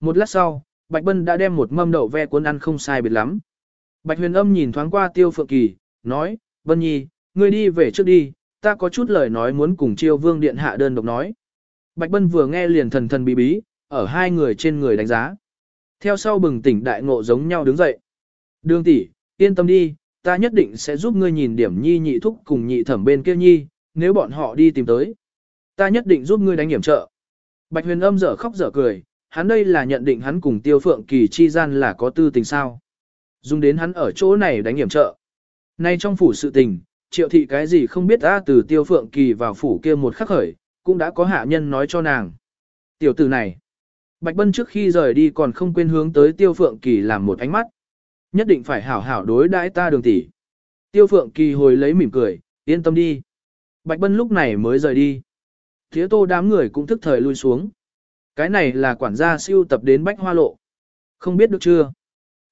S1: Một lát sau, Bạch Bân đã đem một mâm đậu ve cuốn ăn không sai biệt lắm. Bạch huyền âm nhìn thoáng qua tiêu phượng kỳ, nói, Bân Nhi, ngươi đi về trước đi, ta có chút lời nói muốn cùng chiêu vương điện hạ đơn độc nói. Bạch Bân vừa nghe liền thần thần bí bí, ở hai người trên người đánh giá. Theo sau bừng tỉnh đại ngộ giống nhau đứng dậy. Đường tỷ, yên tâm đi, ta nhất định sẽ giúp ngươi nhìn điểm nhi nhị thúc cùng nhị thẩm bên kia nhi, nếu bọn họ đi tìm tới. Ta nhất định giúp ngươi đánh hiểm trợ. Bạch huyền âm dở khóc dở cười, hắn đây là nhận định hắn cùng tiêu phượng kỳ chi gian là có tư tình sao. Dùng đến hắn ở chỗ này đánh hiểm trợ. Nay trong phủ sự tình, triệu thị cái gì không biết ta từ tiêu phượng kỳ vào phủ kia một khắc khởi, cũng đã có hạ nhân nói cho nàng. Tiểu tử này, Bạch Bân trước khi rời đi còn không quên hướng tới tiêu phượng kỳ làm một ánh mắt. Nhất định phải hảo hảo đối đãi ta đường tỷ. Tiêu phượng kỳ hồi lấy mỉm cười, yên tâm đi. Bạch Bân lúc này mới rời đi. Thế tô đám người cũng thức thời lui xuống. Cái này là quản gia siêu tập đến bách hoa lộ. Không biết được chưa?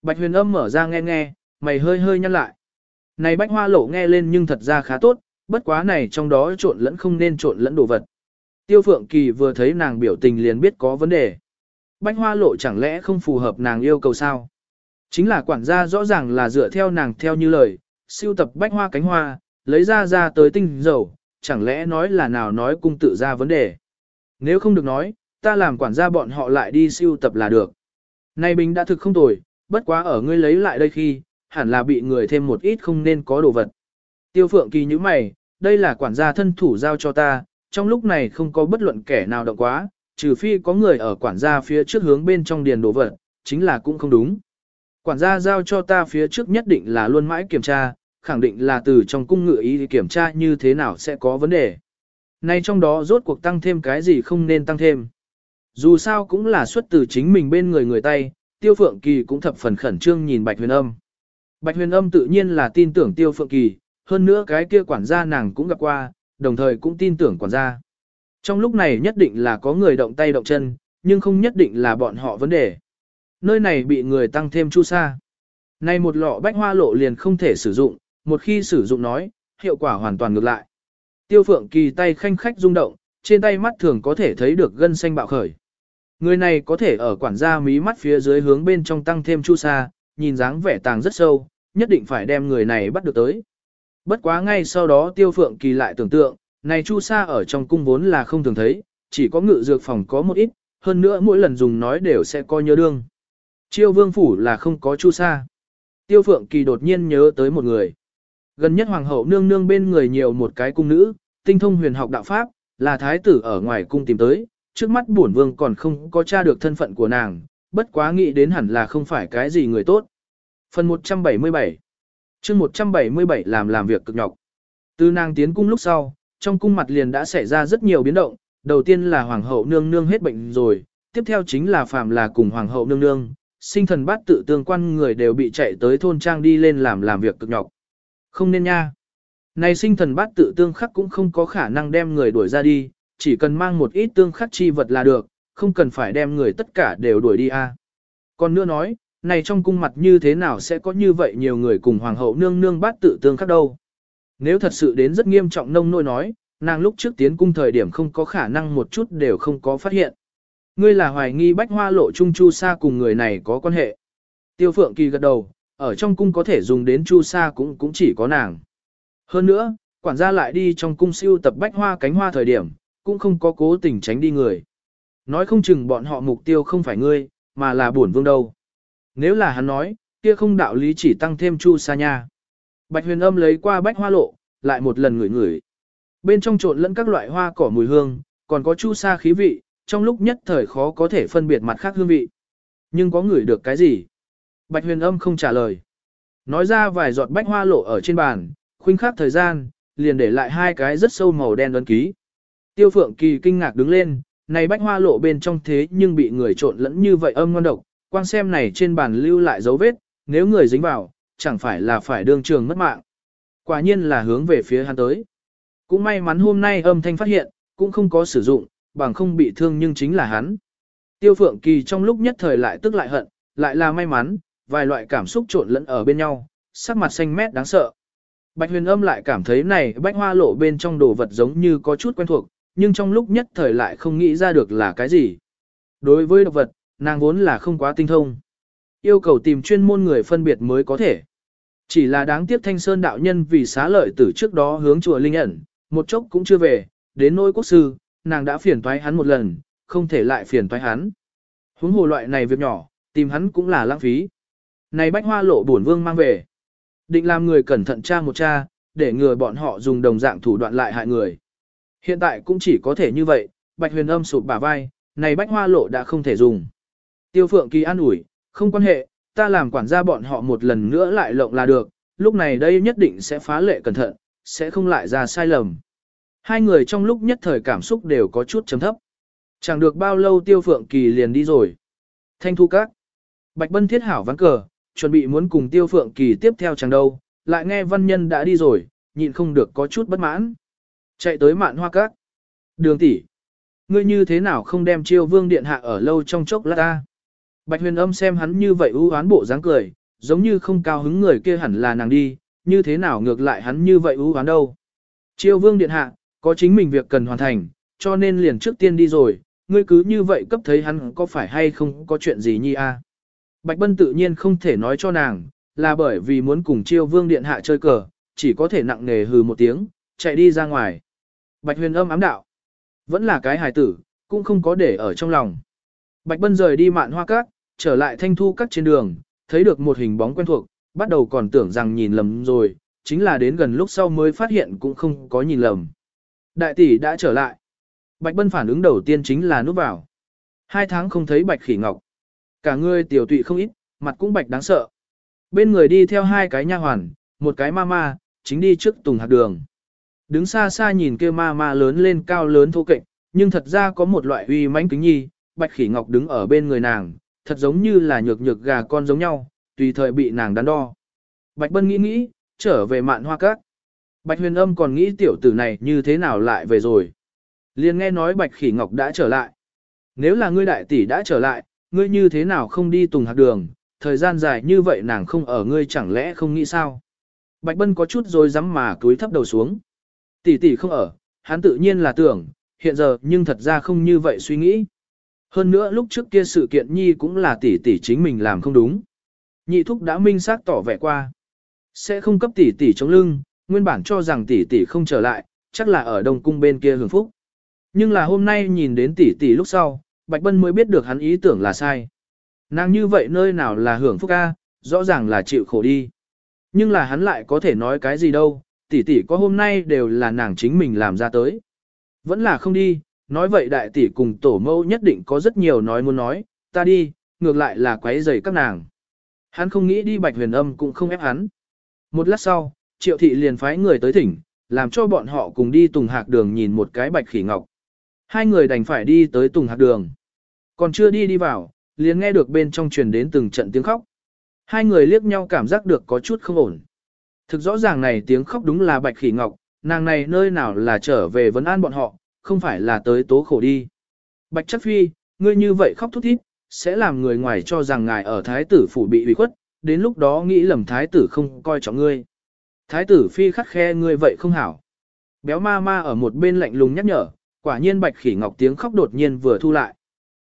S1: Bạch huyền âm mở ra nghe nghe, mày hơi hơi nhăn lại. Này bách hoa lộ nghe lên nhưng thật ra khá tốt, bất quá này trong đó trộn lẫn không nên trộn lẫn đồ vật. Tiêu Phượng Kỳ vừa thấy nàng biểu tình liền biết có vấn đề. Bách hoa lộ chẳng lẽ không phù hợp nàng yêu cầu sao? Chính là quản gia rõ ràng là dựa theo nàng theo như lời, siêu tập bách hoa cánh hoa, lấy ra ra tới tinh dầu, chẳng lẽ nói là nào nói cung tự ra vấn đề. Nếu không được nói, ta làm quản gia bọn họ lại đi siêu tập là được. Này bình đã thực không tồi, bất quá ở ngươi lấy lại đây khi, hẳn là bị người thêm một ít không nên có đồ vật. Tiêu phượng kỳ như mày, đây là quản gia thân thủ giao cho ta, trong lúc này không có bất luận kẻ nào động quá, trừ phi có người ở quản gia phía trước hướng bên trong điền đồ vật, chính là cũng không đúng. Quản gia giao cho ta phía trước nhất định là luôn mãi kiểm tra, khẳng định là từ trong cung ngự ý kiểm tra như thế nào sẽ có vấn đề. Nay trong đó rốt cuộc tăng thêm cái gì không nên tăng thêm. Dù sao cũng là xuất từ chính mình bên người người tay, Tiêu Phượng Kỳ cũng thập phần khẩn trương nhìn Bạch Huyền Âm. Bạch Huyền Âm tự nhiên là tin tưởng Tiêu Phượng Kỳ, hơn nữa cái kia quản gia nàng cũng gặp qua, đồng thời cũng tin tưởng quản gia. Trong lúc này nhất định là có người động tay động chân, nhưng không nhất định là bọn họ vấn đề. Nơi này bị người tăng thêm chu sa. Này một lọ bách hoa lộ liền không thể sử dụng, một khi sử dụng nói, hiệu quả hoàn toàn ngược lại. Tiêu phượng kỳ tay khanh khách rung động, trên tay mắt thường có thể thấy được gân xanh bạo khởi. Người này có thể ở quản gia mí mắt phía dưới hướng bên trong tăng thêm chu sa, nhìn dáng vẻ tàng rất sâu, nhất định phải đem người này bắt được tới. Bất quá ngay sau đó tiêu phượng kỳ lại tưởng tượng, này chu sa ở trong cung vốn là không thường thấy, chỉ có ngự dược phòng có một ít, hơn nữa mỗi lần dùng nói đều sẽ coi nhớ đương. Chiêu vương phủ là không có chu sa. Tiêu phượng kỳ đột nhiên nhớ tới một người. Gần nhất hoàng hậu nương nương bên người nhiều một cái cung nữ, tinh thông huyền học đạo pháp, là thái tử ở ngoài cung tìm tới, trước mắt bổn vương còn không có tra được thân phận của nàng, bất quá nghĩ đến hẳn là không phải cái gì người tốt. Phần 177 chương 177 làm làm việc cực nhọc. Từ nàng tiến cung lúc sau, trong cung mặt liền đã xảy ra rất nhiều biến động, đầu tiên là hoàng hậu nương nương hết bệnh rồi, tiếp theo chính là phàm là cùng hoàng hậu nương nương, sinh thần bát tự tương quan người đều bị chạy tới thôn trang đi lên làm làm việc cực nhọc. Không nên nha. Này sinh thần bát tự tương khắc cũng không có khả năng đem người đuổi ra đi, chỉ cần mang một ít tương khắc chi vật là được, không cần phải đem người tất cả đều đuổi đi a. Còn nữa nói, này trong cung mặt như thế nào sẽ có như vậy nhiều người cùng hoàng hậu nương nương bát tự tương khắc đâu. Nếu thật sự đến rất nghiêm trọng nông nỗi nói, nàng lúc trước tiến cung thời điểm không có khả năng một chút đều không có phát hiện. Ngươi là hoài nghi bách hoa lộ trung chu sa cùng người này có quan hệ. Tiêu phượng kỳ gật đầu, ở trong cung có thể dùng đến chu sa cũng cũng chỉ có nàng. Hơn nữa, quản gia lại đi trong cung siêu tập bách hoa cánh hoa thời điểm, cũng không có cố tình tránh đi người. Nói không chừng bọn họ mục tiêu không phải ngươi, mà là bổn vương đâu. Nếu là hắn nói, kia không đạo lý chỉ tăng thêm chu sa nha. Bạch huyền âm lấy qua bách hoa lộ, lại một lần ngửi ngửi. Bên trong trộn lẫn các loại hoa cỏ mùi hương, còn có chu sa khí vị, trong lúc nhất thời khó có thể phân biệt mặt khác hương vị. Nhưng có ngửi được cái gì? Bạch huyền âm không trả lời. Nói ra vài giọt bách hoa lộ ở trên bàn, khuynh khắc thời gian, liền để lại hai cái rất sâu màu đen ấn ký. Tiêu phượng kỳ kinh ngạc đứng lên, này bách hoa lộ bên trong thế nhưng bị người trộn lẫn như vậy âm ngon độc, Quan xem này trên bàn lưu lại dấu vết, nếu người dính vào, chẳng phải là phải đương trường mất mạng. Quả nhiên là hướng về phía hắn tới. Cũng may mắn hôm nay âm thanh phát hiện, cũng không có sử dụng, bằng không bị thương nhưng chính là hắn. Tiêu Phượng Kỳ trong lúc nhất thời lại tức lại hận, lại là may mắn, vài loại cảm xúc trộn lẫn ở bên nhau, sắc mặt xanh mét đáng sợ. Bạch huyền âm lại cảm thấy này bách hoa lộ bên trong đồ vật giống như có chút quen thuộc, nhưng trong lúc nhất thời lại không nghĩ ra được là cái gì. Đối với độc vật, nàng vốn là không quá tinh thông. Yêu cầu tìm chuyên môn người phân biệt mới có thể. Chỉ là đáng tiếc thanh sơn đạo nhân vì xá lợi từ trước đó hướng chùa Linh ẩn, một chốc cũng chưa về, đến nỗi quốc sư, nàng đã phiền toái hắn một lần, không thể lại phiền toái hắn. Huống hồ loại này việc nhỏ, tìm hắn cũng là lãng phí. Này bách hoa lộ bổn vương mang về. Định làm người cẩn thận tra một tra, để ngừa bọn họ dùng đồng dạng thủ đoạn lại hại người. Hiện tại cũng chỉ có thể như vậy, bạch huyền âm sụp bả vai, này bách hoa lộ đã không thể dùng. Tiêu phượng kỳ an ủi, không quan hệ, ta làm quản gia bọn họ một lần nữa lại lộng là được, lúc này đây nhất định sẽ phá lệ cẩn thận, sẽ không lại ra sai lầm. Hai người trong lúc nhất thời cảm xúc đều có chút chấm thấp. Chẳng được bao lâu tiêu phượng kỳ liền đi rồi. Thanh thu các. Bạch Bân thiết hảo ván cờ, chuẩn bị muốn cùng tiêu phượng kỳ tiếp theo chẳng đâu, lại nghe văn nhân đã đi rồi, nhịn không được có chút bất mãn. Chạy tới mạn hoa các. Đường tỷ, Ngươi như thế nào không đem chiêu vương điện hạ ở lâu trong chốc lát ta? Bạch huyền âm xem hắn như vậy ưu oán bộ dáng cười, giống như không cao hứng người kia hẳn là nàng đi, như thế nào ngược lại hắn như vậy ưu oán đâu. Triều vương điện hạ, có chính mình việc cần hoàn thành, cho nên liền trước tiên đi rồi, ngươi cứ như vậy cấp thấy hắn có phải hay không có chuyện gì nhi a? À? Bạch Bân tự nhiên không thể nói cho nàng, là bởi vì muốn cùng Triều vương điện hạ chơi cờ, chỉ có thể nặng nề hừ một tiếng, chạy đi ra ngoài. Bạch huyền âm ám đạo, vẫn là cái hài tử, cũng không có để ở trong lòng. Bạch Bân rời đi mạn hoa cát, trở lại thanh thu các trên đường, thấy được một hình bóng quen thuộc, bắt đầu còn tưởng rằng nhìn lầm rồi, chính là đến gần lúc sau mới phát hiện cũng không có nhìn lầm. Đại tỷ đã trở lại. Bạch Bân phản ứng đầu tiên chính là núp vào. Hai tháng không thấy Bạch Khỉ Ngọc. Cả người tiểu tụy không ít, mặt cũng bạch đáng sợ. Bên người đi theo hai cái nha hoàn, một cái ma ma, chính đi trước tùng hạt đường. Đứng xa xa nhìn kia ma ma lớn lên cao lớn thô kệch, nhưng thật ra có một loại uy mãnh kính nhi, Bạch Khỉ Ngọc đứng ở bên người nàng, thật giống như là nhược nhược gà con giống nhau, tùy thời bị nàng đắn đo. Bạch Bân nghĩ nghĩ, trở về mạn hoa cát. Bạch huyền âm còn nghĩ tiểu tử này như thế nào lại về rồi. liền nghe nói Bạch Khỉ Ngọc đã trở lại. Nếu là ngươi đại tỷ đã trở lại, ngươi như thế nào không đi tùng hạt đường, thời gian dài như vậy nàng không ở ngươi chẳng lẽ không nghĩ sao. Bạch Bân có chút rồi dám mà cúi thấp đầu xuống. Tỷ tỷ không ở, hắn tự nhiên là tưởng, hiện giờ nhưng thật ra không như vậy suy nghĩ hơn nữa lúc trước kia sự kiện nhi cũng là tỷ tỷ chính mình làm không đúng. Nhị thúc đã minh xác tỏ vẻ qua. Sẽ không cấp tỷ tỷ chống lưng, nguyên bản cho rằng tỷ tỷ không trở lại, chắc là ở Đông Cung bên kia hưởng phúc. Nhưng là hôm nay nhìn đến tỷ tỷ lúc sau, Bạch Bân mới biết được hắn ý tưởng là sai. Nàng như vậy nơi nào là hưởng phúc a rõ ràng là chịu khổ đi. Nhưng là hắn lại có thể nói cái gì đâu, tỷ tỷ có hôm nay đều là nàng chính mình làm ra tới. Vẫn là không đi, nói vậy đại tỷ cùng tổ mẫu nhất định có rất nhiều nói muốn nói, ta đi, ngược lại là quấy rầy các nàng. Hắn không nghĩ đi bạch huyền âm cũng không ép hắn. Một lát sau, triệu thị liền phái người tới thỉnh, làm cho bọn họ cùng đi tùng hạc đường nhìn một cái bạch khỉ ngọc. Hai người đành phải đi tới tùng hạc đường. Còn chưa đi đi vào, liền nghe được bên trong truyền đến từng trận tiếng khóc. Hai người liếc nhau cảm giác được có chút không ổn. Thực rõ ràng này tiếng khóc đúng là bạch khỉ ngọc, nàng này nơi nào là trở về vấn an bọn họ, không phải là tới tố khổ đi. Bạch Chất phi, ngươi như vậy khóc thút thít, sẽ làm người ngoài cho rằng ngài ở thái tử phủ bị ủy khuất, đến lúc đó nghĩ lầm thái tử không coi trọng ngươi. Thái tử phi khắc khe ngươi vậy không hảo. Béo ma ma ở một bên lạnh lùng nhắc nhở, quả nhiên bạch khỉ ngọc tiếng khóc đột nhiên vừa thu lại.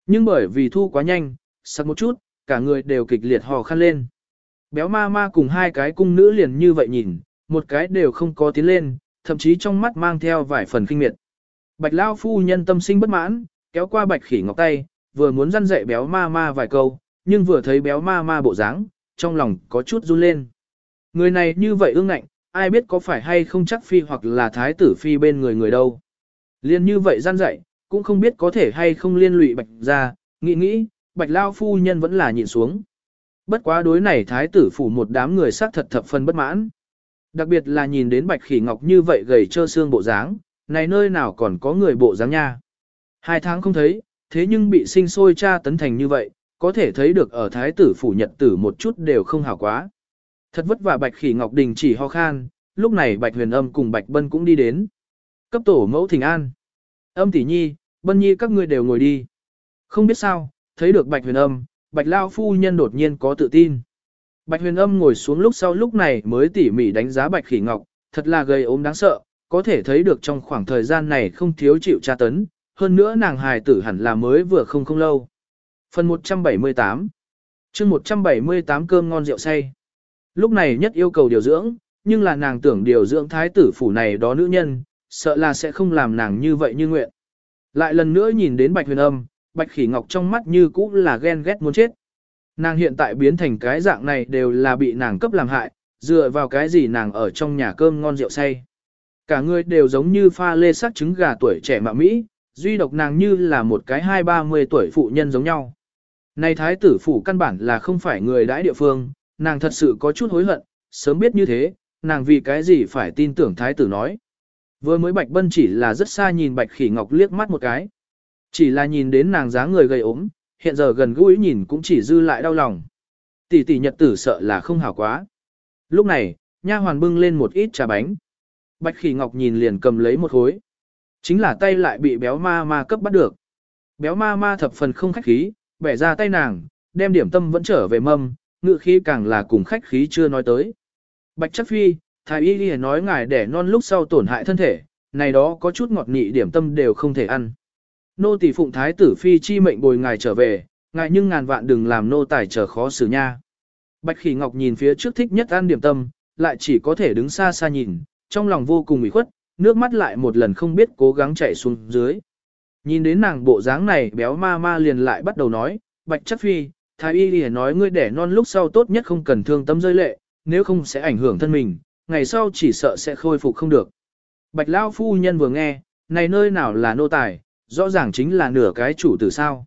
S1: Nhưng bởi vì thu quá nhanh, sắc một chút, cả người đều kịch liệt hò khăn lên. Béo ma ma cùng hai cái cung nữ liền như vậy nhìn, một cái đều không có tiến lên, thậm chí trong mắt mang theo vài phần kinh miệt. Bạch Lao phu nhân tâm sinh bất mãn, kéo qua bạch khỉ ngọc tay, vừa muốn răn dạy béo ma ma vài câu, nhưng vừa thấy béo ma ma bộ dáng, trong lòng có chút run lên. Người này như vậy ương ngạnh, ai biết có phải hay không chắc phi hoặc là thái tử phi bên người người đâu. Liên như vậy răn dạy, cũng không biết có thể hay không liên lụy bạch ra, nghĩ nghĩ, bạch lao phu nhân vẫn là nhịn xuống. Bất quá đối này thái tử phủ một đám người sát thật thập phần bất mãn. Đặc biệt là nhìn đến bạch khỉ ngọc như vậy gầy trơ xương bộ dáng, này nơi nào còn có người bộ dáng nha. Hai tháng không thấy, thế nhưng bị sinh sôi cha tấn thành như vậy, có thể thấy được ở thái tử phủ nhật tử một chút đều không hảo quá. Thật vất vả bạch khỉ ngọc đình chỉ ho khan, lúc này bạch huyền âm cùng bạch bân cũng đi đến. Cấp tổ mẫu thỉnh an. Âm tỷ nhi, bân nhi các ngươi đều ngồi đi. Không biết sao, thấy được bạch huyền âm, bạch lao phu nhân đột nhiên có tự tin. Bạch huyền âm ngồi xuống lúc sau lúc này mới tỉ mỉ đánh giá bạch khỉ ngọc, thật là gây ốm đáng sợ, có thể thấy được trong khoảng thời gian này không thiếu chịu tra tấn, hơn nữa nàng hài tử hẳn là mới vừa không không lâu. Phần 178 chương 178 cơm ngon rượu say. Lúc này nhất yêu cầu điều dưỡng, nhưng là nàng tưởng điều dưỡng thái tử phủ này đó nữ nhân, sợ là sẽ không làm nàng như vậy như nguyện. Lại lần nữa nhìn đến bạch huyền âm, bạch khỉ ngọc trong mắt như cũ là ghen ghét muốn chết. Nàng hiện tại biến thành cái dạng này đều là bị nàng cấp làm hại, dựa vào cái gì nàng ở trong nhà cơm ngon rượu say. Cả người đều giống như pha lê sắc trứng gà tuổi trẻ mạ Mỹ, duy độc nàng như là một cái hai ba mươi tuổi phụ nhân giống nhau. Này thái tử phủ căn bản là không phải người đãi địa phương, nàng thật sự có chút hối hận, sớm biết như thế, nàng vì cái gì phải tin tưởng thái tử nói. Vừa mới bạch bân chỉ là rất xa nhìn bạch khỉ ngọc liếc mắt một cái. Chỉ là nhìn đến nàng dáng người gầy ốm, hiện giờ gần gũi nhìn cũng chỉ dư lại đau lòng. Tỷ tỷ nhật tử sợ là không hảo quá. Lúc này, nha hoàn bưng lên một ít trà bánh. Bạch khỉ ngọc nhìn liền cầm lấy một khối. Chính là tay lại bị béo ma ma cấp bắt được. Béo ma ma thập phần không khách khí, bẻ ra tay nàng, đem điểm tâm vẫn trở về mâm, ngự khí càng là cùng khách khí chưa nói tới. Bạch chắc phi, thái y ghi nói ngài để non lúc sau tổn hại thân thể, này đó có chút ngọt nị điểm tâm đều không thể ăn. Nô tỳ phụng thái tử phi chi mệnh bồi ngài trở về, ngài nhưng ngàn vạn đừng làm nô tài trở khó xử nha. Bạch khỉ ngọc nhìn phía trước thích nhất ăn điểm tâm, lại chỉ có thể đứng xa xa nhìn, trong lòng vô cùng ủy khuất, nước mắt lại một lần không biết cố gắng chạy xuống dưới. Nhìn đến nàng bộ dáng này béo ma ma liền lại bắt đầu nói, bạch chất phi, thái y liền nói ngươi đẻ non lúc sau tốt nhất không cần thương tâm rơi lệ, nếu không sẽ ảnh hưởng thân mình, ngày sau chỉ sợ sẽ khôi phục không được. Bạch Lao phu nhân vừa nghe, này nơi nào là nô tài, rõ ràng chính là nửa cái chủ tử sao.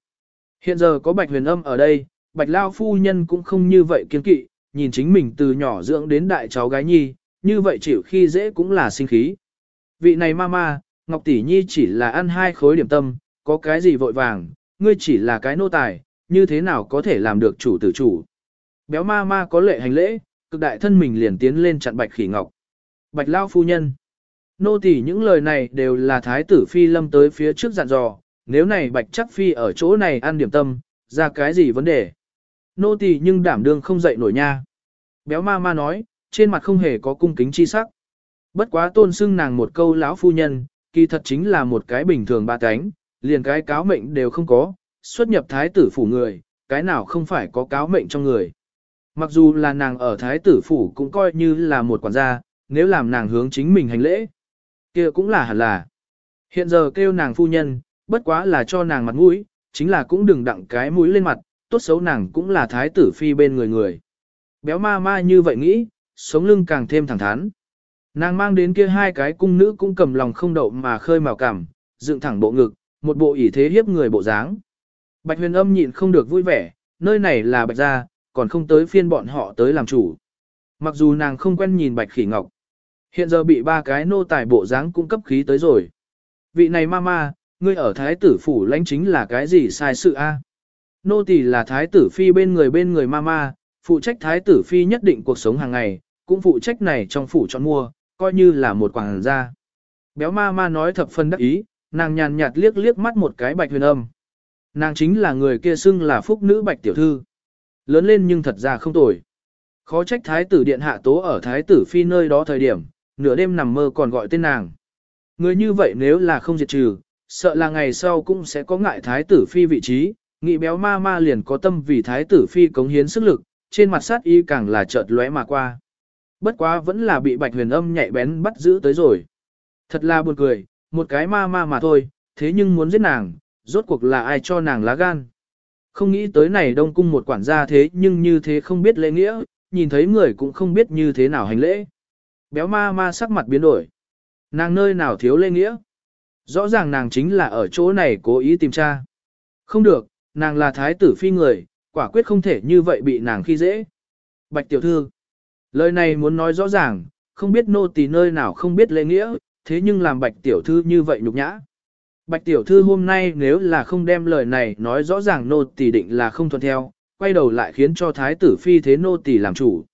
S1: Hiện giờ có bạch huyền âm ở đây, bạch Lao phu nhân cũng không như vậy kiên kỵ, nhìn chính mình từ nhỏ dưỡng đến đại cháu gái nhi, như vậy chịu khi dễ cũng là sinh khí. Vị này mama, Ngọc Tỷ Nhi chỉ là ăn hai khối điểm tâm, có cái gì vội vàng, ngươi chỉ là cái nô tài, như thế nào có thể làm được chủ tử chủ. Béo ma ma có lệ hành lễ, cực đại thân mình liền tiến lên chặn bạch khỉ ngọc. Bạch lao phu nhân. Nô tỷ những lời này đều là thái tử phi lâm tới phía trước dặn dò, nếu này bạch chắc phi ở chỗ này ăn điểm tâm, ra cái gì vấn đề. Nô tỷ nhưng đảm đương không dậy nổi nha. Béo ma ma nói, trên mặt không hề có cung kính chi sắc. Bất quá tôn xưng nàng một câu lão phu nhân, kỳ thật chính là một cái bình thường ba cánh, liền cái cáo mệnh đều không có, xuất nhập thái tử phủ người, cái nào không phải có cáo mệnh trong người. Mặc dù là nàng ở thái tử phủ cũng coi như là một quản gia, nếu làm nàng hướng chính mình hành lễ, kia cũng là hẳn là. Hiện giờ kêu nàng phu nhân, bất quá là cho nàng mặt mũi, chính là cũng đừng đặng cái mũi lên mặt, tốt xấu nàng cũng là thái tử phi bên người người. Béo ma ma như vậy nghĩ, sống lưng càng thêm thẳng thắn. Nàng mang đến kia hai cái cung nữ cũng cầm lòng không đậu mà khơi mào cảm, dựng thẳng bộ ngực, một bộ ỷ thế hiếp người bộ dáng. Bạch huyền âm nhịn không được vui vẻ, nơi này là bạch gia, còn không tới phiên bọn họ tới làm chủ. Mặc dù nàng không quen nhìn bạch khỉ ngọc, hiện giờ bị ba cái nô tài bộ dáng cung cấp khí tới rồi. Vị này mama, ngươi ở thái tử phủ lãnh chính là cái gì sai sự a? Nô tỳ là thái tử phi bên người bên người mama, phụ trách thái tử phi nhất định cuộc sống hàng ngày, cũng phụ trách này trong phủ chọn mua, coi như là một quảng gia. Béo ma ma nói thập phân đắc ý, nàng nhàn nhạt liếc liếc mắt một cái bạch huyền âm. Nàng chính là người kia xưng là phúc nữ bạch tiểu thư. Lớn lên nhưng thật ra không tồi. Khó trách thái tử điện hạ tố ở thái tử phi nơi đó thời điểm, nửa đêm nằm mơ còn gọi tên nàng. Người như vậy nếu là không diệt trừ, sợ là ngày sau cũng sẽ có ngại thái tử phi vị trí, nghị béo ma ma liền có tâm vì thái tử phi cống hiến sức lực, trên mặt sát y càng là chợt lóe mà qua. Bất quá vẫn là bị bạch huyền âm nhạy bén bắt giữ tới rồi. Thật là buồn cười, một cái ma ma mà thôi, thế nhưng muốn giết nàng, rốt cuộc là ai cho nàng lá gan. Không nghĩ tới này đông cung một quản gia thế nhưng như thế không biết lễ nghĩa, nhìn thấy người cũng không biết như thế nào hành lễ. Béo ma ma sắc mặt biến đổi. Nàng nơi nào thiếu lễ nghĩa. Rõ ràng nàng chính là ở chỗ này cố ý tìm tra. Không được, nàng là thái tử phi người, quả quyết không thể như vậy bị nàng khi dễ. Bạch tiểu thư. Lời này muốn nói rõ ràng, không biết nô tỳ nơi nào không biết lễ nghĩa, thế nhưng làm bạch tiểu thư như vậy nhục nhã. Bạch tiểu thư hôm nay nếu là không đem lời này nói rõ ràng nô tỳ định là không thuận theo, quay đầu lại khiến cho thái tử phi thế nô tỳ làm chủ.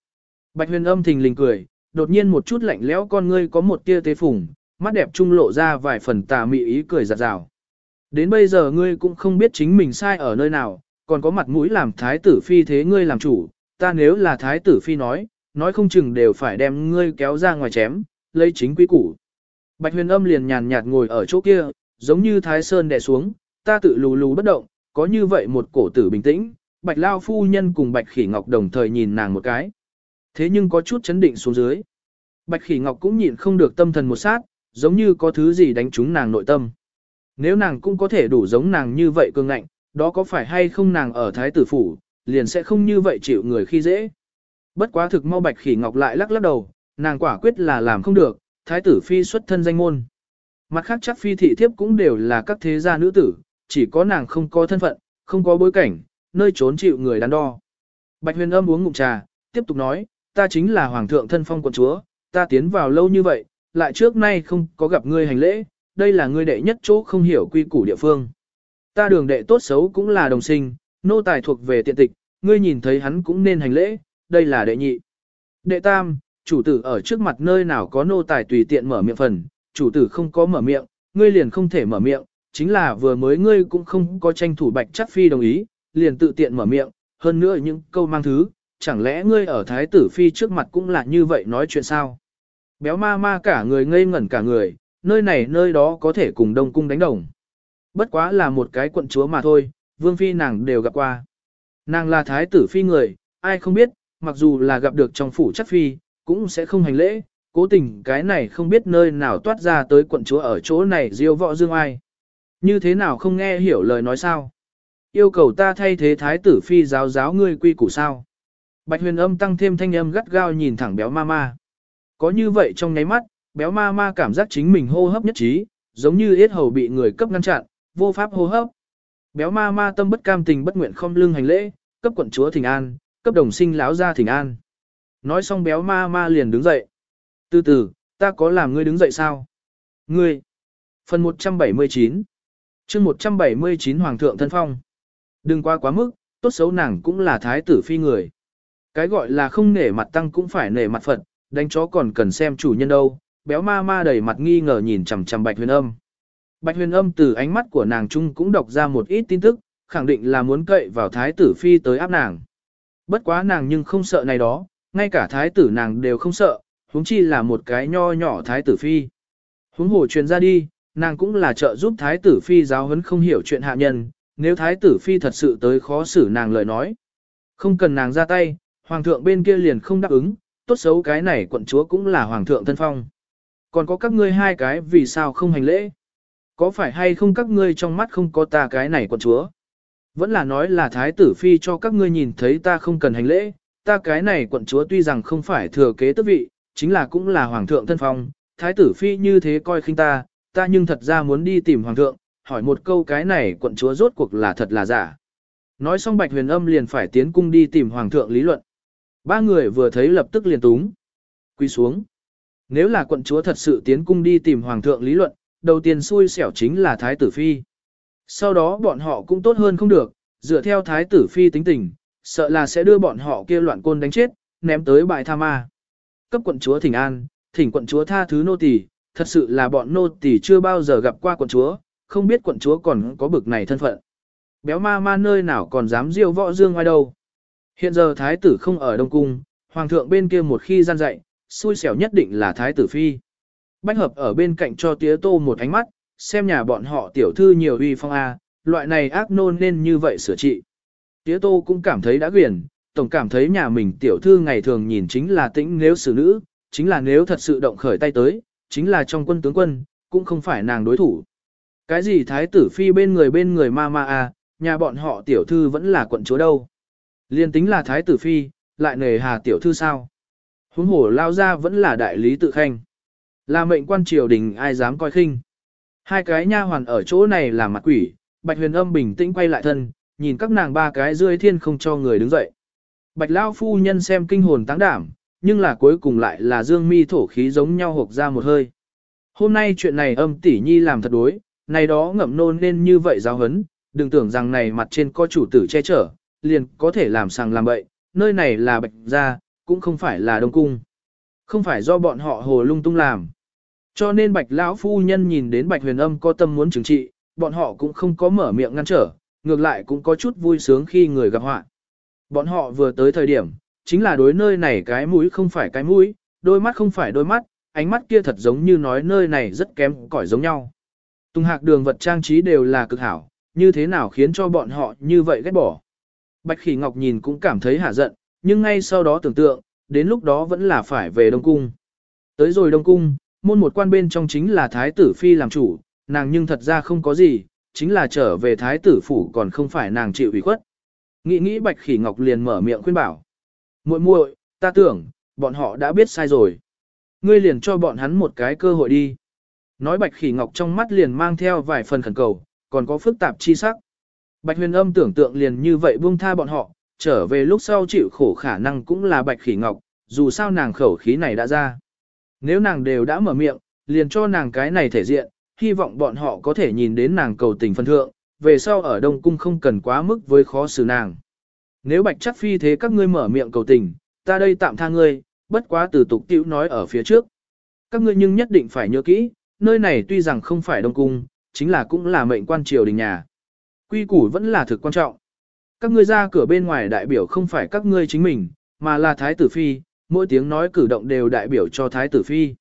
S1: Bạch huyền âm thình lình cười, đột nhiên một chút lạnh lẽo con ngươi có một tia tế phùng, mắt đẹp trung lộ ra vài phần tà mị ý cười giặt rào. Đến bây giờ ngươi cũng không biết chính mình sai ở nơi nào, còn có mặt mũi làm thái tử phi thế ngươi làm chủ, ta nếu là thái tử phi nói, nói không chừng đều phải đem ngươi kéo ra ngoài chém, lấy chính quý củ. Bạch huyền âm liền nhàn nhạt ngồi ở chỗ kia, giống như thái sơn đè xuống, ta tự lù lù bất động, có như vậy một cổ tử bình tĩnh, bạch lao phu nhân cùng bạch khỉ ngọc đồng thời nhìn nàng một cái. Thế nhưng có chút chấn định xuống dưới. Bạch khỉ ngọc cũng nhịn không được tâm thần một sát, giống như có thứ gì đánh trúng nàng nội tâm. Nếu nàng cũng có thể đủ giống nàng như vậy cương ngạnh, đó có phải hay không nàng ở thái tử phủ, liền sẽ không như vậy chịu người khi dễ. Bất quá thực mau bạch khỉ ngọc lại lắc lắc đầu, nàng quả quyết là làm không được, thái tử phi xuất thân danh môn. Mặt khác chắc phi thị thiếp cũng đều là các thế gia nữ tử, chỉ có nàng không có thân phận, không có bối cảnh, nơi trốn chịu người đắn đo. Bạch huyền âm uống ngụm trà, tiếp tục nói, ta chính là hoàng thượng thân phong quận chúa, ta tiến vào lâu như vậy, lại trước nay không có gặp ngươi hành lễ, đây là ngươi đệ nhất chỗ không hiểu quy củ địa phương. Ta đường đệ tốt xấu cũng là đồng sinh, nô tài thuộc về tiện tịch, ngươi nhìn thấy hắn cũng nên hành lễ, đây là đệ nhị. Đệ tam, chủ tử ở trước mặt nơi nào có nô tài tùy tiện mở miệng phần, chủ tử không có mở miệng, ngươi liền không thể mở miệng, chính là vừa mới ngươi cũng không có tranh thủ bạch chắc phi đồng ý, liền tự tiện mở miệng, hơn nữa những câu mang thứ, chẳng lẽ ngươi ở thái tử phi trước mặt cũng là như vậy nói chuyện sao? Béo ma ma cả người ngây ngẩn cả người, nơi này nơi đó có thể cùng đông cung đánh đồng. Bất quá là một cái quận chúa mà thôi, vương phi nàng đều gặp qua. Nàng là thái tử phi người, ai không biết, mặc dù là gặp được trong phủ chắc phi, cũng sẽ không hành lễ, cố tình cái này không biết nơi nào toát ra tới quận chúa ở chỗ này diêu võ dương ai. Như thế nào không nghe hiểu lời nói sao? Yêu cầu ta thay thế thái tử phi giáo giáo ngươi quy củ sao? Bạch huyền âm tăng thêm thanh âm gắt gao nhìn thẳng béo ma ma. Có như vậy trong nháy mắt, béo ma ma cảm giác chính mình hô hấp nhất trí, giống như yết hầu bị người cấp ngăn chặn, vô pháp hô hấp. Béo ma ma tâm bất cam tình bất nguyện không lưng hành lễ, cấp quận chúa thỉnh an, cấp đồng sinh láo ra thỉnh an. Nói xong béo ma ma liền đứng dậy. Từ từ, ta có làm ngươi đứng dậy sao? Ngươi. Phần 179 chương 179 Hoàng thượng thân phong. Đừng qua quá mức, tốt xấu nàng cũng là thái tử phi người. Cái gọi là không nể mặt tăng cũng phải nể mặt Phật, đánh chó còn cần xem chủ nhân đâu. Béo ma ma đầy mặt nghi ngờ nhìn chằm chằm bạch huyền âm. Bạch huyền âm từ ánh mắt của nàng trung cũng đọc ra một ít tin tức, khẳng định là muốn cậy vào thái tử phi tới áp nàng. Bất quá nàng nhưng không sợ này đó, ngay cả thái tử nàng đều không sợ, huống chi là một cái nho nhỏ thái tử phi. Huống hồ truyền ra đi, nàng cũng là trợ giúp thái tử phi giáo huấn không hiểu chuyện hạ nhân, nếu thái tử phi thật sự tới khó xử nàng lời nói. Không cần nàng ra tay, hoàng thượng bên kia liền không đáp ứng, tốt xấu cái này quận chúa cũng là hoàng thượng thân phong. Còn có các ngươi hai cái vì sao không hành lễ? Có phải hay không các ngươi trong mắt không có ta cái này quận chúa? Vẫn là nói là thái tử phi cho các ngươi nhìn thấy ta không cần hành lễ, ta cái này quận chúa tuy rằng không phải thừa kế tước vị, chính là cũng là hoàng thượng thân phong, thái tử phi như thế coi khinh ta, ta nhưng thật ra muốn đi tìm hoàng thượng, hỏi một câu cái này quận chúa rốt cuộc là thật là giả. Nói xong bạch huyền âm liền phải tiến cung đi tìm hoàng thượng lý luận. Ba người vừa thấy lập tức liền túng. Quy xuống. Nếu là quận chúa thật sự tiến cung đi tìm hoàng thượng lý luận, đầu tiên xui xẻo chính là thái tử phi. Sau đó bọn họ cũng tốt hơn không được, dựa theo thái tử phi tính tình, sợ là sẽ đưa bọn họ kia loạn côn đánh chết, ném tới bại tha ma. Cấp quận chúa thỉnh an, thỉnh quận chúa tha thứ nô tỳ, thật sự là bọn nô tỳ chưa bao giờ gặp qua quận chúa, không biết quận chúa còn có bực này thân phận. Béo ma ma nơi nào còn dám diêu võ dương ngoài đâu. Hiện giờ thái tử không ở Đông Cung, hoàng thượng bên kia một khi gian dạy, xui xẻo nhất định là thái tử phi. Bách hợp ở bên cạnh cho tía tô một ánh mắt, xem nhà bọn họ tiểu thư nhiều uy phong A, loại này ác nôn nên như vậy sửa trị. Tía tô cũng cảm thấy đã quyền, tổng cảm thấy nhà mình tiểu thư ngày thường nhìn chính là tĩnh nếu xử nữ, chính là nếu thật sự động khởi tay tới, chính là trong quân tướng quân, cũng không phải nàng đối thủ. Cái gì thái tử phi bên người bên người ma ma a, nhà bọn họ tiểu thư vẫn là quận chúa đâu. Liên tính là thái tử phi, lại nề hà tiểu thư sao. Huống hổ lao ra vẫn là đại lý tự khanh. Là mệnh quan triều đình ai dám coi khinh. Hai cái nha hoàn ở chỗ này là mặt quỷ, bạch huyền âm bình tĩnh quay lại thân, nhìn các nàng ba cái rơi thiên không cho người đứng dậy. Bạch lao phu nhân xem kinh hồn táng đảm, nhưng là cuối cùng lại là dương mi thổ khí giống nhau hộp ra một hơi. Hôm nay chuyện này âm tỷ nhi làm thật đối, này đó ngậm nôn nên như vậy giáo hấn, đừng tưởng rằng này mặt trên có chủ tử che chở, liền có thể làm sàng làm bậy, nơi này là bạch gia, cũng không phải là đông cung. Không phải do bọn họ hồ lung tung làm. Cho nên bạch lão phu nhân nhìn đến bạch huyền âm có tâm muốn trừng trị, bọn họ cũng không có mở miệng ngăn trở, ngược lại cũng có chút vui sướng khi người gặp họa. Bọn họ vừa tới thời điểm, chính là đối nơi này cái mũi không phải cái mũi, đôi mắt không phải đôi mắt, ánh mắt kia thật giống như nói nơi này rất kém cỏi giống nhau. Tùng hạc đường vật trang trí đều là cực hảo, như thế nào khiến cho bọn họ như vậy ghét bỏ. Bạch Khỉ Ngọc nhìn cũng cảm thấy hả giận, nhưng ngay sau đó tưởng tượng, đến lúc đó vẫn là phải về Đông Cung. Tới rồi Đông Cung, môn một quan bên trong chính là Thái tử Phi làm chủ, nàng nhưng thật ra không có gì, chính là trở về Thái tử Phủ còn không phải nàng chịu ủy khuất. Nghĩ nghĩ Bạch Khỉ Ngọc liền mở miệng khuyên bảo. muội muội, ta tưởng, bọn họ đã biết sai rồi. Ngươi liền cho bọn hắn một cái cơ hội đi. Nói Bạch Khỉ Ngọc trong mắt liền mang theo vài phần khẩn cầu, còn có phức tạp chi sắc. Bạch huyền âm tưởng tượng liền như vậy buông tha bọn họ, trở về lúc sau chịu khổ khả năng cũng là Bạch Khỉ Ngọc, dù sao nàng khẩu khí này đã ra. Nếu nàng đều đã mở miệng, liền cho nàng cái này thể diện, hy vọng bọn họ có thể nhìn đến nàng cầu tình phân thượng, về sau ở Đông Cung không cần quá mức với khó xử nàng. Nếu Bạch chắc phi thế các ngươi mở miệng cầu tình, ta đây tạm tha ngươi, bất quá từ tục tiểu nói ở phía trước. Các ngươi nhưng nhất định phải nhớ kỹ, nơi này tuy rằng không phải Đông Cung, chính là cũng là mệnh quan triều đình nhà. Quy củ vẫn là thực quan trọng. Các ngươi ra cửa bên ngoài đại biểu không phải các ngươi chính mình, mà là Thái tử Phi, mỗi tiếng nói cử động đều đại biểu cho Thái tử Phi.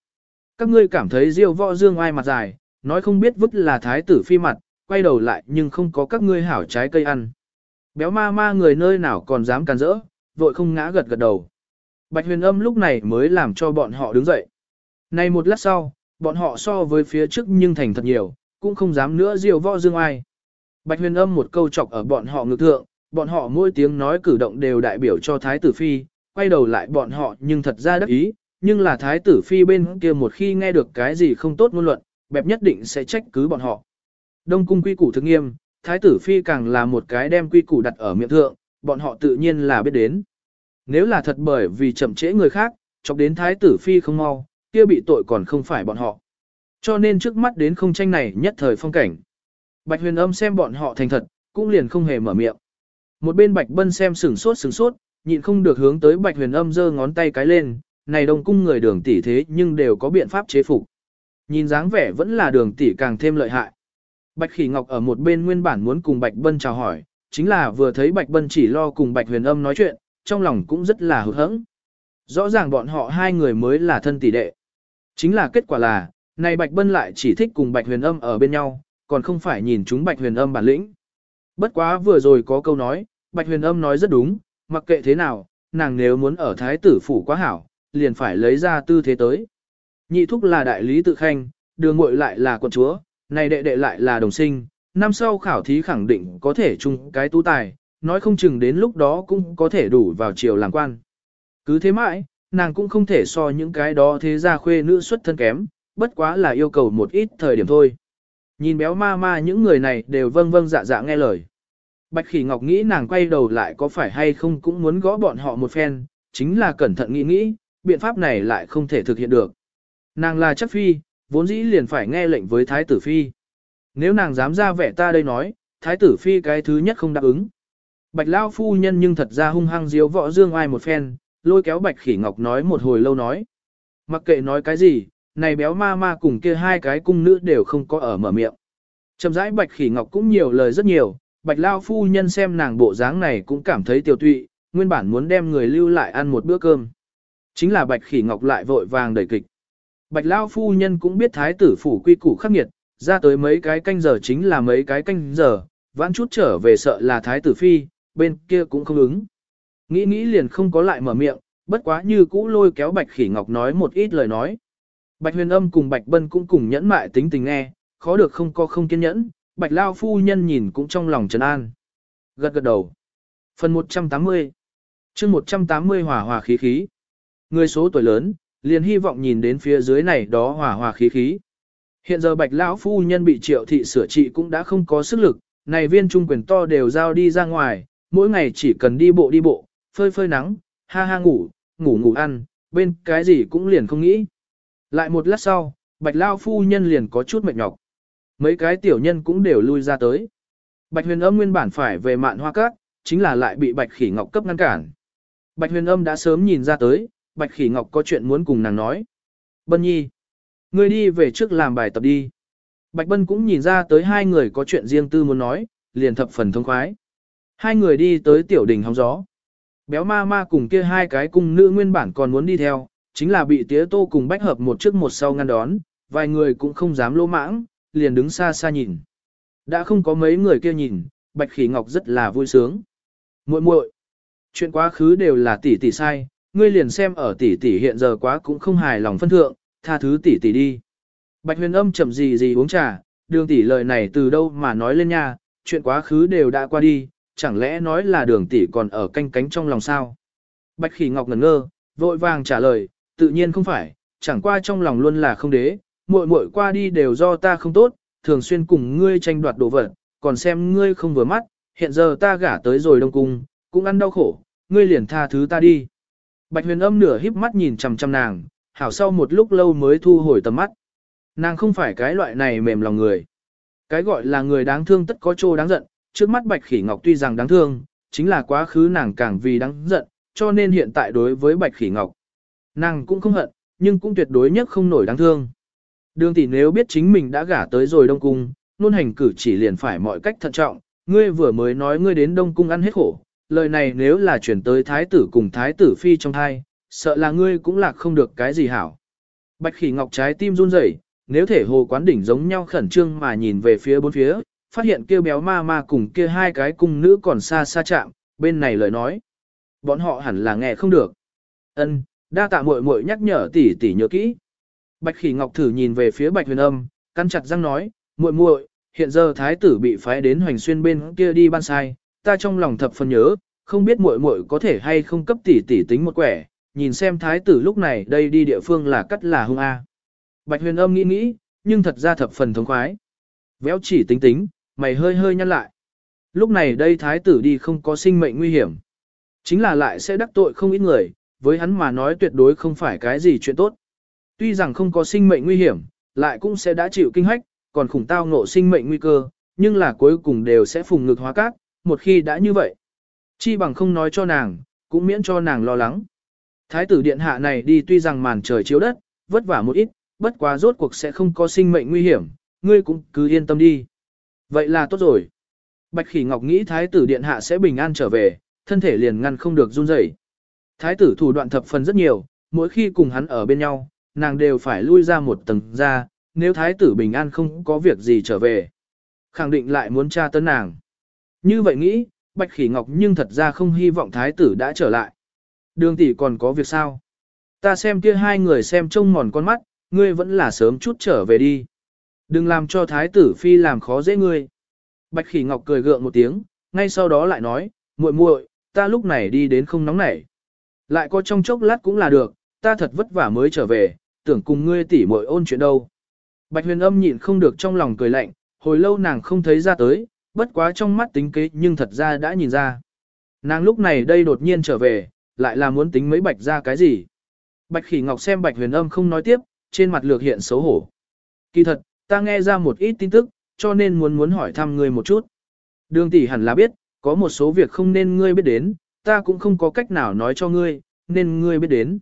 S1: Các ngươi cảm thấy diêu võ dương ai mặt dài, nói không biết vứt là Thái tử Phi mặt, quay đầu lại nhưng không có các ngươi hảo trái cây ăn. Béo ma ma người nơi nào còn dám càn rỡ, vội không ngã gật gật đầu. Bạch huyền âm lúc này mới làm cho bọn họ đứng dậy. Này một lát sau, bọn họ so với phía trước nhưng thành thật nhiều, cũng không dám nữa diều võ dương ai. Bạch huyền âm một câu chọc ở bọn họ ngược thượng, bọn họ mỗi tiếng nói cử động đều đại biểu cho Thái tử Phi, quay đầu lại bọn họ nhưng thật ra đắc ý, nhưng là Thái tử Phi bên kia một khi nghe được cái gì không tốt ngôn luận, bẹp nhất định sẽ trách cứ bọn họ. Đông cung quy củ thực nghiêm, Thái tử Phi càng là một cái đem quy củ đặt ở miệng thượng, bọn họ tự nhiên là biết đến. Nếu là thật bởi vì chậm trễ người khác, chọc đến Thái tử Phi không mau, kia bị tội còn không phải bọn họ. Cho nên trước mắt đến không tranh này nhất thời phong cảnh. Bạch huyền âm xem bọn họ thành thật, cũng liền không hề mở miệng. Một bên bạch bân xem sửng sốt sửng sốt, nhịn không được hướng tới bạch huyền âm giơ ngón tay cái lên, này Đông cung người đường tỷ thế nhưng đều có biện pháp chế phục. Nhìn dáng vẻ vẫn là đường tỷ càng thêm lợi hại. Bạch khỉ ngọc ở một bên nguyên bản muốn cùng bạch bân chào hỏi, chính là vừa thấy bạch bân chỉ lo cùng bạch huyền âm nói chuyện, trong lòng cũng rất là hụt hẫng. Rõ ràng bọn họ hai người mới là thân tỷ đệ. Chính là kết quả là, này Bạch Bân lại chỉ thích cùng Bạch Huyền Âm ở bên nhau, còn không phải nhìn chúng Bạch Huyền Âm bản lĩnh. Bất quá vừa rồi có câu nói, Bạch Huyền Âm nói rất đúng, mặc kệ thế nào, nàng nếu muốn ở thái tử phủ quá hảo, liền phải lấy ra tư thế tới. Nhị thúc là đại lý tự khanh, đường muội lại là quận chúa, này đệ đệ lại là đồng sinh, năm sau khảo thí khẳng định có thể chung cái tú tài, nói không chừng đến lúc đó cũng có thể đủ vào triều làm quan. Cứ thế mãi, nàng cũng không thể so những cái đó thế ra khuê nữ xuất thân kém, bất quá là yêu cầu một ít thời điểm thôi. Nhìn béo ma ma những người này đều vâng vâng dạ dạ nghe lời. Bạch Khỉ Ngọc nghĩ nàng quay đầu lại có phải hay không cũng muốn gõ bọn họ một phen, chính là cẩn thận nghĩ nghĩ, biện pháp này lại không thể thực hiện được. Nàng là Chất phi, vốn dĩ liền phải nghe lệnh với thái tử phi. Nếu nàng dám ra vẻ ta đây nói, thái tử phi cái thứ nhất không đáp ứng. Bạch Lao phu nhân nhưng thật ra hung hăng diếu võ dương ai một phen, lôi kéo Bạch Khỉ Ngọc nói một hồi lâu nói. Mặc kệ nói cái gì, này béo ma ma cùng kia hai cái cung nữ đều không có ở mở miệng. Chậm rãi Bạch Khỉ Ngọc cũng nhiều lời rất nhiều, Bạch Lao phu nhân xem nàng bộ dáng này cũng cảm thấy tiểu tụy, nguyên bản muốn đem người lưu lại ăn một bữa cơm. Chính là Bạch Khỉ Ngọc lại vội vàng đẩy kịch. Bạch Lao phu nhân cũng biết thái tử phủ quy củ khắc nghiệt, ra tới mấy cái canh giờ chính là mấy cái canh giờ, vãn chút trở về sợ là thái tử phi, bên kia cũng không ứng. Nghĩ nghĩ liền không có lại mở miệng, bất quá như cũ lôi kéo Bạch Khỉ Ngọc nói một ít lời nói. Bạch Huyền Âm cùng Bạch Bân cũng cùng nhẫn mại tính tình nghe, khó được không có không kiên nhẫn, Bạch Lao phu nhân nhìn cũng trong lòng trấn an. Gật gật đầu. Phần 180 chương 180 hỏa hòa khí khí. Người số tuổi lớn, liền hy vọng nhìn đến phía dưới này đó hỏa hòa khí khí. Hiện giờ Bạch Lão phu nhân bị triệu thị sửa trị cũng đã không có sức lực, này viên trung quyền to đều giao đi ra ngoài, mỗi ngày chỉ cần đi bộ đi bộ, phơi phơi nắng, ha ha ngủ, ngủ ngủ ăn, bên cái gì cũng liền không nghĩ. Lại một lát sau, Bạch Lao phu nhân liền có chút mệt nhọc. Mấy cái tiểu nhân cũng đều lui ra tới. Bạch huyền âm nguyên bản phải về mạn hoa cát, chính là lại bị Bạch khỉ ngọc cấp ngăn cản. Bạch huyền âm đã sớm nhìn ra tới, Bạch khỉ ngọc có chuyện muốn cùng nàng nói. Bân nhi, ngươi đi về trước làm bài tập đi. Bạch bân cũng nhìn ra tới hai người có chuyện riêng tư muốn nói, liền thập phần thông khoái. Hai người đi tới tiểu đình hóng gió. Béo ma ma cùng kia hai cái cung nữ nguyên bản còn muốn đi theo, chính là bị tía tô cùng bách hợp một trước một sau ngăn đón, vài người cũng không dám lỗ mãng, liền đứng xa xa nhìn. Đã không có mấy người kia nhìn, bạch khỉ ngọc rất là vui sướng. muội muội chuyện quá khứ đều là tỷ tỷ sai, ngươi liền xem ở tỷ tỷ hiện giờ quá cũng không hài lòng phân thượng, tha thứ tỷ tỷ đi. Bạch huyền âm chậm gì gì uống trà, đường tỷ lời này từ đâu mà nói lên nha, chuyện quá khứ đều đã qua đi, chẳng lẽ nói là đường tỷ còn ở canh cánh trong lòng sao? Bạch khỉ ngọc ngẩn ngơ, vội vàng trả lời, tự nhiên không phải, chẳng qua trong lòng luôn là không đế, muội muội qua đi đều do ta không tốt, thường xuyên cùng ngươi tranh đoạt đồ vật, còn xem ngươi không vừa mắt, hiện giờ ta gả tới rồi đông cung, cũng ăn đau khổ, ngươi liền tha thứ ta đi. Bạch huyền âm nửa híp mắt nhìn chằm chằm nàng, hảo sau một lúc lâu mới thu hồi tầm mắt. Nàng không phải cái loại này mềm lòng người. Cái gọi là người đáng thương tất có chỗ đáng giận, trước mắt Bạch Khỉ Ngọc tuy rằng đáng thương, chính là quá khứ nàng càng vì đáng giận, cho nên hiện tại đối với Bạch Khỉ Ngọc, nàng cũng không hận, nhưng cũng tuyệt đối nhất không nổi đáng thương. Đường tỷ nếu biết chính mình đã gả tới rồi Đông Cung, luôn hành cử chỉ liền phải mọi cách thận trọng, ngươi vừa mới nói ngươi đến Đông Cung ăn hết khổ, lời này nếu là chuyển tới Thái tử cùng Thái tử Phi trong thai, sợ là ngươi cũng lạc không được cái gì hảo. Bạch khỉ ngọc trái tim run rẩy, nếu thể hồ quán đỉnh giống nhau khẩn trương mà nhìn về phía bốn phía, phát hiện kia béo ma ma cùng kia hai cái cung nữ còn xa xa chạm, bên này lời nói. Bọn họ hẳn là nghe không được. Ân, đa tạ muội muội nhắc nhở tỷ tỷ nhớ kỹ. Bạch Khỉ Ngọc thử nhìn về phía Bạch Huyền Âm, căn chặt răng nói, muội muội, hiện giờ thái tử bị phái đến Hoành Xuyên bên kia đi ban sai, ta trong lòng thập phần nhớ, không biết muội muội có thể hay không cấp tỷ tỷ tính một quẻ, nhìn xem thái tử lúc này đây đi địa phương là cắt là hung a. Bạch Huyền Âm nghĩ nghĩ, nhưng thật ra thập phần thống khoái. Véo chỉ tính tính, mày hơi hơi nhăn lại. Lúc này đây thái tử đi không có sinh mệnh nguy hiểm. Chính là lại sẽ đắc tội không ít người, với hắn mà nói tuyệt đối không phải cái gì chuyện tốt. Tuy rằng không có sinh mệnh nguy hiểm, lại cũng sẽ đã chịu kinh hách, còn khủng tao ngộ sinh mệnh nguy cơ, nhưng là cuối cùng đều sẽ phùng ngực hóa cát, một khi đã như vậy. Chi bằng không nói cho nàng, cũng miễn cho nàng lo lắng. Thái tử điện hạ này đi tuy rằng màn trời chiếu đất, vất vả một ít, bất quá rốt cuộc sẽ không có sinh mệnh nguy hiểm, ngươi cũng cứ yên tâm đi. Vậy là tốt rồi. Bạch Khỉ Ngọc nghĩ thái tử điện hạ sẽ bình an trở về, thân thể liền ngăn không được run rẩy. Thái tử thủ đoạn thập phần rất nhiều, mỗi khi cùng hắn ở bên nhau, nàng đều phải lui ra một tầng ra, nếu thái tử bình an không có việc gì trở về. Khẳng định lại muốn tra tấn nàng. Như vậy nghĩ, Bạch Khỉ Ngọc nhưng thật ra không hy vọng thái tử đã trở lại. Đường tỷ còn có việc sao? Ta xem kia hai người xem trông mòn con mắt, ngươi vẫn là sớm chút trở về đi. Đừng làm cho thái tử phi làm khó dễ ngươi. Bạch Khỉ Ngọc cười gượng một tiếng, ngay sau đó lại nói, muội muội, ta lúc này đi đến không nóng nảy. Lại có trong chốc lát cũng là được, ta thật vất vả mới trở về, tưởng cùng ngươi tỉ muội ôn chuyện đâu. Bạch huyền âm nhịn không được trong lòng cười lạnh, hồi lâu nàng không thấy ra tới, bất quá trong mắt tính kế nhưng thật ra đã nhìn ra. Nàng lúc này đây đột nhiên trở về, lại là muốn tính mấy bạch ra cái gì. Bạch khỉ ngọc xem bạch huyền âm không nói tiếp, trên mặt lược hiện xấu hổ. Kỳ thật, ta nghe ra một ít tin tức, cho nên muốn muốn hỏi thăm ngươi một chút. Đường tỷ hẳn là biết, có một số việc không nên ngươi biết đến, ta cũng không có cách nào nói cho ngươi, nên ngươi biết đến.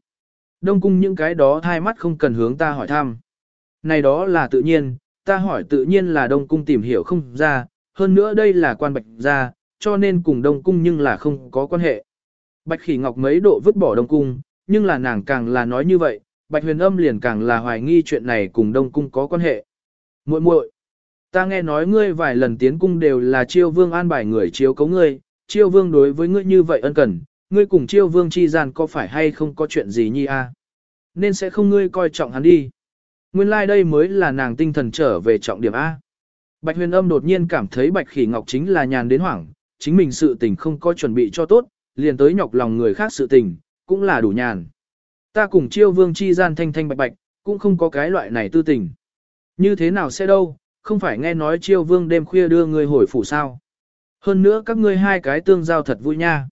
S1: Đông cung những cái đó thai mắt không cần hướng ta hỏi thăm. Này đó là tự nhiên, ta hỏi tự nhiên là Đông cung tìm hiểu không ra, hơn nữa đây là quan bạch gia, cho nên cùng Đông cung nhưng là không có quan hệ. Bạch khỉ ngọc mấy độ vứt bỏ Đông cung, nhưng là nàng càng là nói như vậy, Bạch huyền âm liền càng là hoài nghi chuyện này cùng Đông cung có quan hệ. muội muội Ta nghe nói ngươi vài lần tiến cung đều là chiêu vương an bài người chiếu cấu ngươi, chiêu vương đối với ngươi như vậy ân cần, ngươi cùng chiêu vương chi gian có phải hay không có chuyện gì nhi a? Nên sẽ không ngươi coi trọng hắn đi. Nguyên lai like đây mới là nàng tinh thần trở về trọng điểm A. Bạch huyền âm đột nhiên cảm thấy bạch khỉ ngọc chính là nhàn đến hoảng, chính mình sự tình không có chuẩn bị cho tốt, liền tới nhọc lòng người khác sự tình, cũng là đủ nhàn. Ta cùng chiêu vương chi gian thanh thanh bạch bạch, cũng không có cái loại này tư tình. Như thế nào sẽ đâu, không phải nghe nói chiêu vương đêm khuya đưa người hồi phủ sao. Hơn nữa các ngươi hai cái tương giao thật vui nha.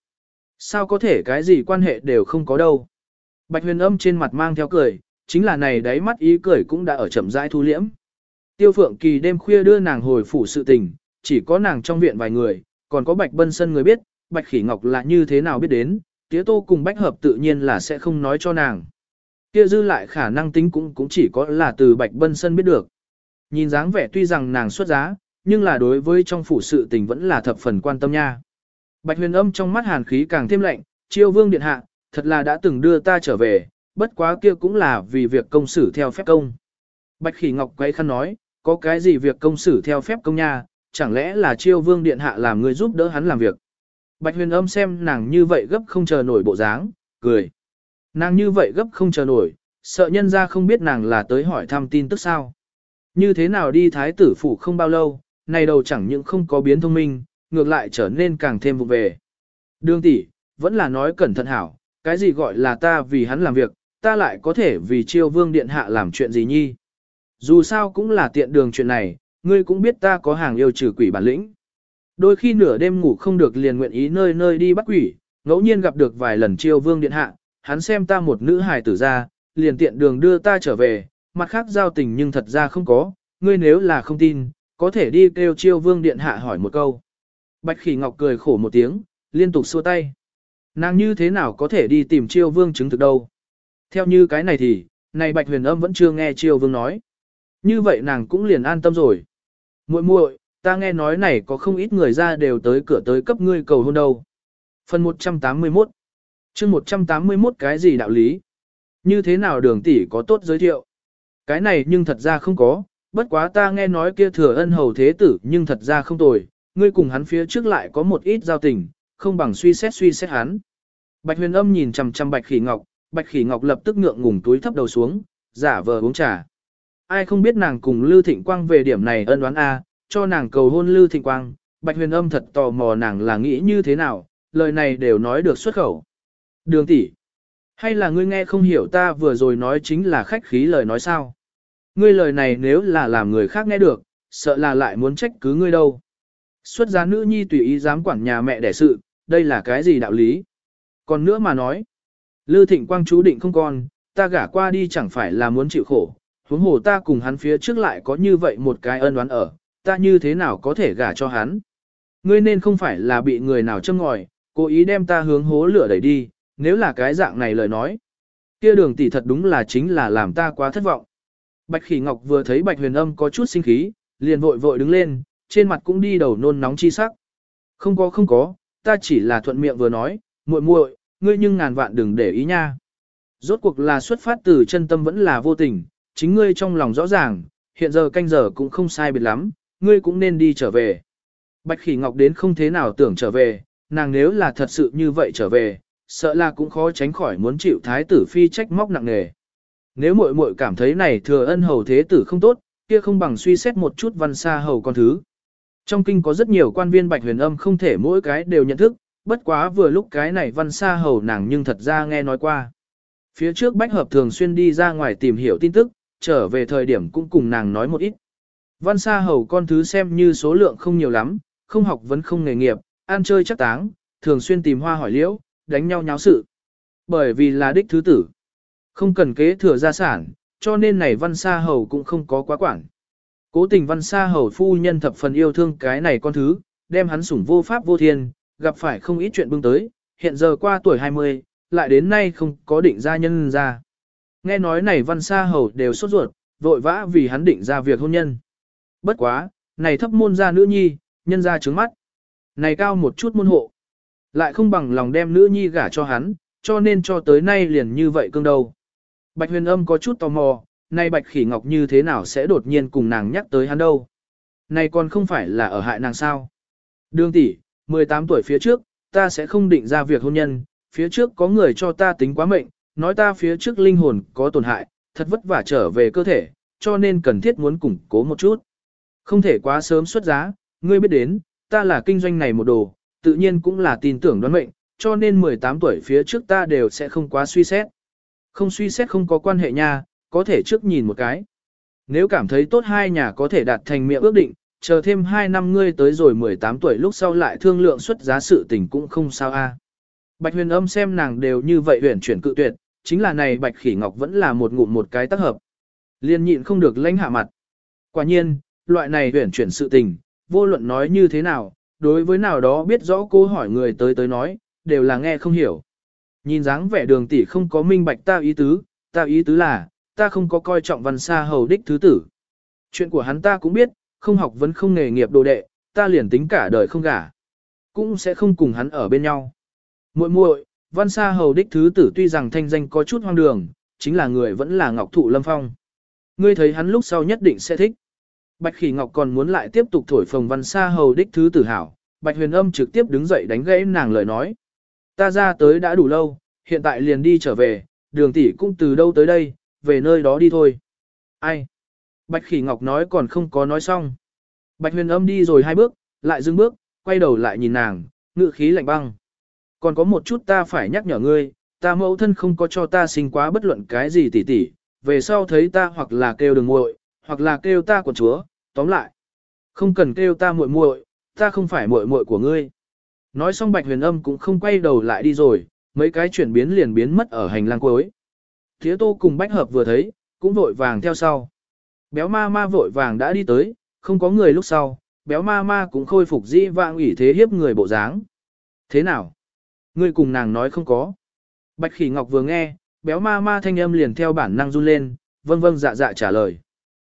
S1: Sao có thể cái gì quan hệ đều không có đâu. Bạch huyền âm trên mặt mang theo cười, chính là này đáy mắt ý cười cũng đã ở chậm rãi thu liễm. Tiêu phượng kỳ đêm khuya đưa nàng hồi phủ sự tình, chỉ có nàng trong viện vài người, còn có bạch bân sân người biết, bạch khỉ ngọc là như thế nào biết đến, tía tô cùng bách hợp tự nhiên là sẽ không nói cho nàng. Kia dư lại khả năng tính cũng cũng chỉ có là từ bạch bân sân biết được. Nhìn dáng vẻ tuy rằng nàng xuất giá, nhưng là đối với trong phủ sự tình vẫn là thập phần quan tâm nha. Bạch huyền âm trong mắt hàn khí càng thêm lạnh, chiêu vương điện hạ, thật là đã từng đưa ta trở về, bất quá kia cũng là vì việc công xử theo phép công. Bạch khỉ ngọc quay khăn nói, có cái gì việc công xử theo phép công nha, chẳng lẽ là chiêu vương điện hạ làm người giúp đỡ hắn làm việc. Bạch huyền âm xem nàng như vậy gấp không chờ nổi bộ dáng, cười. Nàng như vậy gấp không chờ nổi, sợ nhân ra không biết nàng là tới hỏi thăm tin tức sao. Như thế nào đi thái tử phủ không bao lâu, này đầu chẳng những không có biến thông minh, ngược lại trở nên càng thêm vụ về. Đường tỷ, vẫn là nói cẩn thận hảo, cái gì gọi là ta vì hắn làm việc, ta lại có thể vì chiêu vương điện hạ làm chuyện gì nhi. Dù sao cũng là tiện đường chuyện này, ngươi cũng biết ta có hàng yêu trừ quỷ bản lĩnh. Đôi khi nửa đêm ngủ không được liền nguyện ý nơi nơi đi bắt quỷ, ngẫu nhiên gặp được vài lần chiêu vương điện hạ, hắn xem ta một nữ hài tử ra, liền tiện đường đưa ta trở về, mặt khác giao tình nhưng thật ra không có, ngươi nếu là không tin, có thể đi kêu chiêu vương điện hạ hỏi một câu. Bạch khỉ ngọc cười khổ một tiếng, liên tục xua tay. Nàng như thế nào có thể đi tìm chiêu vương chứng thực đâu. Theo như cái này thì, này bạch huyền âm vẫn chưa nghe chiêu vương nói. Như vậy nàng cũng liền an tâm rồi. muội muội, ta nghe nói này có không ít người ra đều tới cửa tới cấp ngươi cầu hôn đâu. Phần 181 chương 181 cái gì đạo lý? Như thế nào đường tỷ có tốt giới thiệu? Cái này nhưng thật ra không có, bất quá ta nghe nói kia thừa ân hầu thế tử nhưng thật ra không tồi, ngươi cùng hắn phía trước lại có một ít giao tình, không bằng suy xét suy xét hắn. Bạch huyền âm nhìn chằm chằm bạch khỉ ngọc, bạch khỉ ngọc lập tức ngượng ngùng túi thấp đầu xuống, giả vờ uống trà. Ai không biết nàng cùng Lưu Thịnh Quang về điểm này ân đoán A, cho nàng cầu hôn Lưu Thịnh Quang, bạch huyền âm thật tò mò nàng là nghĩ như thế nào, lời này đều nói được xuất khẩu. Đường tỷ, hay là ngươi nghe không hiểu ta vừa rồi nói chính là khách khí lời nói sao? Ngươi lời này nếu là làm người khác nghe được, sợ là lại muốn trách cứ ngươi đâu. Xuất giá nữ nhi tùy ý dám quản nhà mẹ đẻ sự, đây là cái gì đạo lý? Còn nữa mà nói, Lư Thịnh Quang chú định không con, ta gả qua đi chẳng phải là muốn chịu khổ, huống hồ ta cùng hắn phía trước lại có như vậy một cái ân oán ở, ta như thế nào có thể gả cho hắn? Ngươi nên không phải là bị người nào châm ngòi, cố ý đem ta hướng hố lửa đẩy đi, nếu là cái dạng này lời nói. Kia đường tỷ thật đúng là chính là làm ta quá thất vọng. Bạch Khỉ Ngọc vừa thấy Bạch Huyền Âm có chút sinh khí, liền vội vội đứng lên, trên mặt cũng đi đầu nôn nóng chi sắc. Không có không có, ta chỉ là thuận miệng vừa nói, muội muội, ngươi nhưng ngàn vạn đừng để ý nha. Rốt cuộc là xuất phát từ chân tâm vẫn là vô tình, chính ngươi trong lòng rõ ràng, hiện giờ canh giờ cũng không sai biệt lắm, ngươi cũng nên đi trở về. Bạch Khỉ Ngọc đến không thế nào tưởng trở về, nàng nếu là thật sự như vậy trở về, sợ là cũng khó tránh khỏi muốn chịu thái tử phi trách móc nặng nề. Nếu muội muội cảm thấy này thừa ân hầu thế tử không tốt, kia không bằng suy xét một chút văn xa hầu con thứ. Trong kinh có rất nhiều quan viên bạch huyền âm không thể mỗi cái đều nhận thức, bất quá vừa lúc cái này văn xa hầu nàng nhưng thật ra nghe nói qua. Phía trước bách hợp thường xuyên đi ra ngoài tìm hiểu tin tức, trở về thời điểm cũng cùng nàng nói một ít. Văn xa hầu con thứ xem như số lượng không nhiều lắm, không học vẫn không nghề nghiệp, ăn chơi chắc táng, thường xuyên tìm hoa hỏi liễu, đánh nhau nháo sự. Bởi vì là đích thứ tử. Không cần kế thừa gia sản, cho nên này văn sa hầu cũng không có quá quản. Cố tình văn sa hầu phu nhân thập phần yêu thương cái này con thứ, đem hắn sủng vô pháp vô thiên, gặp phải không ít chuyện bưng tới, hiện giờ qua tuổi 20, lại đến nay không có định gia nhân ra. Nghe nói này văn sa hầu đều sốt ruột, vội vã vì hắn định ra việc hôn nhân. Bất quá, này thấp môn gia nữ nhi, nhân ra trứng mắt. Này cao một chút môn hộ. Lại không bằng lòng đem nữ nhi gả cho hắn, cho nên cho tới nay liền như vậy cương đầu. Bạch huyền âm có chút tò mò, nay bạch khỉ ngọc như thế nào sẽ đột nhiên cùng nàng nhắc tới hắn đâu. Này còn không phải là ở hại nàng sao. Đường tỷ, 18 tuổi phía trước, ta sẽ không định ra việc hôn nhân, phía trước có người cho ta tính quá mệnh, nói ta phía trước linh hồn có tổn hại, thật vất vả trở về cơ thể, cho nên cần thiết muốn củng cố một chút. Không thể quá sớm xuất giá, ngươi biết đến, ta là kinh doanh này một đồ, tự nhiên cũng là tin tưởng đoán mệnh, cho nên 18 tuổi phía trước ta đều sẽ không quá suy xét. Không suy xét không có quan hệ nha, có thể trước nhìn một cái. Nếu cảm thấy tốt hai nhà có thể đạt thành miệng ước định, chờ thêm 2 năm ngươi tới rồi 18 tuổi lúc sau lại thương lượng xuất giá sự tình cũng không sao a. Bạch huyền âm xem nàng đều như vậy huyền chuyển cự tuyệt, chính là này bạch khỉ ngọc vẫn là một ngụm một cái tác hợp. Liên nhịn không được lãnh hạ mặt. Quả nhiên, loại này huyền chuyển sự tình, vô luận nói như thế nào, đối với nào đó biết rõ cô hỏi người tới tới nói, đều là nghe không hiểu. Nhìn dáng vẻ đường tỷ không có minh bạch ta ý tứ, ta ý tứ là, ta không có coi trọng văn xa hầu đích thứ tử. Chuyện của hắn ta cũng biết, không học vẫn không nghề nghiệp đồ đệ, ta liền tính cả đời không gả. Cũng sẽ không cùng hắn ở bên nhau. muội muội văn xa hầu đích thứ tử tuy rằng thanh danh có chút hoang đường, chính là người vẫn là ngọc thụ lâm phong. Ngươi thấy hắn lúc sau nhất định sẽ thích. Bạch Khỉ Ngọc còn muốn lại tiếp tục thổi phồng văn xa hầu đích thứ tử hảo, Bạch Huyền Âm trực tiếp đứng dậy đánh gãy nàng lời nói. Ta ra tới đã đủ lâu, hiện tại liền đi trở về, đường tỷ cũng từ đâu tới đây, về nơi đó đi thôi. Ai? Bạch Khỉ Ngọc nói còn không có nói xong. Bạch Huyền Âm đi rồi hai bước, lại dừng bước, quay đầu lại nhìn nàng, ngự khí lạnh băng. Còn có một chút ta phải nhắc nhở ngươi, ta mẫu thân không có cho ta sinh quá bất luận cái gì tỉ tỉ, về sau thấy ta hoặc là kêu đường muội, hoặc là kêu ta của chúa, tóm lại. Không cần kêu ta muội muội, ta không phải muội muội của ngươi. Nói xong Bạch Huyền Âm cũng không quay đầu lại đi rồi, mấy cái chuyển biến liền biến mất ở hành lang cuối. Thía Tô cùng Bách Hợp vừa thấy, cũng vội vàng theo sau. Béo ma ma vội vàng đã đi tới, không có người lúc sau, béo ma ma cũng khôi phục dĩ vạng ủy thế hiếp người bộ dáng. Thế nào? Ngươi cùng nàng nói không có. Bạch Khỉ Ngọc vừa nghe, béo ma ma thanh âm liền theo bản năng run lên, vâng vâng dạ dạ trả lời.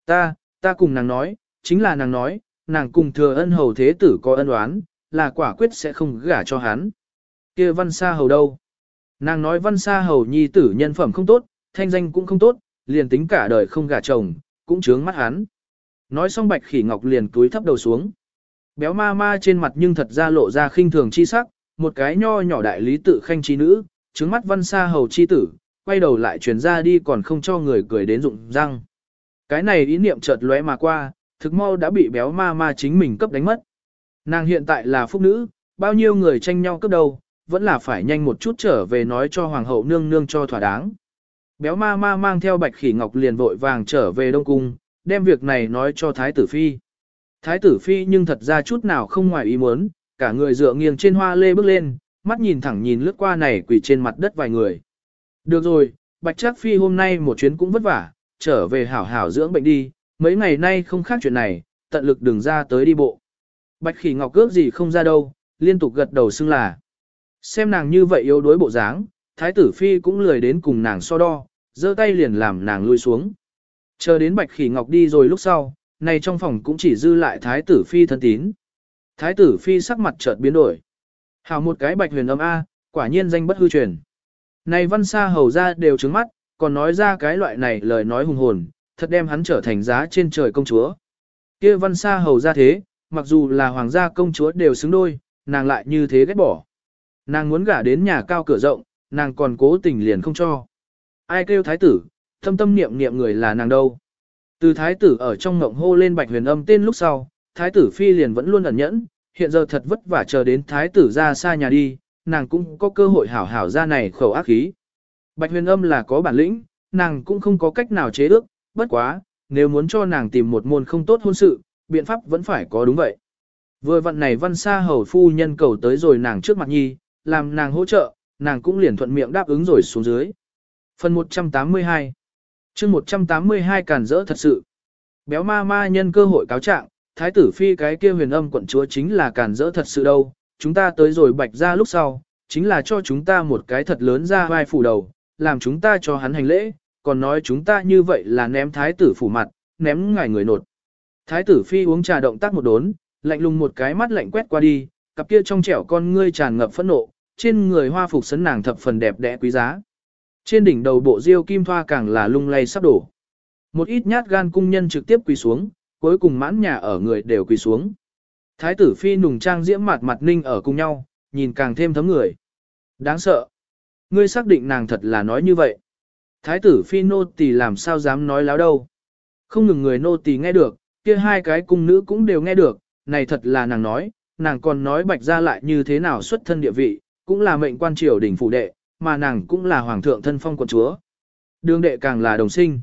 S1: Ta, ta cùng nàng nói, chính là nàng nói, nàng cùng thừa ân hầu thế tử có ân oán, là quả quyết sẽ không gả cho hắn. kia văn sa hầu đâu? Nàng nói văn sa hầu nhi tử nhân phẩm không tốt, thanh danh cũng không tốt, liền tính cả đời không gả chồng, cũng chướng mắt hắn. Nói xong bạch khỉ ngọc liền túi thấp đầu xuống. Béo ma ma trên mặt nhưng thật ra lộ ra khinh thường chi sắc, một cái nho nhỏ đại lý tự khanh trí nữ, trướng mắt văn sa hầu chi tử, quay đầu lại truyền ra đi còn không cho người cười đến rụng răng. Cái này ý niệm chợt lóe mà qua, thực mau đã bị béo ma ma chính mình cấp đánh mất. Nàng hiện tại là phúc nữ, bao nhiêu người tranh nhau cấp đầu, vẫn là phải nhanh một chút trở về nói cho hoàng hậu nương nương cho thỏa đáng. Béo ma ma mang theo bạch khỉ ngọc liền vội vàng trở về Đông Cung, đem việc này nói cho Thái tử Phi. Thái tử Phi nhưng thật ra chút nào không ngoài ý muốn, cả người dựa nghiêng trên hoa lê bước lên, mắt nhìn thẳng nhìn lướt qua này quỳ trên mặt đất vài người. Được rồi, Bạch Trác Phi hôm nay một chuyến cũng vất vả, trở về hảo hảo dưỡng bệnh đi, mấy ngày nay không khác chuyện này, tận lực đừng ra tới đi bộ. Bạch khỉ ngọc cước gì không ra đâu, liên tục gật đầu xưng là. Xem nàng như vậy yếu đuối bộ dáng, thái tử phi cũng lười đến cùng nàng so đo, giơ tay liền làm nàng lui xuống. Chờ đến bạch khỉ ngọc đi rồi lúc sau, này trong phòng cũng chỉ dư lại thái tử phi thân tín. Thái tử phi sắc mặt chợt biến đổi. Hào một cái bạch huyền âm A, quả nhiên danh bất hư truyền. Này văn xa hầu ra đều trứng mắt, còn nói ra cái loại này lời nói hùng hồn, thật đem hắn trở thành giá trên trời công chúa. kia văn xa hầu ra thế, mặc dù là hoàng gia công chúa đều xứng đôi, nàng lại như thế ghét bỏ. Nàng muốn gả đến nhà cao cửa rộng, nàng còn cố tình liền không cho. Ai kêu thái tử, thâm tâm niệm niệm người là nàng đâu. Từ thái tử ở trong ngộng hô lên bạch huyền âm tên lúc sau, thái tử phi liền vẫn luôn ẩn nhẫn, hiện giờ thật vất vả chờ đến thái tử ra xa nhà đi, nàng cũng có cơ hội hảo hảo ra này khẩu ác khí. Bạch huyền âm là có bản lĩnh, nàng cũng không có cách nào chế ước, bất quá, nếu muốn cho nàng tìm một môn không tốt hôn sự, biện pháp vẫn phải có đúng vậy. Vừa vận này văn xa hầu phu nhân cầu tới rồi nàng trước mặt nhi, làm nàng hỗ trợ, nàng cũng liền thuận miệng đáp ứng rồi xuống dưới. Phần 182 chương 182 càn rỡ thật sự. Béo ma ma nhân cơ hội cáo trạng, thái tử phi cái kia huyền âm quận chúa chính là càn rỡ thật sự đâu, chúng ta tới rồi bạch ra lúc sau, chính là cho chúng ta một cái thật lớn ra vai phủ đầu, làm chúng ta cho hắn hành lễ, còn nói chúng ta như vậy là ném thái tử phủ mặt, ném ngài người nột. Thái tử phi uống trà động tác một đốn, lạnh lùng một cái mắt lạnh quét qua đi, cặp kia trong trẻo con ngươi tràn ngập phẫn nộ, trên người hoa phục sấn nàng thập phần đẹp đẽ quý giá. Trên đỉnh đầu bộ diêu kim thoa càng là lung lay sắp đổ. Một ít nhát gan cung nhân trực tiếp quỳ xuống, cuối cùng mãn nhà ở người đều quỳ xuống. Thái tử phi nùng trang diễm mặt mặt ninh ở cùng nhau, nhìn càng thêm thấm người. Đáng sợ. Ngươi xác định nàng thật là nói như vậy. Thái tử phi nô tỳ làm sao dám nói láo đâu. Không ngừng người nô tỳ nghe được, kia hai cái cung nữ cũng đều nghe được, này thật là nàng nói, nàng còn nói bạch ra lại như thế nào xuất thân địa vị, cũng là mệnh quan triều đỉnh phụ đệ, mà nàng cũng là hoàng thượng thân phong quận chúa. Đường đệ càng là đồng sinh.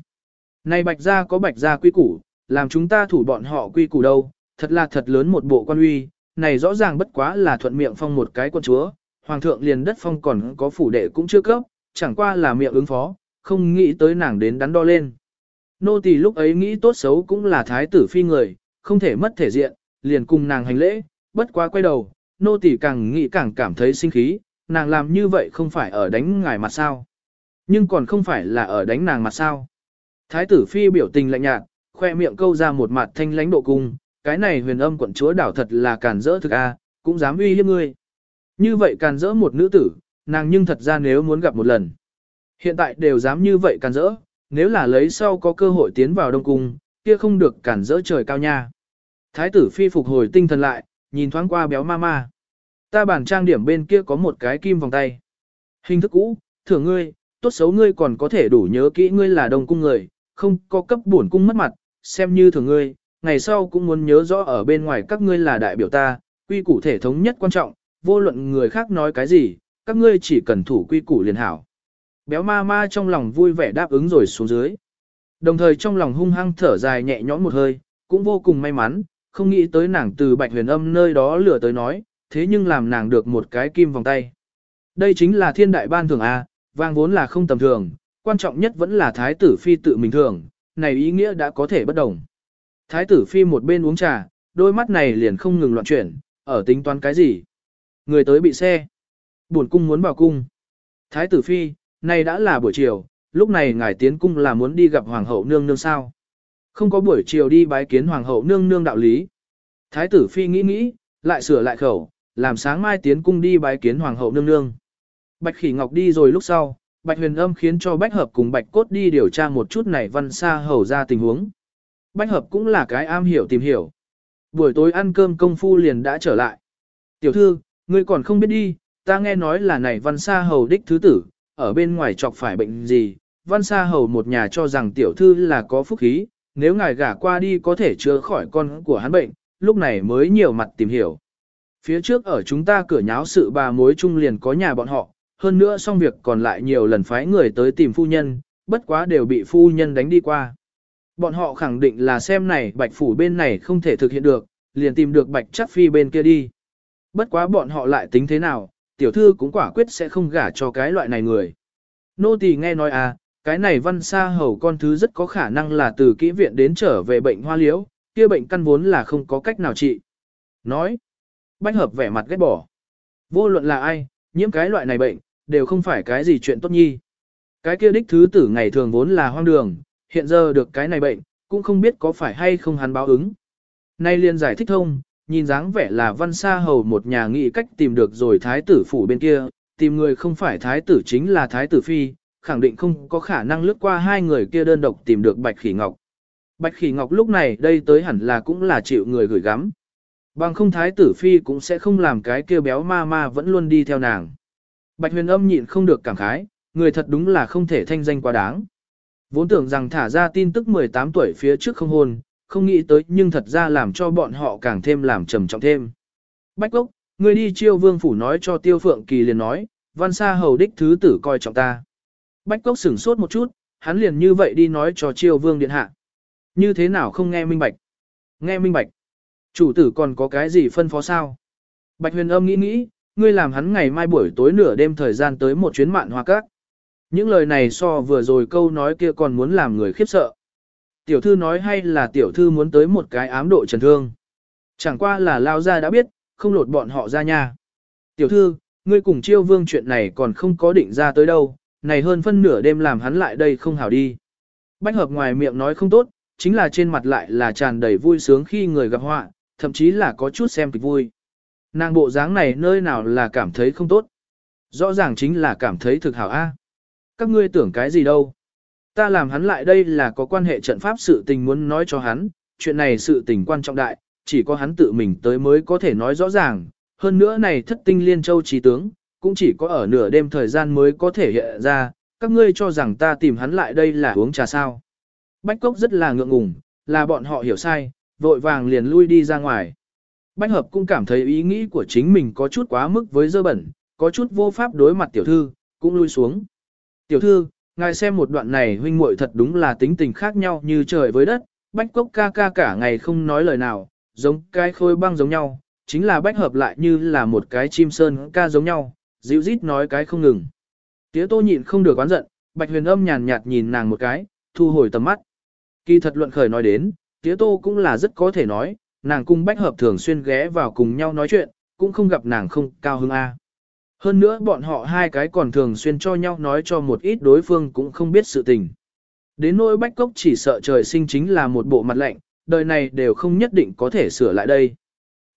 S1: Này bạch gia có bạch gia quy củ, làm chúng ta thủ bọn họ quy củ đâu, thật là thật lớn một bộ quan uy, này rõ ràng bất quá là thuận miệng phong một cái quận chúa, hoàng thượng liền đất phong còn có phủ đệ cũng chưa cấp, chẳng qua là miệng ứng phó, không nghĩ tới nàng đến đắn đo lên. Nô tỳ lúc ấy nghĩ tốt xấu cũng là thái tử phi người, không thể mất thể diện, liền cùng nàng hành lễ, bất quá quay đầu, nô tỳ càng nghĩ càng cảm thấy sinh khí, nàng làm như vậy không phải ở đánh ngài mặt sao. Nhưng còn không phải là ở đánh nàng mặt sao. Thái tử phi biểu tình lạnh nhạt, khoe miệng câu ra một mặt thanh lãnh độ cung, cái này huyền âm quận chúa đảo thật là càn rỡ thực a, cũng dám uy hiếp ngươi. Như vậy càn rỡ một nữ tử, nàng nhưng thật ra nếu muốn gặp một lần. Hiện tại đều dám như vậy càn rỡ, nếu là lấy sau có cơ hội tiến vào đông cung, kia không được cản rỡ trời cao nha. Thái tử phi phục hồi tinh thần lại, nhìn thoáng qua béo ma ma. Ta bản trang điểm bên kia có một cái kim vòng tay. Hình thức cũ, thưởng ngươi, tốt xấu ngươi còn có thể đủ nhớ kỹ ngươi là đồng cung người, không có cấp bổn cung mất mặt, xem như thưởng ngươi, ngày sau cũng muốn nhớ rõ ở bên ngoài các ngươi là đại biểu ta, quy củ thể thống nhất quan trọng, vô luận người khác nói cái gì, các ngươi chỉ cần thủ quy củ liền hảo. Béo ma ma trong lòng vui vẻ đáp ứng rồi xuống dưới. Đồng thời trong lòng hung hăng thở dài nhẹ nhõm một hơi, cũng vô cùng may mắn, không nghĩ tới nàng từ bạch huyền âm nơi đó lửa tới nói, thế nhưng làm nàng được một cái kim vòng tay. Đây chính là thiên đại ban thường A, vang vốn là không tầm thường, quan trọng nhất vẫn là thái tử phi tự mình thường, này ý nghĩa đã có thể bất đồng. Thái tử phi một bên uống trà, đôi mắt này liền không ngừng loạn chuyển, ở tính toán cái gì. Người tới bị xe. Buồn cung muốn vào cung. Thái tử phi, này đã là buổi chiều, lúc này ngài tiến cung là muốn đi gặp hoàng hậu nương nương sao. Không có buổi chiều đi bái kiến hoàng hậu nương nương đạo lý. Thái tử phi nghĩ nghĩ, lại sửa lại khẩu, làm sáng mai tiến cung đi bái kiến hoàng hậu nương nương. Bạch khỉ ngọc đi rồi lúc sau, bạch huyền âm khiến cho bách hợp cùng bạch cốt đi điều tra một chút này văn xa hầu ra tình huống. Bách hợp cũng là cái am hiểu tìm hiểu. Buổi tối ăn cơm công phu liền đã trở lại. Tiểu thư, ngươi còn không biết đi, ta nghe nói là này văn xa hầu đích thứ tử, ở bên ngoài chọc phải bệnh gì, văn sa hầu một nhà cho rằng tiểu thư là có phúc khí, nếu ngài gả qua đi có thể chữa khỏi con của hắn bệnh, lúc này mới nhiều mặt tìm hiểu. Phía trước ở chúng ta cửa nháo sự bà mối chung liền có nhà bọn họ, hơn nữa xong việc còn lại nhiều lần phái người tới tìm phu nhân, bất quá đều bị phu nhân đánh đi qua. Bọn họ khẳng định là xem này bạch phủ bên này không thể thực hiện được, liền tìm được bạch chắc phi bên kia đi. Bất quá bọn họ lại tính thế nào, tiểu thư cũng quả quyết sẽ không gả cho cái loại này người. Nô tỳ nghe nói à, cái này văn sa hầu con thứ rất có khả năng là từ kỹ viện đến trở về bệnh hoa liễu, kia bệnh căn vốn là không có cách nào trị. Nói, bách hợp vẻ mặt ghét bỏ. Vô luận là ai, nhiễm cái loại này bệnh, đều không phải cái gì chuyện tốt nhi. Cái kia đích thứ tử ngày thường vốn là hoang đường, hiện giờ được cái này bệnh, cũng không biết có phải hay không hắn báo ứng. Nay liền giải thích thông, nhìn dáng vẻ là văn sa hầu một nhà nghĩ cách tìm được rồi thái tử phủ bên kia, tìm người không phải thái tử chính là thái tử phi, khẳng định không có khả năng lướt qua hai người kia đơn độc tìm được bạch khỉ ngọc. Bạch khỉ ngọc lúc này đây tới hẳn là cũng là chịu người gửi gắm. Bằng không thái tử phi cũng sẽ không làm cái kia béo ma ma vẫn luôn đi theo nàng. Bạch huyền âm nhịn không được cảm khái, người thật đúng là không thể thanh danh quá đáng. Vốn tưởng rằng thả ra tin tức 18 tuổi phía trước không hôn, không nghĩ tới nhưng thật ra làm cho bọn họ càng thêm làm trầm trọng thêm. Bách Cốc, người đi chiêu vương phủ nói cho Tiêu Phượng Kỳ liền nói, văn sa hầu đích thứ tử coi trọng ta. Bách Cốc sửng sốt một chút, hắn liền như vậy đi nói cho Triều vương điện hạ. Như thế nào không nghe minh bạch? Nghe minh bạch. Chủ tử còn có cái gì phân phó sao? Bạch huyền âm nghĩ nghĩ, ngươi làm hắn ngày mai buổi tối nửa đêm thời gian tới một chuyến mạn hoa các. Những lời này so vừa rồi câu nói kia còn muốn làm người khiếp sợ. Tiểu thư nói hay là tiểu thư muốn tới một cái ám độ trần thương. Chẳng qua là lao ra đã biết, không lột bọn họ ra nha. Tiểu thư, ngươi cùng chiêu vương chuyện này còn không có định ra tới đâu, này hơn phân nửa đêm làm hắn lại đây không hảo đi. Bách hợp ngoài miệng nói không tốt, chính là trên mặt lại là tràn đầy vui sướng khi người gặp họa, thậm chí là có chút xem kịch vui. Nàng bộ dáng này nơi nào là cảm thấy không tốt. Rõ ràng chính là cảm thấy thực hảo a. Các ngươi tưởng cái gì đâu. Ta làm hắn lại đây là có quan hệ trận pháp sự tình muốn nói cho hắn, chuyện này sự tình quan trọng đại, chỉ có hắn tự mình tới mới có thể nói rõ ràng. Hơn nữa này thất tinh liên châu trí tướng, cũng chỉ có ở nửa đêm thời gian mới có thể hiện ra, các ngươi cho rằng ta tìm hắn lại đây là uống trà sao. Bách Cốc rất là ngượng ngùng, là bọn họ hiểu sai, vội vàng liền lui đi ra ngoài. Bách Hợp cũng cảm thấy ý nghĩ của chính mình có chút quá mức với dơ bẩn, có chút vô pháp đối mặt tiểu thư, cũng lui xuống. Tiểu thư, ngài xem một đoạn này huynh muội thật đúng là tính tình khác nhau như trời với đất, Bách Cốc ca ca cả ngày không nói lời nào, giống cái khôi băng giống nhau, chính là Bách Hợp lại như là một cái chim sơn ca giống nhau, dịu rít nói cái không ngừng. Tía tô nhịn không được oán giận, Bạch huyền âm nhàn nhạt nhìn nàng một cái, thu hồi tầm mắt. Kỳ thật luận khởi nói đến, tía tô cũng là rất có thể nói, nàng cung bách hợp thường xuyên ghé vào cùng nhau nói chuyện, cũng không gặp nàng không cao hứng A. Hơn nữa bọn họ hai cái còn thường xuyên cho nhau nói cho một ít đối phương cũng không biết sự tình. Đến nỗi bách cốc chỉ sợ trời sinh chính là một bộ mặt lạnh, đời này đều không nhất định có thể sửa lại đây.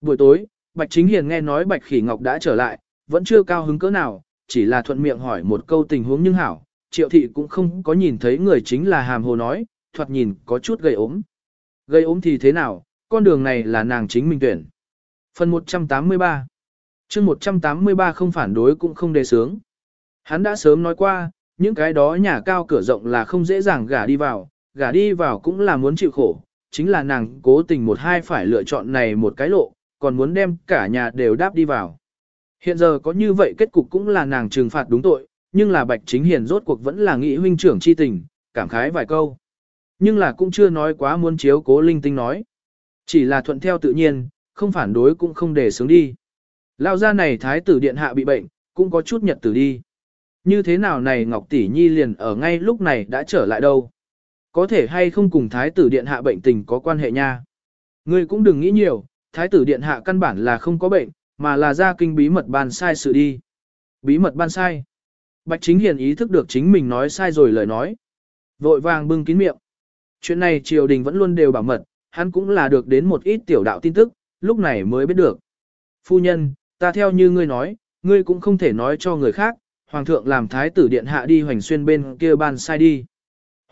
S1: Buổi tối, Bạch Chính Hiền nghe nói Bạch Khỉ Ngọc đã trở lại, vẫn chưa cao hứng cỡ nào, chỉ là thuận miệng hỏi một câu tình huống nhưng hảo, triệu thị cũng không có nhìn thấy người chính là hàm hồ nói, thoạt nhìn có chút gây ốm. Gây ốm thì thế nào, con đường này là nàng chính mình tuyển. Phần 183 chương 183 không phản đối cũng không đề sướng. Hắn đã sớm nói qua, những cái đó nhà cao cửa rộng là không dễ dàng gả đi vào, gả đi vào cũng là muốn chịu khổ, chính là nàng cố tình một hai phải lựa chọn này một cái lộ, còn muốn đem cả nhà đều đáp đi vào. Hiện giờ có như vậy kết cục cũng là nàng trừng phạt đúng tội, nhưng là Bạch Chính Hiền rốt cuộc vẫn là nghĩ huynh trưởng chi tình, cảm khái vài câu. Nhưng là cũng chưa nói quá muốn chiếu cố linh tinh nói. Chỉ là thuận theo tự nhiên, không phản đối cũng không để sướng đi. Lao ra này thái tử điện hạ bị bệnh, cũng có chút nhật tử đi. Như thế nào này Ngọc Tỷ Nhi liền ở ngay lúc này đã trở lại đâu. Có thể hay không cùng thái tử điện hạ bệnh tình có quan hệ nha. Ngươi cũng đừng nghĩ nhiều, thái tử điện hạ căn bản là không có bệnh, mà là ra kinh bí mật ban sai sự đi. Bí mật ban sai. Bạch Chính Hiền ý thức được chính mình nói sai rồi lời nói. Vội vàng bưng kín miệng. Chuyện này triều đình vẫn luôn đều bảo mật, hắn cũng là được đến một ít tiểu đạo tin tức, lúc này mới biết được. Phu nhân, ta theo như ngươi nói, ngươi cũng không thể nói cho người khác, hoàng thượng làm thái tử điện hạ đi hoành xuyên bên kia ban sai đi.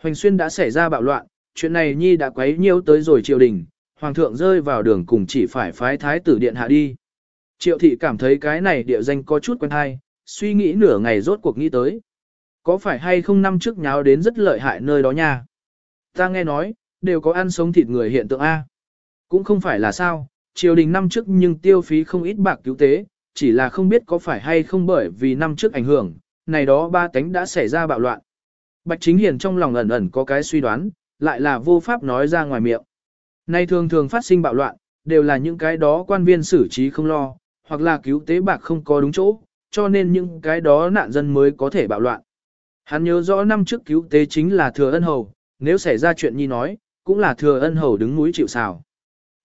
S1: Hoành xuyên đã xảy ra bạo loạn, chuyện này nhi đã quấy nhiễu tới rồi triều đình, hoàng thượng rơi vào đường cùng chỉ phải phái thái tử điện hạ đi. Triệu thị cảm thấy cái này địa danh có chút quen hay, suy nghĩ nửa ngày rốt cuộc nghĩ tới. Có phải hay không năm trước nháo đến rất lợi hại nơi đó nha? Ta nghe nói, đều có ăn sống thịt người hiện tượng A. Cũng không phải là sao, triều đình năm trước nhưng tiêu phí không ít bạc cứu tế, chỉ là không biết có phải hay không bởi vì năm trước ảnh hưởng, này đó ba tánh đã xảy ra bạo loạn. Bạch Chính Hiền trong lòng ẩn ẩn có cái suy đoán, lại là vô pháp nói ra ngoài miệng. Nay thường thường phát sinh bạo loạn, đều là những cái đó quan viên xử trí không lo, hoặc là cứu tế bạc không có đúng chỗ, cho nên những cái đó nạn dân mới có thể bạo loạn. Hắn nhớ rõ năm trước cứu tế chính là thừa ân hầu, nếu xảy ra chuyện nhi nói, cũng là thừa ân hầu đứng núi chịu sào.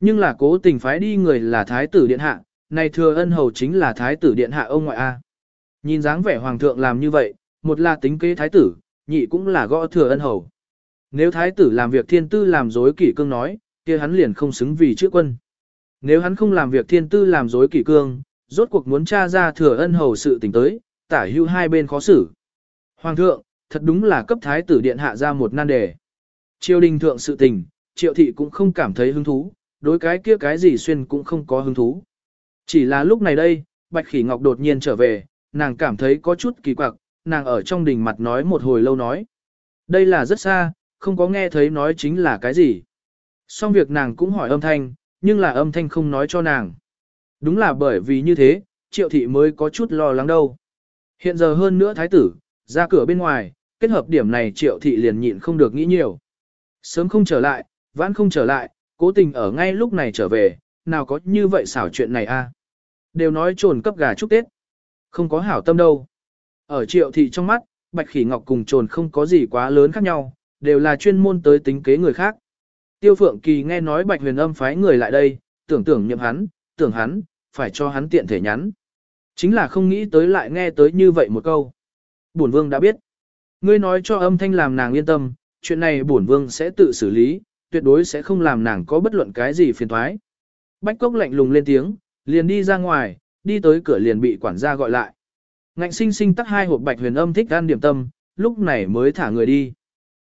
S1: Nhưng là cố tình phái đi người là thái tử điện hạ, này thừa ân hầu chính là thái tử điện hạ ông ngoại A. Nhìn dáng vẻ hoàng thượng làm như vậy, một là tính kế thái tử, nhị cũng là gõ thừa ân hầu. Nếu thái tử làm việc thiên tư làm dối kỷ cương nói, kia hắn liền không xứng vì trước quân. Nếu hắn không làm việc thiên tư làm dối kỷ cương, rốt cuộc muốn tra ra thừa ân hầu sự tình tới, tả hưu hai bên khó xử. Hoàng thượng, thật đúng là cấp thái tử điện hạ ra một nan đề. Triều đình thượng sự tình, triệu thị cũng không cảm thấy hứng thú, đối cái kia cái gì xuyên cũng không có hứng thú. Chỉ là lúc này đây, Bạch Khỉ Ngọc đột nhiên trở về, nàng cảm thấy có chút kỳ quặc, nàng ở trong đình mặt nói một hồi lâu nói. Đây là rất xa, không có nghe thấy nói chính là cái gì. Xong việc nàng cũng hỏi âm thanh, nhưng là âm thanh không nói cho nàng. Đúng là bởi vì như thế, triệu thị mới có chút lo lắng đâu. Hiện giờ hơn nữa thái tử, ra cửa bên ngoài, kết hợp điểm này triệu thị liền nhịn không được nghĩ nhiều. Sớm không trở lại, vãn không trở lại, cố tình ở ngay lúc này trở về, nào có như vậy xảo chuyện này a? Đều nói trồn cấp gà chúc Tết. Không có hảo tâm đâu. Ở triệu thị trong mắt, bạch khỉ ngọc cùng trồn không có gì quá lớn khác nhau, đều là chuyên môn tới tính kế người khác. Tiêu Phượng Kỳ nghe nói bạch huyền âm phái người lại đây, tưởng tưởng nhậm hắn, tưởng hắn, phải cho hắn tiện thể nhắn. Chính là không nghĩ tới lại nghe tới như vậy một câu. Bổn vương đã biết. Ngươi nói cho âm thanh làm nàng yên tâm, chuyện này bổn vương sẽ tự xử lý, tuyệt đối sẽ không làm nàng có bất luận cái gì phiền thoái. Bách cốc lạnh lùng lên tiếng, liền đi ra ngoài, đi tới cửa liền bị quản gia gọi lại. Ngạnh sinh sinh tắt hai hộp bạch huyền âm thích gan điểm tâm, lúc này mới thả người đi.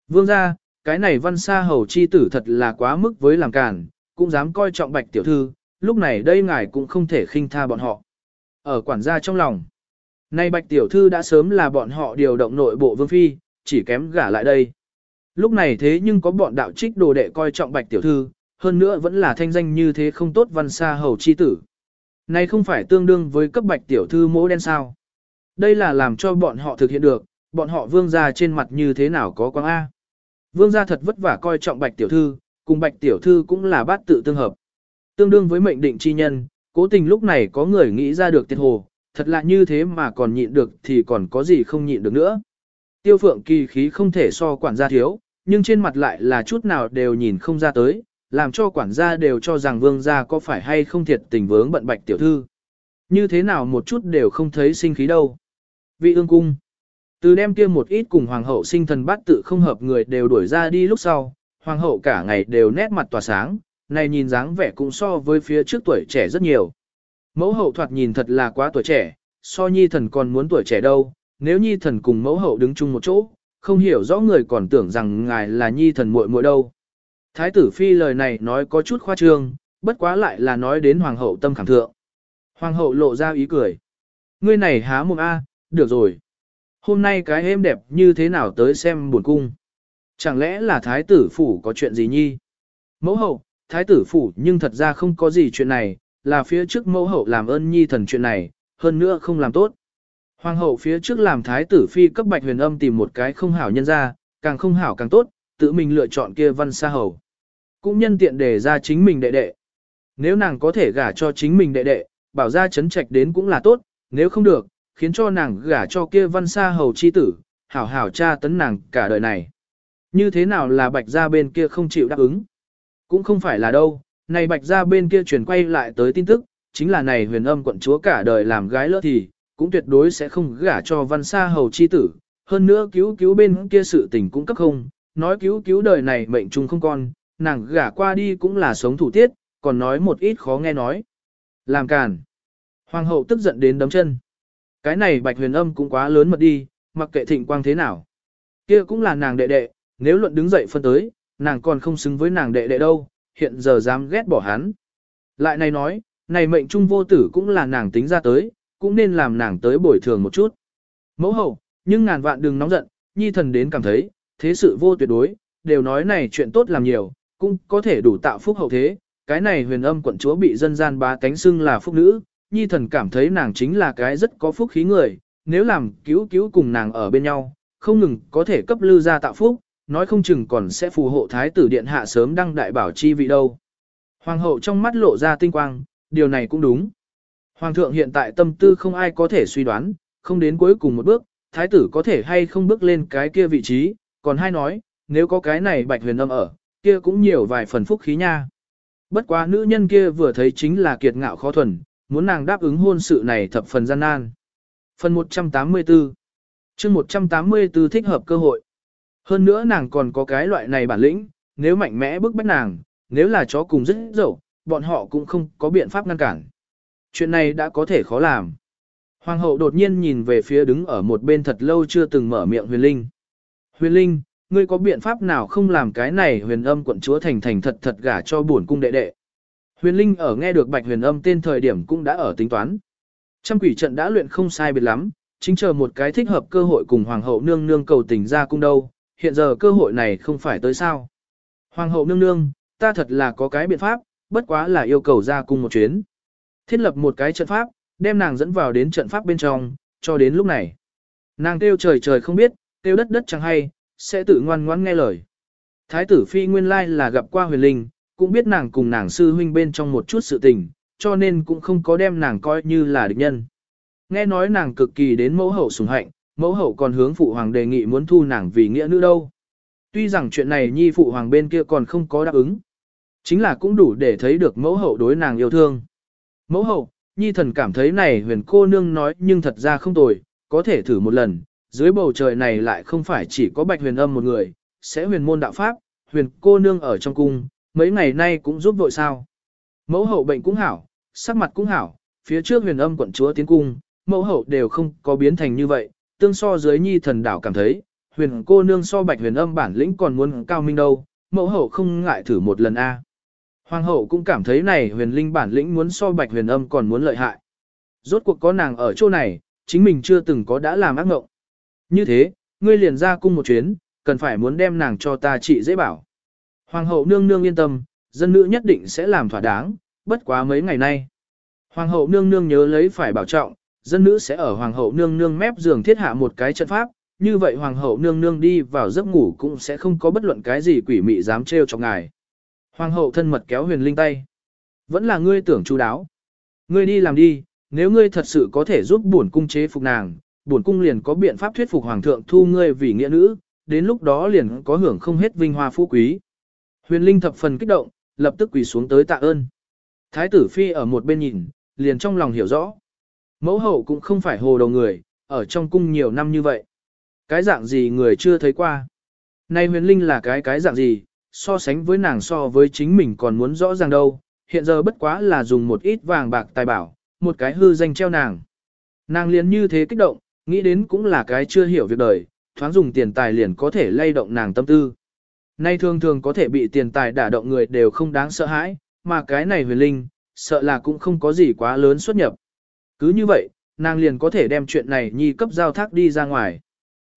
S1: Vương ra, cái này văn sa hầu chi tử thật là quá mức với làm càn cũng dám coi trọng bạch tiểu thư, lúc này đây ngài cũng không thể khinh tha bọn họ. Ở quản gia trong lòng, nay bạch tiểu thư đã sớm là bọn họ điều động nội bộ vương phi, chỉ kém gả lại đây. Lúc này thế nhưng có bọn đạo trích đồ đệ coi trọng bạch tiểu thư, hơn nữa vẫn là thanh danh như thế không tốt văn sa hầu chi tử. Này không phải tương đương với cấp bạch tiểu thư mỗ đen sao. Đây là làm cho bọn họ thực hiện được, bọn họ vương gia trên mặt như thế nào có quang A. Vương gia thật vất vả coi trọng bạch tiểu thư, cùng bạch tiểu thư cũng là bát tự tương hợp. Tương đương với mệnh định chi nhân, cố tình lúc này có người nghĩ ra được tiệt hồ, thật là như thế mà còn nhịn được thì còn có gì không nhịn được nữa. Tiêu phượng kỳ khí không thể so quản gia thiếu, nhưng trên mặt lại là chút nào đều nhìn không ra tới, làm cho quản gia đều cho rằng vương gia có phải hay không thiệt tình vướng bận bạch tiểu thư. Như thế nào một chút đều không thấy sinh khí đâu. Vị ương cung. Từ đem kia một ít cùng hoàng hậu sinh thần bát tự không hợp người đều đuổi ra đi lúc sau, hoàng hậu cả ngày đều nét mặt tỏa sáng, này nhìn dáng vẻ cũng so với phía trước tuổi trẻ rất nhiều. Mẫu hậu thoạt nhìn thật là quá tuổi trẻ, so nhi thần còn muốn tuổi trẻ đâu, nếu nhi thần cùng mẫu hậu đứng chung một chỗ, không hiểu rõ người còn tưởng rằng ngài là nhi thần muội muội đâu. Thái tử phi lời này nói có chút khoa trương, bất quá lại là nói đến hoàng hậu tâm khảm thượng. Hoàng hậu lộ ra ý cười. Ngươi này há mồm a, được rồi. Hôm nay cái êm đẹp như thế nào tới xem buồn cung. Chẳng lẽ là thái tử phủ có chuyện gì nhi? Mẫu hậu, thái tử phủ nhưng thật ra không có gì chuyện này, là phía trước mẫu hậu làm ơn nhi thần chuyện này, hơn nữa không làm tốt. Hoàng hậu phía trước làm thái tử phi cấp bạch huyền âm tìm một cái không hảo nhân ra, càng không hảo càng tốt, tự mình lựa chọn kia văn sa hầu. Cũng nhân tiện để ra chính mình đệ đệ. Nếu nàng có thể gả cho chính mình đệ đệ, bảo ra chấn trạch đến cũng là tốt, nếu không được, khiến cho nàng gả cho kia văn sa hầu chi tử, hảo hảo cha tấn nàng cả đời này. Như thế nào là bạch gia bên kia không chịu đáp ứng? Cũng không phải là đâu, này bạch gia bên kia chuyển quay lại tới tin tức, chính là này huyền âm quận chúa cả đời làm gái lỡ thì, cũng tuyệt đối sẽ không gả cho văn sa hầu chi tử. Hơn nữa cứu cứu bên kia sự tình cũng cấp không, nói cứu cứu đời này mệnh chung không con, nàng gả qua đi cũng là sống thủ tiết, còn nói một ít khó nghe nói. Làm càn. Hoàng hậu tức giận đến đấm chân. Cái này bạch huyền âm cũng quá lớn mật đi, mặc kệ thịnh quang thế nào. kia cũng là nàng đệ đệ, nếu luận đứng dậy phân tới, nàng còn không xứng với nàng đệ đệ đâu, hiện giờ dám ghét bỏ hắn. Lại này nói, này mệnh trung vô tử cũng là nàng tính ra tới, cũng nên làm nàng tới bồi thường một chút. Mẫu hậu, nhưng ngàn vạn đừng nóng giận, nhi thần đến cảm thấy, thế sự vô tuyệt đối, đều nói này chuyện tốt làm nhiều, cũng có thể đủ tạo phúc hậu thế. Cái này huyền âm quận chúa bị dân gian bá cánh xưng là phúc nữ, nhi thần cảm thấy nàng chính là cái rất có phúc khí người, nếu làm cứu cứu cùng nàng ở bên nhau, không ngừng có thể cấp lư ra tạo phúc, nói không chừng còn sẽ phù hộ thái tử điện hạ sớm đăng đại bảo chi vị đâu. Hoàng hậu trong mắt lộ ra tinh quang, điều này cũng đúng. Hoàng thượng hiện tại tâm tư không ai có thể suy đoán, không đến cuối cùng một bước, thái tử có thể hay không bước lên cái kia vị trí, còn hai nói, nếu có cái này bạch huyền âm ở, kia cũng nhiều vài phần phúc khí nha. Bất quá nữ nhân kia vừa thấy chính là kiệt ngạo khó thuần, muốn nàng đáp ứng hôn sự này thập phần gian nan. Phần 184 chương 184 thích hợp cơ hội. Hơn nữa nàng còn có cái loại này bản lĩnh, nếu mạnh mẽ bức bách nàng, nếu là chó cùng rất dậu, bọn họ cũng không có biện pháp ngăn cản. Chuyện này đã có thể khó làm. Hoàng hậu đột nhiên nhìn về phía đứng ở một bên thật lâu chưa từng mở miệng huyền linh. Huyền linh, ngươi có biện pháp nào không làm cái này huyền âm quận chúa thành thành thật thật gả cho bổn cung đệ đệ. Huyền Linh ở nghe được Bạch Huyền Âm tên thời điểm cũng đã ở tính toán. Trăm quỷ trận đã luyện không sai biệt lắm, chính chờ một cái thích hợp cơ hội cùng Hoàng hậu nương nương cầu tình ra cung đâu, hiện giờ cơ hội này không phải tới sao. Hoàng hậu nương nương, ta thật là có cái biện pháp, bất quá là yêu cầu ra cung một chuyến. Thiết lập một cái trận pháp, đem nàng dẫn vào đến trận pháp bên trong, cho đến lúc này. Nàng kêu trời trời không biết, kêu đất đất chẳng hay, sẽ tự ngoan ngoãn nghe lời. Thái tử phi nguyên lai là gặp qua huyền linh, cũng biết nàng cùng nàng sư huynh bên trong một chút sự tình, cho nên cũng không có đem nàng coi như là địch nhân. Nghe nói nàng cực kỳ đến mẫu hậu sủng hạnh, mẫu hậu còn hướng phụ hoàng đề nghị muốn thu nàng vì nghĩa nữ đâu. Tuy rằng chuyện này nhi phụ hoàng bên kia còn không có đáp ứng. Chính là cũng đủ để thấy được mẫu hậu đối nàng yêu thương. Mẫu hậu, nhi thần cảm thấy này huyền cô nương nói nhưng thật ra không tồi, có thể thử một lần, dưới bầu trời này lại không phải chỉ có bạch huyền âm một người, sẽ huyền môn đạo pháp, huyền cô nương ở trong cung, mấy ngày nay cũng giúp vội sao. Mẫu hậu bệnh cũng hảo, sắc mặt cũng hảo, phía trước huyền âm quận chúa tiến cung, mẫu hậu đều không có biến thành như vậy, tương so dưới nhi thần đảo cảm thấy, huyền cô nương so bạch huyền âm bản lĩnh còn muốn cao minh đâu, mẫu hậu không ngại thử một lần a. Hoàng hậu cũng cảm thấy này huyền linh bản lĩnh muốn so bạch huyền âm còn muốn lợi hại. Rốt cuộc có nàng ở chỗ này, chính mình chưa từng có đã làm ác ngộng. Như thế, ngươi liền ra cung một chuyến, cần phải muốn đem nàng cho ta trị dễ bảo. Hoàng hậu nương nương yên tâm, dân nữ nhất định sẽ làm thỏa đáng, bất quá mấy ngày nay. Hoàng hậu nương nương nhớ lấy phải bảo trọng, dân nữ sẽ ở hoàng hậu nương nương mép giường thiết hạ một cái trận pháp, như vậy hoàng hậu nương nương đi vào giấc ngủ cũng sẽ không có bất luận cái gì quỷ mị dám trêu cho ngài. Hoàng hậu thân mật kéo huyền linh tay. Vẫn là ngươi tưởng chú đáo. Ngươi đi làm đi, nếu ngươi thật sự có thể giúp bổn cung chế phục nàng, bổn cung liền có biện pháp thuyết phục hoàng thượng thu ngươi vì nghĩa nữ, đến lúc đó liền có hưởng không hết vinh hoa phú quý. Huyền linh thập phần kích động, lập tức quỳ xuống tới tạ ơn. Thái tử phi ở một bên nhìn, liền trong lòng hiểu rõ. Mẫu hậu cũng không phải hồ đầu người, ở trong cung nhiều năm như vậy. Cái dạng gì người chưa thấy qua. Nay huyền linh là cái cái dạng gì, so sánh với nàng so với chính mình còn muốn rõ ràng đâu, hiện giờ bất quá là dùng một ít vàng bạc tài bảo, một cái hư danh treo nàng. Nàng liền như thế kích động, nghĩ đến cũng là cái chưa hiểu việc đời, thoáng dùng tiền tài liền có thể lay động nàng tâm tư. Nay thường thường có thể bị tiền tài đả động người đều không đáng sợ hãi, mà cái này huyền linh, sợ là cũng không có gì quá lớn xuất nhập. Cứ như vậy, nàng liền có thể đem chuyện này nhi cấp giao thác đi ra ngoài.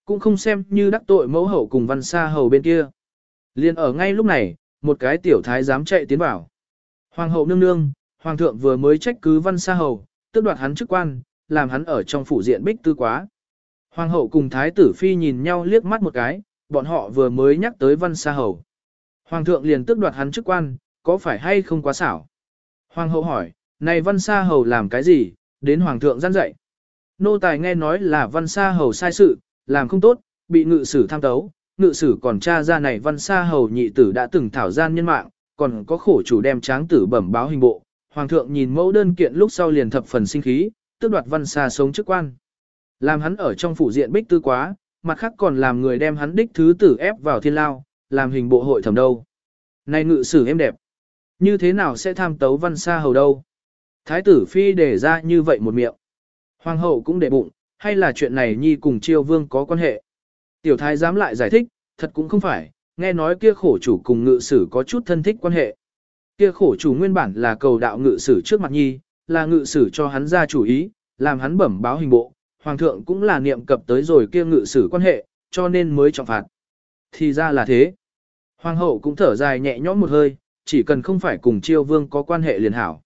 S1: Cũng không xem như đắc tội mẫu hậu cùng văn sa hầu bên kia. Liền ở ngay lúc này, một cái tiểu thái dám chạy tiến vào. Hoàng hậu nương nương, hoàng thượng vừa mới trách cứ văn sa hầu, tức đoạt hắn chức quan, làm hắn ở trong phủ diện bích tư quá. Hoàng hậu cùng thái tử phi nhìn nhau liếc mắt một cái, bọn họ vừa mới nhắc tới văn sa hầu. Hoàng thượng liền tức đoạt hắn chức quan, có phải hay không quá xảo? Hoàng hậu hỏi, này văn sa hầu làm cái gì, đến hoàng thượng gian dạy. Nô tài nghe nói là văn sa hầu sai sự, làm không tốt, bị ngự sử tham tấu, ngự sử còn tra ra này văn sa hầu nhị tử đã từng thảo gian nhân mạng, còn có khổ chủ đem tráng tử bẩm báo hình bộ. Hoàng thượng nhìn mẫu đơn kiện lúc sau liền thập phần sinh khí, tước đoạt văn sa sống chức quan. Làm hắn ở trong phủ diện bích tư quá, mặt khác còn làm người đem hắn đích thứ tử ép vào thiên lao, làm hình bộ hội thẩm đâu. Này ngự sử em đẹp, như thế nào sẽ tham tấu văn sa hầu đâu? Thái tử phi để ra như vậy một miệng. Hoàng hậu cũng để bụng, hay là chuyện này nhi cùng chiêu vương có quan hệ. Tiểu thái dám lại giải thích, thật cũng không phải, nghe nói kia khổ chủ cùng ngự sử có chút thân thích quan hệ. Kia khổ chủ nguyên bản là cầu đạo ngự sử trước mặt nhi, là ngự sử cho hắn ra chủ ý, làm hắn bẩm báo hình bộ, hoàng thượng cũng là niệm cập tới rồi kia ngự sử quan hệ, cho nên mới trọng phạt. Thì ra là thế. Hoàng hậu cũng thở dài nhẹ nhõm một hơi, chỉ cần không phải cùng chiêu vương có quan hệ liền hảo.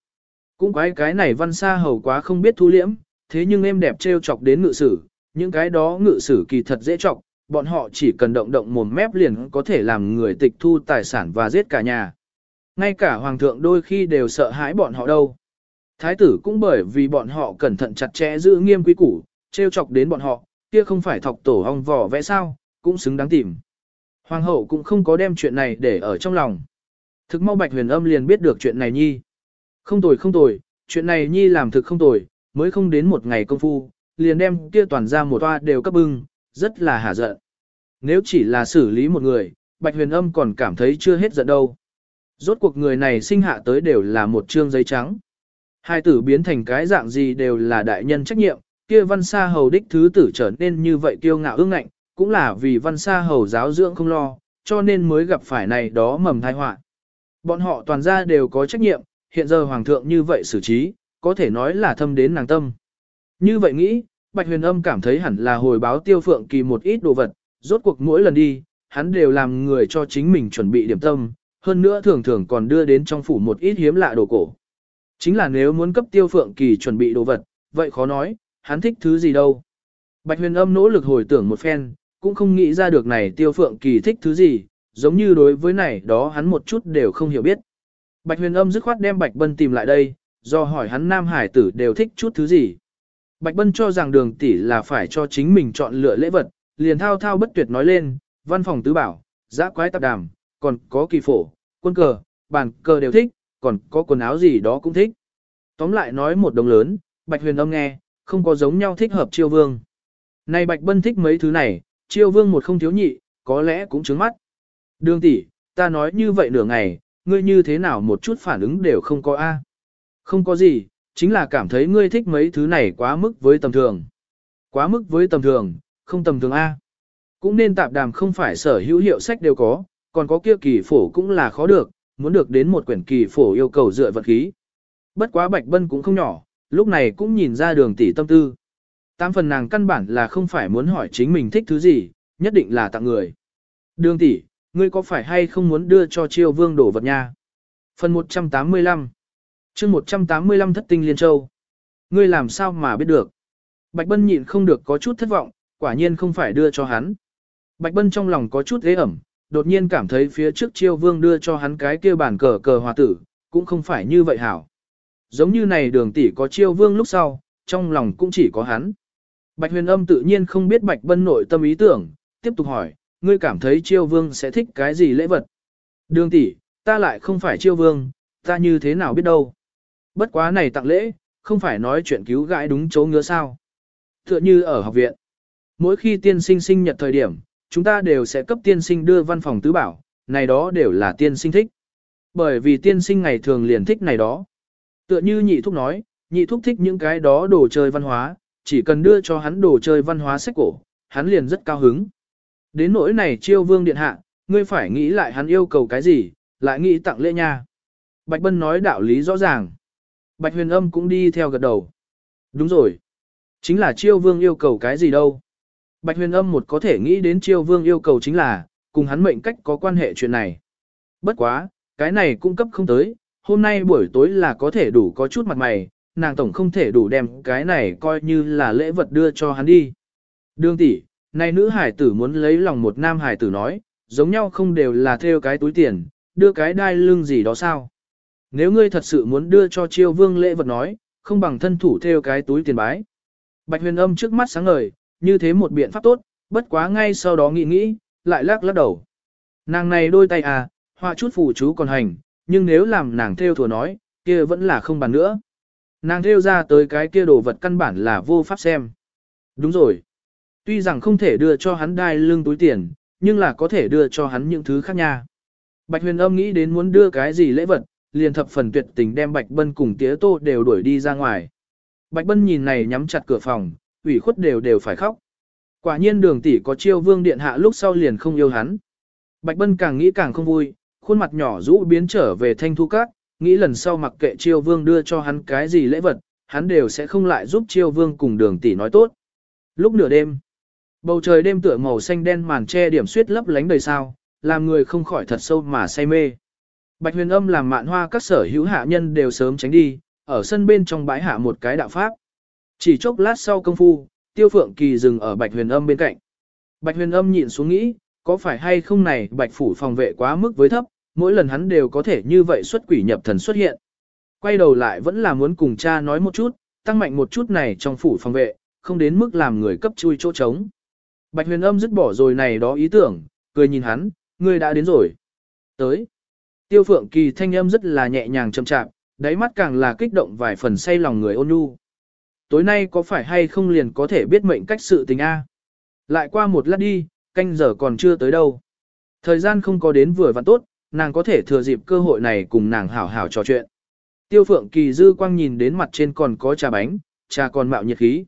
S1: Cũng quái cái này văn sa hầu quá không biết thu liễm, thế nhưng em đẹp trêu chọc đến ngự sử, những cái đó ngự sử kỳ thật dễ chọc, bọn họ chỉ cần động động mồm mép liền có thể làm người tịch thu tài sản và giết cả nhà. Ngay cả hoàng thượng đôi khi đều sợ hãi bọn họ đâu. Thái tử cũng bởi vì bọn họ cẩn thận chặt chẽ giữ nghiêm quy củ, trêu chọc đến bọn họ, kia không phải thọc tổ hong vỏ vẽ sao, cũng xứng đáng tìm. Hoàng hậu cũng không có đem chuyện này để ở trong lòng. Thực mau bạch huyền âm liền biết được chuyện này nhi. Không tồi không tồi, chuyện này nhi làm thực không tồi, mới không đến một ngày công phu, liền đem kia toàn ra một toa đều cấp bưng, rất là hả giận. Nếu chỉ là xử lý một người, bạch huyền âm còn cảm thấy chưa hết giận đâu. Rốt cuộc người này sinh hạ tới đều là một trương giấy trắng. Hai tử biến thành cái dạng gì đều là đại nhân trách nhiệm, kia văn sa hầu đích thứ tử trở nên như vậy kiêu ngạo ương ngạnh, cũng là vì văn sa hầu giáo dưỡng không lo, cho nên mới gặp phải này đó mầm thai họa. Bọn họ toàn ra đều có trách nhiệm, hiện giờ hoàng thượng như vậy xử trí, có thể nói là thâm đến nàng tâm. Như vậy nghĩ, Bạch Huyền Âm cảm thấy hẳn là hồi báo Tiêu Phượng Kỳ một ít đồ vật, rốt cuộc mỗi lần đi, hắn đều làm người cho chính mình chuẩn bị điểm tâm, hơn nữa thường thường còn đưa đến trong phủ một ít hiếm lạ đồ cổ. Chính là nếu muốn cấp Tiêu Phượng Kỳ chuẩn bị đồ vật, vậy khó nói, hắn thích thứ gì đâu. Bạch Huyền Âm nỗ lực hồi tưởng một phen, cũng không nghĩ ra được này Tiêu Phượng Kỳ thích thứ gì, giống như đối với này đó hắn một chút đều không hiểu biết. Bạch Huyền Âm dứt khoát đem Bạch Bân tìm lại đây, do hỏi hắn nam hải tử đều thích chút thứ gì. Bạch Bân cho rằng đường tỷ là phải cho chính mình chọn lựa lễ vật, liền thao thao bất tuyệt nói lên, văn phòng tứ bảo, giã quái tạp đàm, còn có kỳ phổ, quân cờ, bàn cờ đều thích, còn có quần áo gì đó cũng thích. Tóm lại nói một đồng lớn, Bạch Huyền Âm nghe, không có giống nhau thích hợp chiêu vương. Này Bạch Bân thích mấy thứ này, chiêu vương một không thiếu nhị, có lẽ cũng trứng mắt. Đường tỷ, ta nói như vậy nửa ngày, ngươi như thế nào một chút phản ứng đều không có a? Không có gì, chính là cảm thấy ngươi thích mấy thứ này quá mức với tầm thường. Quá mức với tầm thường, không tầm thường a. Cũng nên tạp đàm không phải sở hữu hiệu sách đều có, còn có kia kỳ phổ cũng là khó được, muốn được đến một quyển kỳ phổ yêu cầu dựa vật khí. Bất quá Bạch Bân cũng không nhỏ, lúc này cũng nhìn ra đường tỷ tâm tư. Tám phần nàng căn bản là không phải muốn hỏi chính mình thích thứ gì, nhất định là tặng người. Đường tỷ, ngươi có phải hay không muốn đưa cho chiêu vương đổ vật nha? Phần 185 chương 185 thất tinh liên châu. Ngươi làm sao mà biết được? Bạch Bân nhịn không được có chút thất vọng, quả nhiên không phải đưa cho hắn. Bạch Bân trong lòng có chút ghế ẩm, đột nhiên cảm thấy phía trước chiêu vương đưa cho hắn cái kia bản cờ cờ hòa tử, cũng không phải như vậy hảo. Giống như này đường tỷ có chiêu vương lúc sau, trong lòng cũng chỉ có hắn. Bạch huyền âm tự nhiên không biết Bạch Bân nội tâm ý tưởng, tiếp tục hỏi, ngươi cảm thấy chiêu vương sẽ thích cái gì lễ vật? Đường tỷ, ta lại không phải chiêu vương, ta như thế nào biết đâu? Bất quá này tặng lễ, không phải nói chuyện cứu gãi đúng chỗ ngứa sao. Tựa như ở học viện. Mỗi khi tiên sinh sinh nhật thời điểm, chúng ta đều sẽ cấp tiên sinh đưa văn phòng tứ bảo, này đó đều là tiên sinh thích. Bởi vì tiên sinh ngày thường liền thích này đó. Tựa như nhị thúc nói, nhị thúc thích những cái đó đồ chơi văn hóa, chỉ cần đưa cho hắn đồ chơi văn hóa sách cổ, hắn liền rất cao hứng. Đến nỗi này chiêu vương điện hạ, ngươi phải nghĩ lại hắn yêu cầu cái gì, lại nghĩ tặng lễ nha. Bạch Bân nói đạo lý rõ ràng. Bạch huyền âm cũng đi theo gật đầu. Đúng rồi. Chính là chiêu vương yêu cầu cái gì đâu. Bạch huyền âm một có thể nghĩ đến chiêu vương yêu cầu chính là, cùng hắn mệnh cách có quan hệ chuyện này. Bất quá, cái này cung cấp không tới, hôm nay buổi tối là có thể đủ có chút mặt mày, nàng tổng không thể đủ đem cái này coi như là lễ vật đưa cho hắn đi. Đương tỷ, này nữ hải tử muốn lấy lòng một nam hải tử nói, giống nhau không đều là theo cái túi tiền, đưa cái đai lưng gì đó sao. Nếu ngươi thật sự muốn đưa cho chiêu vương lễ vật nói, không bằng thân thủ theo cái túi tiền bái. Bạch huyền âm trước mắt sáng ngời, như thế một biện pháp tốt, bất quá ngay sau đó nghĩ nghĩ, lại lắc lắc đầu. Nàng này đôi tay à, họa chút phù chú còn hành, nhưng nếu làm nàng theo thừa nói, kia vẫn là không bàn nữa. Nàng theo ra tới cái kia đồ vật căn bản là vô pháp xem. Đúng rồi. Tuy rằng không thể đưa cho hắn đai lưng túi tiền, nhưng là có thể đưa cho hắn những thứ khác nha. Bạch huyền âm nghĩ đến muốn đưa cái gì lễ vật, liền thập phần tuyệt tình đem Bạch Bân cùng tía tô đều đuổi đi ra ngoài. Bạch Bân nhìn này nhắm chặt cửa phòng, ủy khuất đều đều phải khóc. Quả nhiên đường tỷ có chiêu vương điện hạ lúc sau liền không yêu hắn. Bạch Bân càng nghĩ càng không vui, khuôn mặt nhỏ rũ biến trở về thanh thu cát, nghĩ lần sau mặc kệ chiêu vương đưa cho hắn cái gì lễ vật, hắn đều sẽ không lại giúp chiêu vương cùng đường tỷ nói tốt. Lúc nửa đêm, bầu trời đêm tựa màu xanh đen màn che điểm suyết lấp lánh đầy sao, làm người không khỏi thật sâu mà say mê. Bạch huyền âm làm mạn hoa các sở hữu hạ nhân đều sớm tránh đi, ở sân bên trong bãi hạ một cái đạo pháp. Chỉ chốc lát sau công phu, tiêu phượng kỳ dừng ở bạch huyền âm bên cạnh. Bạch huyền âm nhịn xuống nghĩ, có phải hay không này bạch phủ phòng vệ quá mức với thấp, mỗi lần hắn đều có thể như vậy xuất quỷ nhập thần xuất hiện. Quay đầu lại vẫn là muốn cùng cha nói một chút, tăng mạnh một chút này trong phủ phòng vệ, không đến mức làm người cấp chui chỗ trống. Bạch huyền âm dứt bỏ rồi này đó ý tưởng, cười nhìn hắn, ngươi đã đến rồi. Tới. Tiêu phượng kỳ thanh âm rất là nhẹ nhàng chậm chạp, đáy mắt càng là kích động vài phần say lòng người ôn nhu. Tối nay có phải hay không liền có thể biết mệnh cách sự tình A. Lại qua một lát đi, canh giờ còn chưa tới đâu. Thời gian không có đến vừa và tốt, nàng có thể thừa dịp cơ hội này cùng nàng hảo hảo trò chuyện. Tiêu phượng kỳ dư quang nhìn đến mặt trên còn có trà bánh, trà còn mạo nhiệt khí.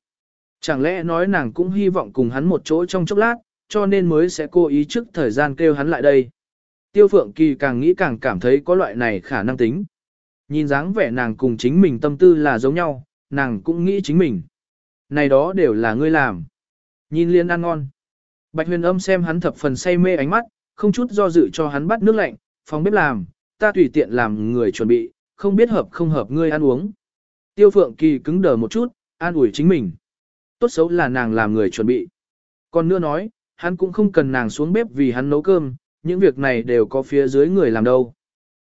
S1: Chẳng lẽ nói nàng cũng hy vọng cùng hắn một chỗ trong chốc lát, cho nên mới sẽ cố ý trước thời gian kêu hắn lại đây. Tiêu phượng kỳ càng nghĩ càng cảm thấy có loại này khả năng tính. Nhìn dáng vẻ nàng cùng chính mình tâm tư là giống nhau, nàng cũng nghĩ chính mình. Này đó đều là ngươi làm. Nhìn liên ăn ngon. Bạch huyền âm xem hắn thập phần say mê ánh mắt, không chút do dự cho hắn bắt nước lạnh, phòng bếp làm, ta tùy tiện làm người chuẩn bị, không biết hợp không hợp ngươi ăn uống. Tiêu phượng kỳ cứng đờ một chút, an ủi chính mình. Tốt xấu là nàng làm người chuẩn bị. Còn nữa nói, hắn cũng không cần nàng xuống bếp vì hắn nấu cơm, những việc này đều có phía dưới người làm đâu.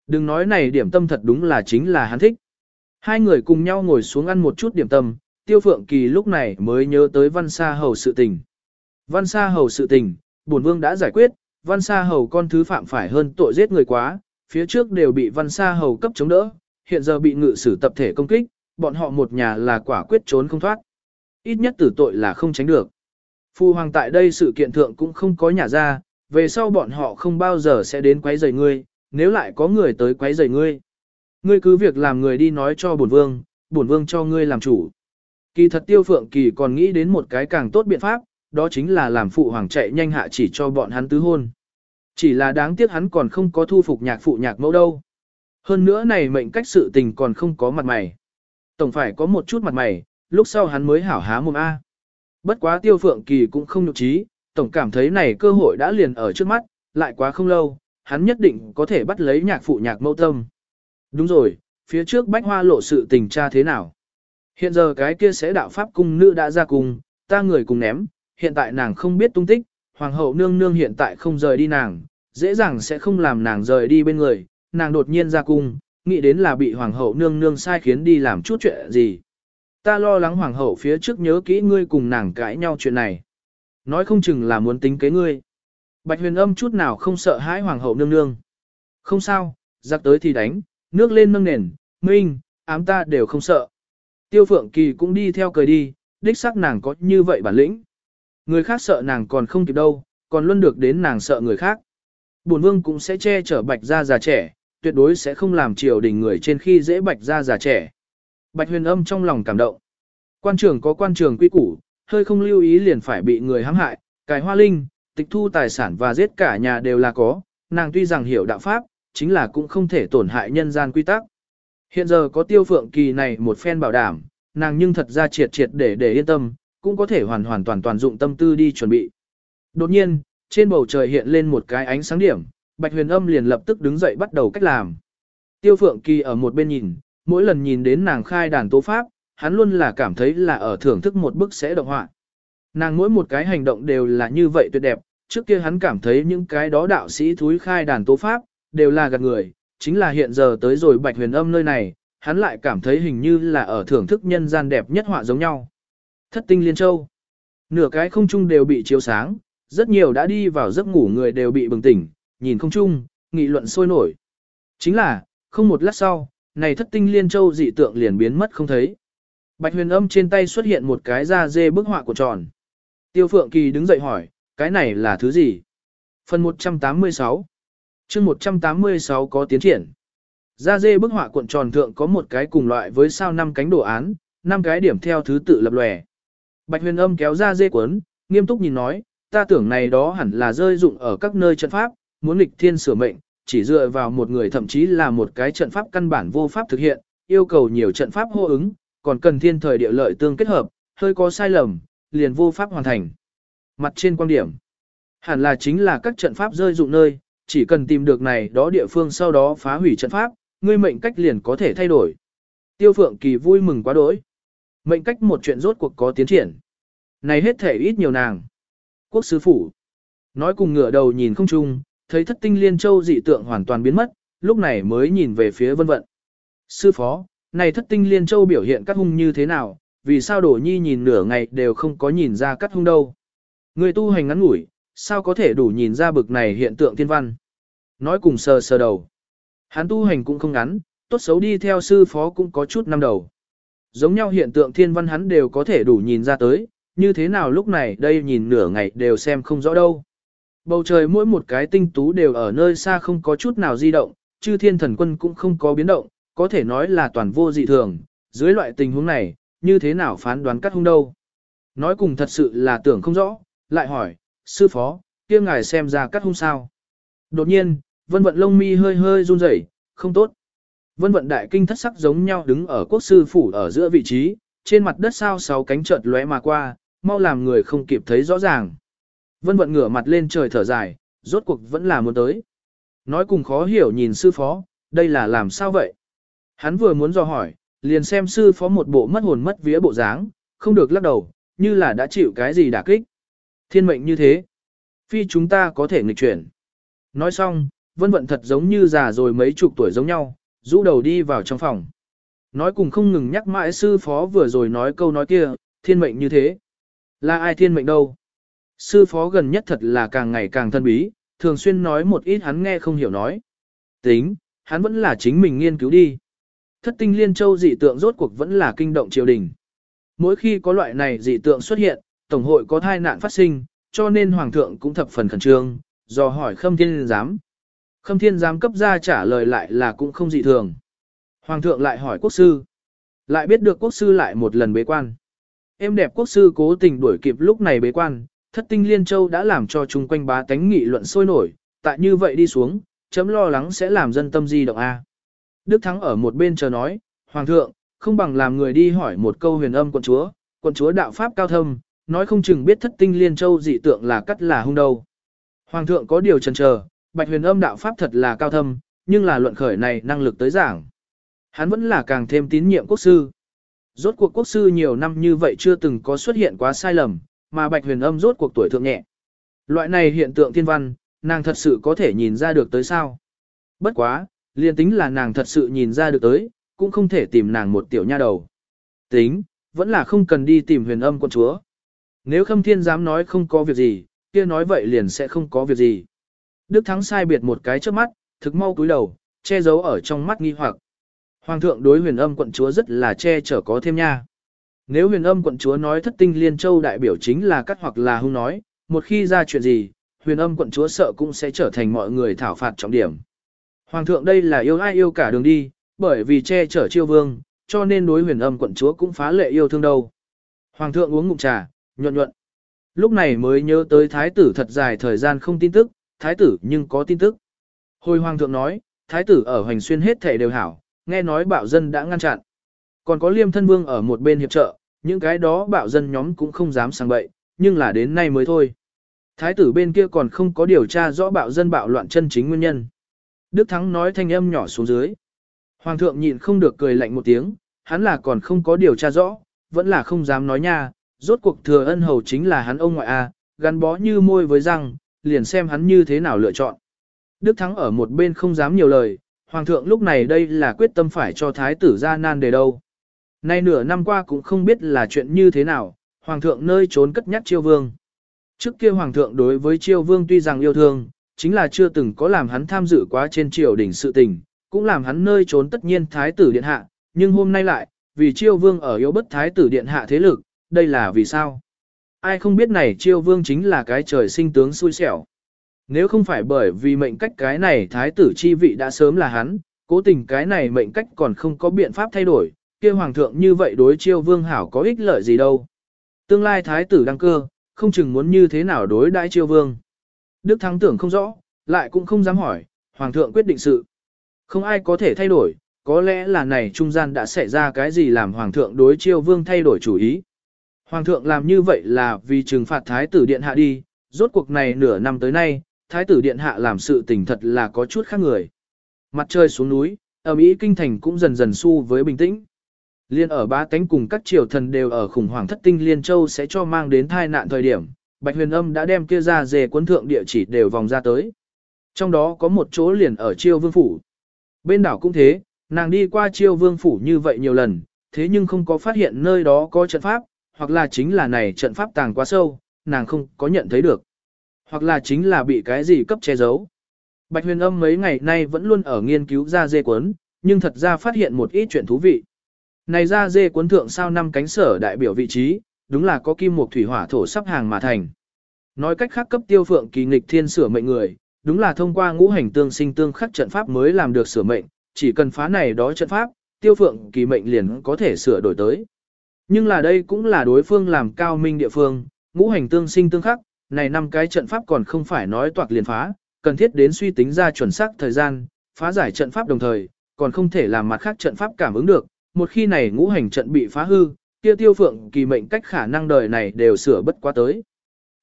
S1: Đừng nói này điểm tâm thật đúng là chính là hắn thích. Hai người cùng nhau ngồi xuống ăn một chút điểm tâm, Tiêu Phượng Kỳ lúc này mới nhớ tới Văn Sa Hầu sự tình. Văn Sa Hầu sự tình, bổn vương đã giải quyết, Văn Sa Hầu con thứ phạm phải hơn tội giết người quá, phía trước đều bị Văn Sa Hầu cấp chống đỡ, hiện giờ bị ngự sử tập thể công kích, bọn họ một nhà là quả quyết trốn không thoát. Ít nhất tử tội là không tránh được. Phu hoàng tại đây sự kiện thượng cũng không có nhà ra, về sau bọn họ không bao giờ sẽ đến quấy rầy ngươi, nếu lại có người tới quấy rầy ngươi. Ngươi cứ việc làm người đi nói cho bổn vương, bổn vương cho ngươi làm chủ. Kỳ thật tiêu phượng kỳ còn nghĩ đến một cái càng tốt biện pháp, đó chính là làm phụ hoàng chạy nhanh hạ chỉ cho bọn hắn tứ hôn. Chỉ là đáng tiếc hắn còn không có thu phục nhạc phụ nhạc mẫu đâu. Hơn nữa này mệnh cách sự tình còn không có mặt mày. Tổng phải có một chút mặt mày, lúc sau hắn mới hảo há mồm A. Bất quá tiêu phượng kỳ cũng không nhục trí, tổng cảm thấy này cơ hội đã liền ở trước mắt, lại quá không lâu, hắn nhất định có thể bắt lấy nhạc phụ nhạc mẫu tâm. Đúng rồi, phía trước bách hoa lộ sự tình cha thế nào? Hiện giờ cái kia sẽ đạo pháp cung nữ đã ra cùng, ta người cùng ném, hiện tại nàng không biết tung tích, hoàng hậu nương nương hiện tại không rời đi nàng, dễ dàng sẽ không làm nàng rời đi bên người, nàng đột nhiên ra cung, nghĩ đến là bị hoàng hậu nương nương sai khiến đi làm chút chuyện gì. Ta lo lắng hoàng hậu phía trước nhớ kỹ ngươi cùng nàng cãi nhau chuyện này. Nói không chừng là muốn tính kế ngươi. Bạch huyền âm chút nào không sợ hãi hoàng hậu nương nương. Không sao, giặc tới thì đánh, nước lên nâng nền, minh, ám ta đều không sợ. Tiêu phượng kỳ cũng đi theo cười đi, đích xác nàng có như vậy bản lĩnh. Người khác sợ nàng còn không kịp đâu, còn luôn được đến nàng sợ người khác. Bổn vương cũng sẽ che chở bạch gia già trẻ, tuyệt đối sẽ không làm triều đình người trên khi dễ bạch gia già trẻ. Bạch huyền âm trong lòng cảm động. Quan trường có quan trường quy củ, hơi không lưu ý liền phải bị người hãm hại, cài hoa linh, tịch thu tài sản và giết cả nhà đều là có, nàng tuy rằng hiểu đạo pháp, chính là cũng không thể tổn hại nhân gian quy tắc. Hiện giờ có tiêu phượng kỳ này một phen bảo đảm, nàng nhưng thật ra triệt triệt để để yên tâm, cũng có thể hoàn hoàn toàn toàn dụng tâm tư đi chuẩn bị. Đột nhiên, trên bầu trời hiện lên một cái ánh sáng điểm, Bạch Huyền Âm liền lập tức đứng dậy bắt đầu cách làm. Tiêu Phượng Kỳ ở một bên nhìn, mỗi lần nhìn đến nàng khai đàn tố pháp, hắn luôn là cảm thấy là ở thưởng thức một bức sẽ động họa. Nàng mỗi một cái hành động đều là như vậy tuyệt đẹp, trước kia hắn cảm thấy những cái đó đạo sĩ thúi khai đàn tố pháp, đều là gạt người, chính là hiện giờ tới rồi Bạch Huyền Âm nơi này, hắn lại cảm thấy hình như là ở thưởng thức nhân gian đẹp nhất họa giống nhau. Thất tinh liên châu. Nửa cái không trung đều bị chiếu sáng, rất nhiều đã đi vào giấc ngủ người đều bị bừng tỉnh, nhìn không trung, nghị luận sôi nổi. Chính là, không một lát sau, này thất tinh liên châu dị tượng liền biến mất không thấy. Bạch huyền âm trên tay xuất hiện một cái da dê bức họa của tròn. Tiêu Phượng Kỳ đứng dậy hỏi, cái này là thứ gì? Phần 186 chương 186 có tiến triển. Da dê bức họa cuộn tròn thượng có một cái cùng loại với sao năm cánh đồ án, năm cái điểm theo thứ tự lập lòe. Bạch huyền âm kéo ra dê cuốn, nghiêm túc nhìn nói, ta tưởng này đó hẳn là rơi dụng ở các nơi trận pháp, muốn nghịch thiên sửa mệnh, chỉ dựa vào một người thậm chí là một cái trận pháp căn bản vô pháp thực hiện, yêu cầu nhiều trận pháp hô ứng, còn cần thiên thời địa lợi tương kết hợp, hơi có sai lầm, liền vô pháp hoàn thành. Mặt trên quan điểm, hẳn là chính là các trận pháp rơi dụng nơi, chỉ cần tìm được này đó địa phương sau đó phá hủy trận pháp, ngươi mệnh cách liền có thể thay đổi. Tiêu Phượng Kỳ vui mừng quá đỗi. Mệnh cách một chuyện rốt cuộc có tiến triển. Này hết thể ít nhiều nàng. Quốc sứ phủ. Nói cùng ngửa đầu nhìn không chung, thấy thất tinh liên châu dị tượng hoàn toàn biến mất, lúc này mới nhìn về phía vân vận. Sư phó, này thất tinh liên châu biểu hiện cắt hung như thế nào, vì sao đổ nhi nhìn nửa ngày đều không có nhìn ra cắt hung đâu. Người tu hành ngắn ngủi, sao có thể đủ nhìn ra bực này hiện tượng thiên văn. Nói cùng sờ sờ đầu. Hắn tu hành cũng không ngắn, tốt xấu đi theo sư phó cũng có chút năm đầu. Giống nhau hiện tượng thiên văn hắn đều có thể đủ nhìn ra tới, như thế nào lúc này đây nhìn nửa ngày đều xem không rõ đâu. Bầu trời mỗi một cái tinh tú đều ở nơi xa không có chút nào di động, chư thiên thần quân cũng không có biến động, có thể nói là toàn vô dị thường, dưới loại tình huống này, như thế nào phán đoán cắt hung đâu. Nói cùng thật sự là tưởng không rõ, lại hỏi, sư phó, kia ngài xem ra cắt hung sao. Đột nhiên, vân vận lông mi hơi hơi run rẩy, không tốt. Vân vận đại kinh thất sắc giống nhau đứng ở quốc sư phủ ở giữa vị trí, trên mặt đất sao sáu cánh chợt lóe mà qua, mau làm người không kịp thấy rõ ràng. Vân vận ngửa mặt lên trời thở dài, rốt cuộc vẫn là muốn tới. Nói cùng khó hiểu nhìn sư phó, đây là làm sao vậy? Hắn vừa muốn dò hỏi, liền xem sư phó một bộ mất hồn mất vía bộ dáng, không được lắc đầu, như là đã chịu cái gì đả kích. Thiên mệnh như thế. Phi chúng ta có thể nghịch chuyển. Nói xong, vân vận thật giống như già rồi mấy chục tuổi giống nhau, rũ đầu đi vào trong phòng. Nói cùng không ngừng nhắc mãi sư phó vừa rồi nói câu nói kia, thiên mệnh như thế. Là ai thiên mệnh đâu? Sư phó gần nhất thật là càng ngày càng thân bí, thường xuyên nói một ít hắn nghe không hiểu nói. Tính, hắn vẫn là chính mình nghiên cứu đi. Thất tinh liên châu dị tượng rốt cuộc vẫn là kinh động triều đình. Mỗi khi có loại này dị tượng xuất hiện, Tổng hội có thai nạn phát sinh, cho nên Hoàng thượng cũng thập phần khẩn trương, do hỏi Khâm Thiên Giám. Khâm Thiên Giám cấp ra trả lời lại là cũng không dị thường. Hoàng thượng lại hỏi quốc sư. Lại biết được quốc sư lại một lần bế quan. Em đẹp quốc sư cố tình đuổi kịp lúc này bế quan, thất tinh liên châu đã làm cho chung quanh bá tánh nghị luận sôi nổi, tại như vậy đi xuống, chấm lo lắng sẽ làm dân tâm di động A. Đức Thắng ở một bên chờ nói, Hoàng thượng, không bằng làm người đi hỏi một câu huyền âm quận chúa, quận chúa đạo pháp cao thâm, nói không chừng biết thất tinh liên châu dị tượng là cắt là hung đâu. Hoàng thượng có điều chần chờ, bạch huyền âm đạo pháp thật là cao thâm, nhưng là luận khởi này năng lực tới giảng. Hắn vẫn là càng thêm tín nhiệm quốc sư. Rốt cuộc quốc sư nhiều năm như vậy chưa từng có xuất hiện quá sai lầm, mà bạch huyền âm rốt cuộc tuổi thượng nhẹ. Loại này hiện tượng thiên văn, nàng thật sự có thể nhìn ra được tới sao. Bất quá, liền tính là nàng thật sự nhìn ra được tới, cũng không thể tìm nàng một tiểu nha đầu. Tính, vẫn là không cần đi tìm huyền âm quân chúa. Nếu khâm thiên dám nói không có việc gì, kia nói vậy liền sẽ không có việc gì. Đức Thắng sai biệt một cái trước mắt, thực mau cúi đầu, che giấu ở trong mắt nghi hoặc. Hoàng thượng đối huyền âm quận chúa rất là che chở có thêm nha. Nếu huyền âm quận chúa nói thất tinh liên châu đại biểu chính là cắt hoặc là hung nói, một khi ra chuyện gì, huyền âm quận chúa sợ cũng sẽ trở thành mọi người thảo phạt trọng điểm. Hoàng thượng đây là yêu ai yêu cả đường đi, bởi vì che chở chiêu vương, cho nên đối huyền âm quận chúa cũng phá lệ yêu thương đâu. Hoàng thượng uống ngụm trà, nhuận nhuận. Lúc này mới nhớ tới thái tử thật dài thời gian không tin tức, thái tử nhưng có tin tức. Hồi hoàng thượng nói, thái tử ở hoành xuyên hết thể đều hảo, nghe nói bạo dân đã ngăn chặn. Còn có liêm thân vương ở một bên hiệp trợ, những cái đó bạo dân nhóm cũng không dám sang bậy, nhưng là đến nay mới thôi. Thái tử bên kia còn không có điều tra rõ bạo dân bạo loạn chân chính nguyên nhân. Đức Thắng nói thanh âm nhỏ xuống dưới. Hoàng thượng nhịn không được cười lạnh một tiếng, hắn là còn không có điều tra rõ, vẫn là không dám nói nha, rốt cuộc thừa ân hầu chính là hắn ông ngoại A, gắn bó như môi với răng, liền xem hắn như thế nào lựa chọn. Đức Thắng ở một bên không dám nhiều lời, Hoàng thượng lúc này đây là quyết tâm phải cho thái tử ra nan đề đâu. Nay nửa năm qua cũng không biết là chuyện như thế nào, Hoàng thượng nơi trốn cất nhắc chiêu vương. Trước kia Hoàng thượng đối với chiêu vương tuy rằng yêu thương, chính là chưa từng có làm hắn tham dự quá trên triều đỉnh sự tình, cũng làm hắn nơi trốn tất nhiên thái tử điện hạ, nhưng hôm nay lại, vì chiêu vương ở yếu bất thái tử điện hạ thế lực, đây là vì sao? Ai không biết này chiêu vương chính là cái trời sinh tướng xui xẻo. Nếu không phải bởi vì mệnh cách cái này thái tử chi vị đã sớm là hắn, cố tình cái này mệnh cách còn không có biện pháp thay đổi, kia hoàng thượng như vậy đối chiêu vương hảo có ích lợi gì đâu. Tương lai thái tử đăng cơ, không chừng muốn như thế nào đối đãi chiêu vương. Đức Thắng tưởng không rõ, lại cũng không dám hỏi, hoàng thượng quyết định sự. Không ai có thể thay đổi, có lẽ là này trung gian đã xảy ra cái gì làm hoàng thượng đối chiêu vương thay đổi chủ ý. Hoàng thượng làm như vậy là vì trừng phạt thái tử điện hạ đi, rốt cuộc này nửa năm tới nay, thái tử điện hạ làm sự tình thật là có chút khác người. Mặt trời xuống núi, ở Mỹ kinh thành cũng dần dần xu với bình tĩnh. Liên ở ba tánh cùng các triều thần đều ở khủng hoảng thất tinh Liên Châu sẽ cho mang đến thai nạn thời điểm, Bạch Huyền Âm đã đem kia ra dề quân thượng địa chỉ đều vòng ra tới. Trong đó có một chỗ liền ở Chiêu Vương Phủ. Bên đảo cũng thế, nàng đi qua Chiêu Vương Phủ như vậy nhiều lần, thế nhưng không có phát hiện nơi đó có trận pháp, hoặc là chính là này trận pháp tàng quá sâu, nàng không có nhận thấy được. Hoặc là chính là bị cái gì cấp che giấu. Bạch huyền âm mấy ngày nay vẫn luôn ở nghiên cứu ra dê cuốn, nhưng thật ra phát hiện một ít chuyện thú vị. Này ra dê cuốn thượng sao năm cánh sở đại biểu vị trí, đúng là có kim mục thủy hỏa thổ sắp hàng mà thành. Nói cách khác cấp tiêu phượng kỳ nghịch thiên sửa mệnh người, đúng là thông qua ngũ hành tương sinh tương khắc trận pháp mới làm được sửa mệnh, chỉ cần phá này đó trận pháp, tiêu phượng kỳ mệnh liền có thể sửa đổi tới. Nhưng là đây cũng là đối phương làm cao minh địa phương, ngũ hành tương sinh tương khắc, này năm cái trận pháp còn không phải nói toạc liền phá, cần thiết đến suy tính ra chuẩn xác thời gian, phá giải trận pháp đồng thời, còn không thể làm mặt khác trận pháp cảm ứng được, một khi này ngũ hành trận bị phá hư, kia tiêu phượng kỳ mệnh cách khả năng đời này đều sửa bất quá tới.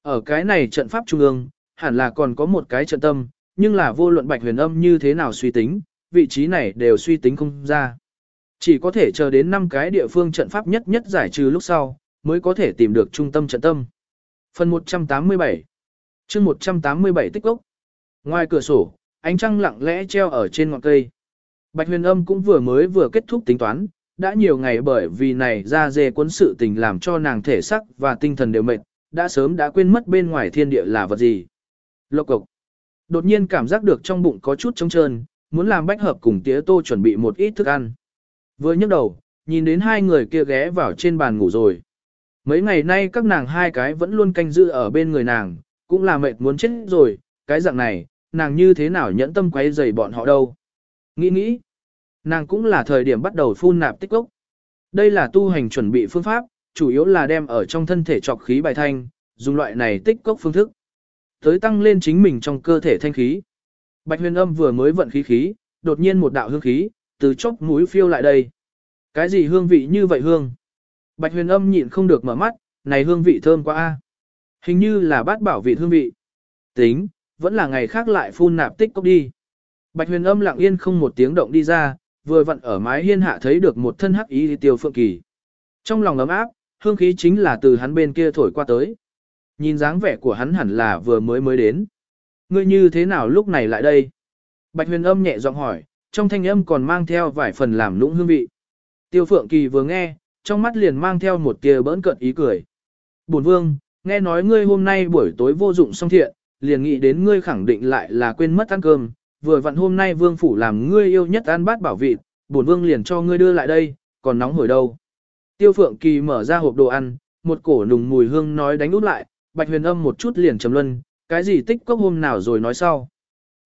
S1: Ở cái này trận pháp trung ương, hẳn là còn có một cái trận tâm, nhưng là vô luận bạch huyền âm như thế nào suy tính, vị trí này đều suy tính không ra. Chỉ có thể chờ đến năm cái địa phương trận pháp nhất nhất giải trừ lúc sau, mới có thể tìm được trung tâm trận tâm. Phần 187 chương 187 tích ốc. Ngoài cửa sổ, ánh trăng lặng lẽ treo ở trên ngọn cây. Bạch huyền âm cũng vừa mới vừa kết thúc tính toán, đã nhiều ngày bởi vì này ra dê cuốn sự tình làm cho nàng thể sắc và tinh thần đều mệt, đã sớm đã quên mất bên ngoài thiên địa là vật gì. Lộc cục. Đột nhiên cảm giác được trong bụng có chút trống trơn, muốn làm bách hợp cùng tía tô chuẩn bị một ít thức ăn. Vừa nhấc đầu, nhìn đến hai người kia ghé vào trên bàn ngủ rồi. Mấy ngày nay các nàng hai cái vẫn luôn canh giữ ở bên người nàng, cũng là mệt muốn chết rồi, cái dạng này, nàng như thế nào nhẫn tâm quấy rầy bọn họ đâu. Nghĩ nghĩ, nàng cũng là thời điểm bắt đầu phun nạp tích lốc. Đây là tu hành chuẩn bị phương pháp, chủ yếu là đem ở trong thân thể trọc khí bài thanh, dùng loại này tích cốc phương thức. Tới tăng lên chính mình trong cơ thể thanh khí. Bạch huyền âm vừa mới vận khí khí, đột nhiên một đạo hương khí, từ chốc mũi phiêu lại đây. Cái gì hương vị như vậy hương? Bạch huyền âm nhịn không được mở mắt, này hương vị thơm quá a. Hình như là bát bảo vị hương vị. Tính, vẫn là ngày khác lại phun nạp tích cốc đi. Bạch huyền âm lặng yên không một tiếng động đi ra, vừa vặn ở mái hiên hạ thấy được một thân hắc ý tiêu phượng kỳ. Trong lòng ấm áp, hương khí chính là từ hắn bên kia thổi qua tới. Nhìn dáng vẻ của hắn hẳn là vừa mới mới đến. Ngươi như thế nào lúc này lại đây? Bạch huyền âm nhẹ giọng hỏi, trong thanh âm còn mang theo vài phần làm lũng hương vị. Tiêu phượng kỳ vừa nghe, trong mắt liền mang theo một tia bỡn cận ý cười. Bổn vương, nghe nói ngươi hôm nay buổi tối vô dụng song thiện, liền nghĩ đến ngươi khẳng định lại là quên mất ăn cơm, vừa vặn hôm nay vương phủ làm ngươi yêu nhất ăn bát bảo vị, bổn vương liền cho ngươi đưa lại đây, còn nóng hổi đâu. Tiêu Phượng Kỳ mở ra hộp đồ ăn, một cổ nùng mùi hương nói đánh út lại, Bạch Huyền Âm một chút liền trầm luân, cái gì tích cốc hôm nào rồi nói sau.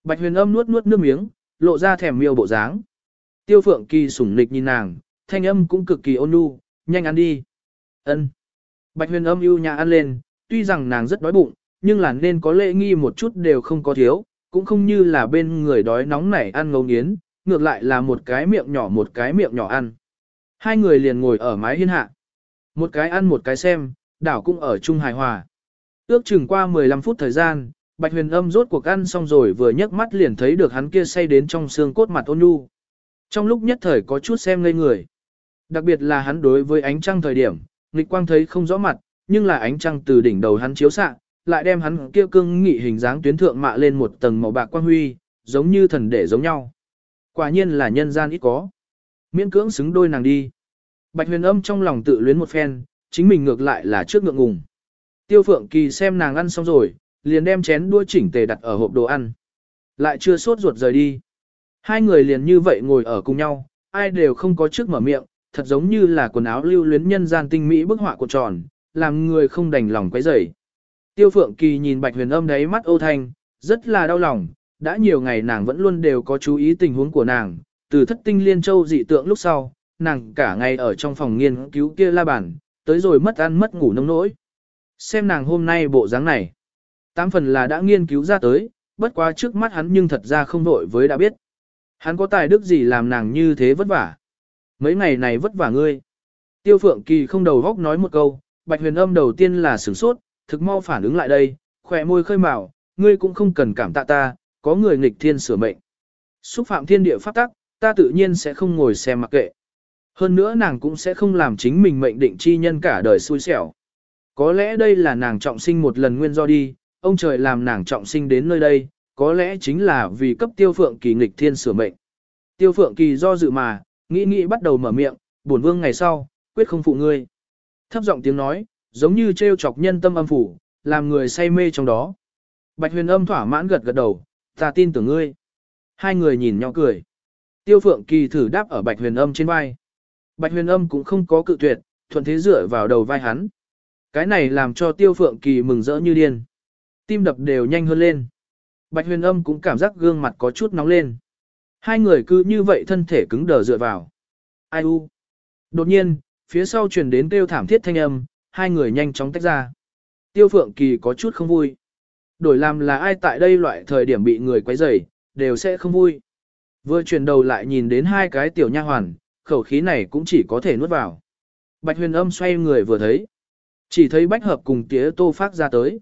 S1: Bạch Huyền Âm nuốt nuốt nước miếng, lộ ra thèm miêu bộ dáng. Tiêu Phượng Kỳ sủng nịch nhìn nàng, thanh âm cũng cực kỳ ôn nhu, nhanh ăn đi. Ân. Bạch Huyền Âm ưu nhã ăn lên, tuy rằng nàng rất đói bụng, nhưng là nên có lễ nghi một chút đều không có thiếu, cũng không như là bên người đói nóng nảy ăn ngấu nghiến, ngược lại là một cái miệng nhỏ một cái miệng nhỏ ăn. Hai người liền ngồi ở mái hiên hạ. Một cái ăn một cái xem, đảo cũng ở chung hài hòa. Ước chừng qua 15 phút thời gian, Bạch Huyền Âm rốt cuộc ăn xong rồi vừa nhấc mắt liền thấy được hắn kia say đến trong xương cốt mặt ôn nhu. Trong lúc nhất thời có chút xem ngây người. Đặc biệt là hắn đối với ánh trăng thời điểm, nghịch quang thấy không rõ mặt, nhưng là ánh trăng từ đỉnh đầu hắn chiếu xạ, lại đem hắn kia cương nghị hình dáng tuyến thượng mạ lên một tầng màu bạc quang huy, giống như thần để giống nhau. Quả nhiên là nhân gian ít có. Miễn cưỡng xứng đôi nàng đi. Bạch huyền âm trong lòng tự luyến một phen, chính mình ngược lại là trước ngượng ngùng. Tiêu phượng kỳ xem nàng ăn xong rồi, liền đem chén đua chỉnh tề đặt ở hộp đồ ăn. Lại chưa sốt ruột rời đi. Hai người liền như vậy ngồi ở cùng nhau, ai đều không có trước mở miệng, thật giống như là quần áo lưu luyến nhân gian tinh mỹ bức họa của tròn, làm người không đành lòng quấy rầy. Tiêu Phượng Kỳ nhìn Bạch Huyền Âm đấy mắt ô thanh, rất là đau lòng, đã nhiều ngày nàng vẫn luôn đều có chú ý tình huống của nàng, từ thất tinh liên châu dị tượng lúc sau, nàng cả ngày ở trong phòng nghiên cứu kia la bản, tới rồi mất ăn mất ngủ nông nỗi. Xem nàng hôm nay bộ dáng này, tám phần là đã nghiên cứu ra tới, bất quá trước mắt hắn nhưng thật ra không vội với đã biết. Hắn có tài đức gì làm nàng như thế vất vả. Mấy ngày này vất vả ngươi. Tiêu Phượng Kỳ không đầu góc nói một câu, Bạch Huyền Âm đầu tiên là sửng sốt, thực mau phản ứng lại đây, khỏe môi khơi mào, ngươi cũng không cần cảm tạ ta, có người nghịch thiên sửa mệnh. Xúc phạm thiên địa pháp tắc, ta tự nhiên sẽ không ngồi xem mặc kệ. Hơn nữa nàng cũng sẽ không làm chính mình mệnh định chi nhân cả đời xui xẻo. Có lẽ đây là nàng trọng sinh một lần nguyên do đi, ông trời làm nàng trọng sinh đến nơi đây, có lẽ chính là vì cấp tiêu phượng kỳ nghịch thiên sửa mệnh. Tiêu phượng kỳ do dự mà, nghĩ nghĩ bắt đầu mở miệng, bổn vương ngày sau, quyết không phụ ngươi. Thấp giọng tiếng nói, giống như trêu chọc nhân tâm âm phủ, làm người say mê trong đó. Bạch huyền âm thỏa mãn gật gật đầu, ta tin tưởng ngươi. Hai người nhìn nhau cười. Tiêu phượng kỳ thử đáp ở bạch huyền âm trên vai. Bạch huyền âm cũng không có cự tuyệt, thuận thế dựa vào đầu vai hắn. Cái này làm cho tiêu phượng kỳ mừng rỡ như điên. Tim đập đều nhanh hơn lên. Bạch huyền âm cũng cảm giác gương mặt có chút nóng lên. Hai người cứ như vậy thân thể cứng đờ dựa vào. Ai u. Đột nhiên, phía sau truyền đến kêu thảm thiết thanh âm, hai người nhanh chóng tách ra. Tiêu Phượng Kỳ có chút không vui. Đổi làm là ai tại đây loại thời điểm bị người quấy rầy, đều sẽ không vui. Vừa chuyển đầu lại nhìn đến hai cái tiểu nha hoàn, khẩu khí này cũng chỉ có thể nuốt vào. Bạch huyền âm xoay người vừa thấy. Chỉ thấy bách hợp cùng tía tô phát ra tới.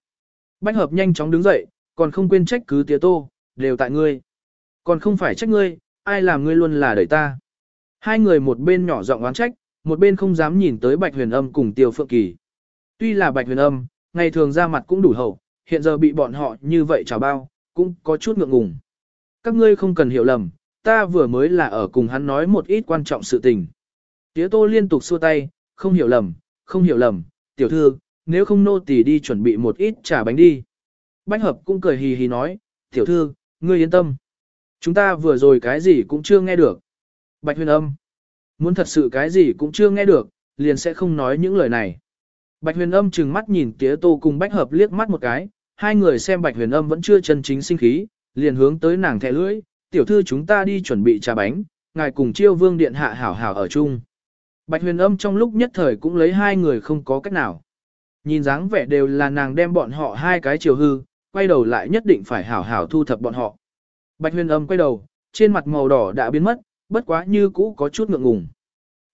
S1: Bách hợp nhanh chóng đứng dậy, còn không quên trách cứ tía tô, đều tại ngươi. Còn không phải trách ngươi, ai làm ngươi luôn là đẩy ta. Hai người một bên nhỏ giọng oán trách, một bên không dám nhìn tới bạch huyền âm cùng tiêu phượng kỳ. Tuy là bạch huyền âm, ngày thường ra mặt cũng đủ hậu, hiện giờ bị bọn họ như vậy chào bao, cũng có chút ngượng ngùng. Các ngươi không cần hiểu lầm, ta vừa mới là ở cùng hắn nói một ít quan trọng sự tình. Tía tô liên tục xua tay, không hiểu lầm, không hiểu lầm, tiểu thư, nếu không nô tỳ đi chuẩn bị một ít trà bánh đi. Bách hợp cũng cười hì hì nói, tiểu thư, ngươi yên tâm. Chúng ta vừa rồi cái gì cũng chưa nghe được. Bạch huyền âm, muốn thật sự cái gì cũng chưa nghe được, liền sẽ không nói những lời này. Bạch huyền âm trừng mắt nhìn tía tô cùng bách hợp liếc mắt một cái, hai người xem bạch huyền âm vẫn chưa chân chính sinh khí, liền hướng tới nàng thẻ lưỡi, tiểu thư chúng ta đi chuẩn bị trà bánh, ngài cùng chiêu vương điện hạ hảo hảo ở chung. Bạch huyền âm trong lúc nhất thời cũng lấy hai người không có cách nào. Nhìn dáng vẻ đều là nàng đem bọn họ hai cái chiều hư, quay đầu lại nhất định phải hảo hảo thu thập bọn họ. Bạch huyền âm quay đầu, trên mặt màu đỏ đã biến mất, bất quá như cũ có chút ngượng ngùng.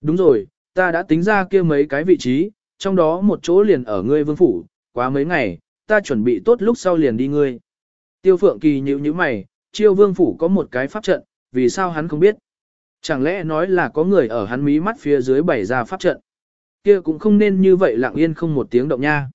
S1: Đúng rồi, ta đã tính ra kia mấy cái vị trí, trong đó một chỗ liền ở ngươi vương phủ, quá mấy ngày, ta chuẩn bị tốt lúc sau liền đi ngươi. Tiêu phượng kỳ nhíu nhíu mày, chiêu vương phủ có một cái pháp trận, vì sao hắn không biết? Chẳng lẽ nói là có người ở hắn mí mắt phía dưới bày ra pháp trận? Kia cũng không nên như vậy lặng yên không một tiếng động nha.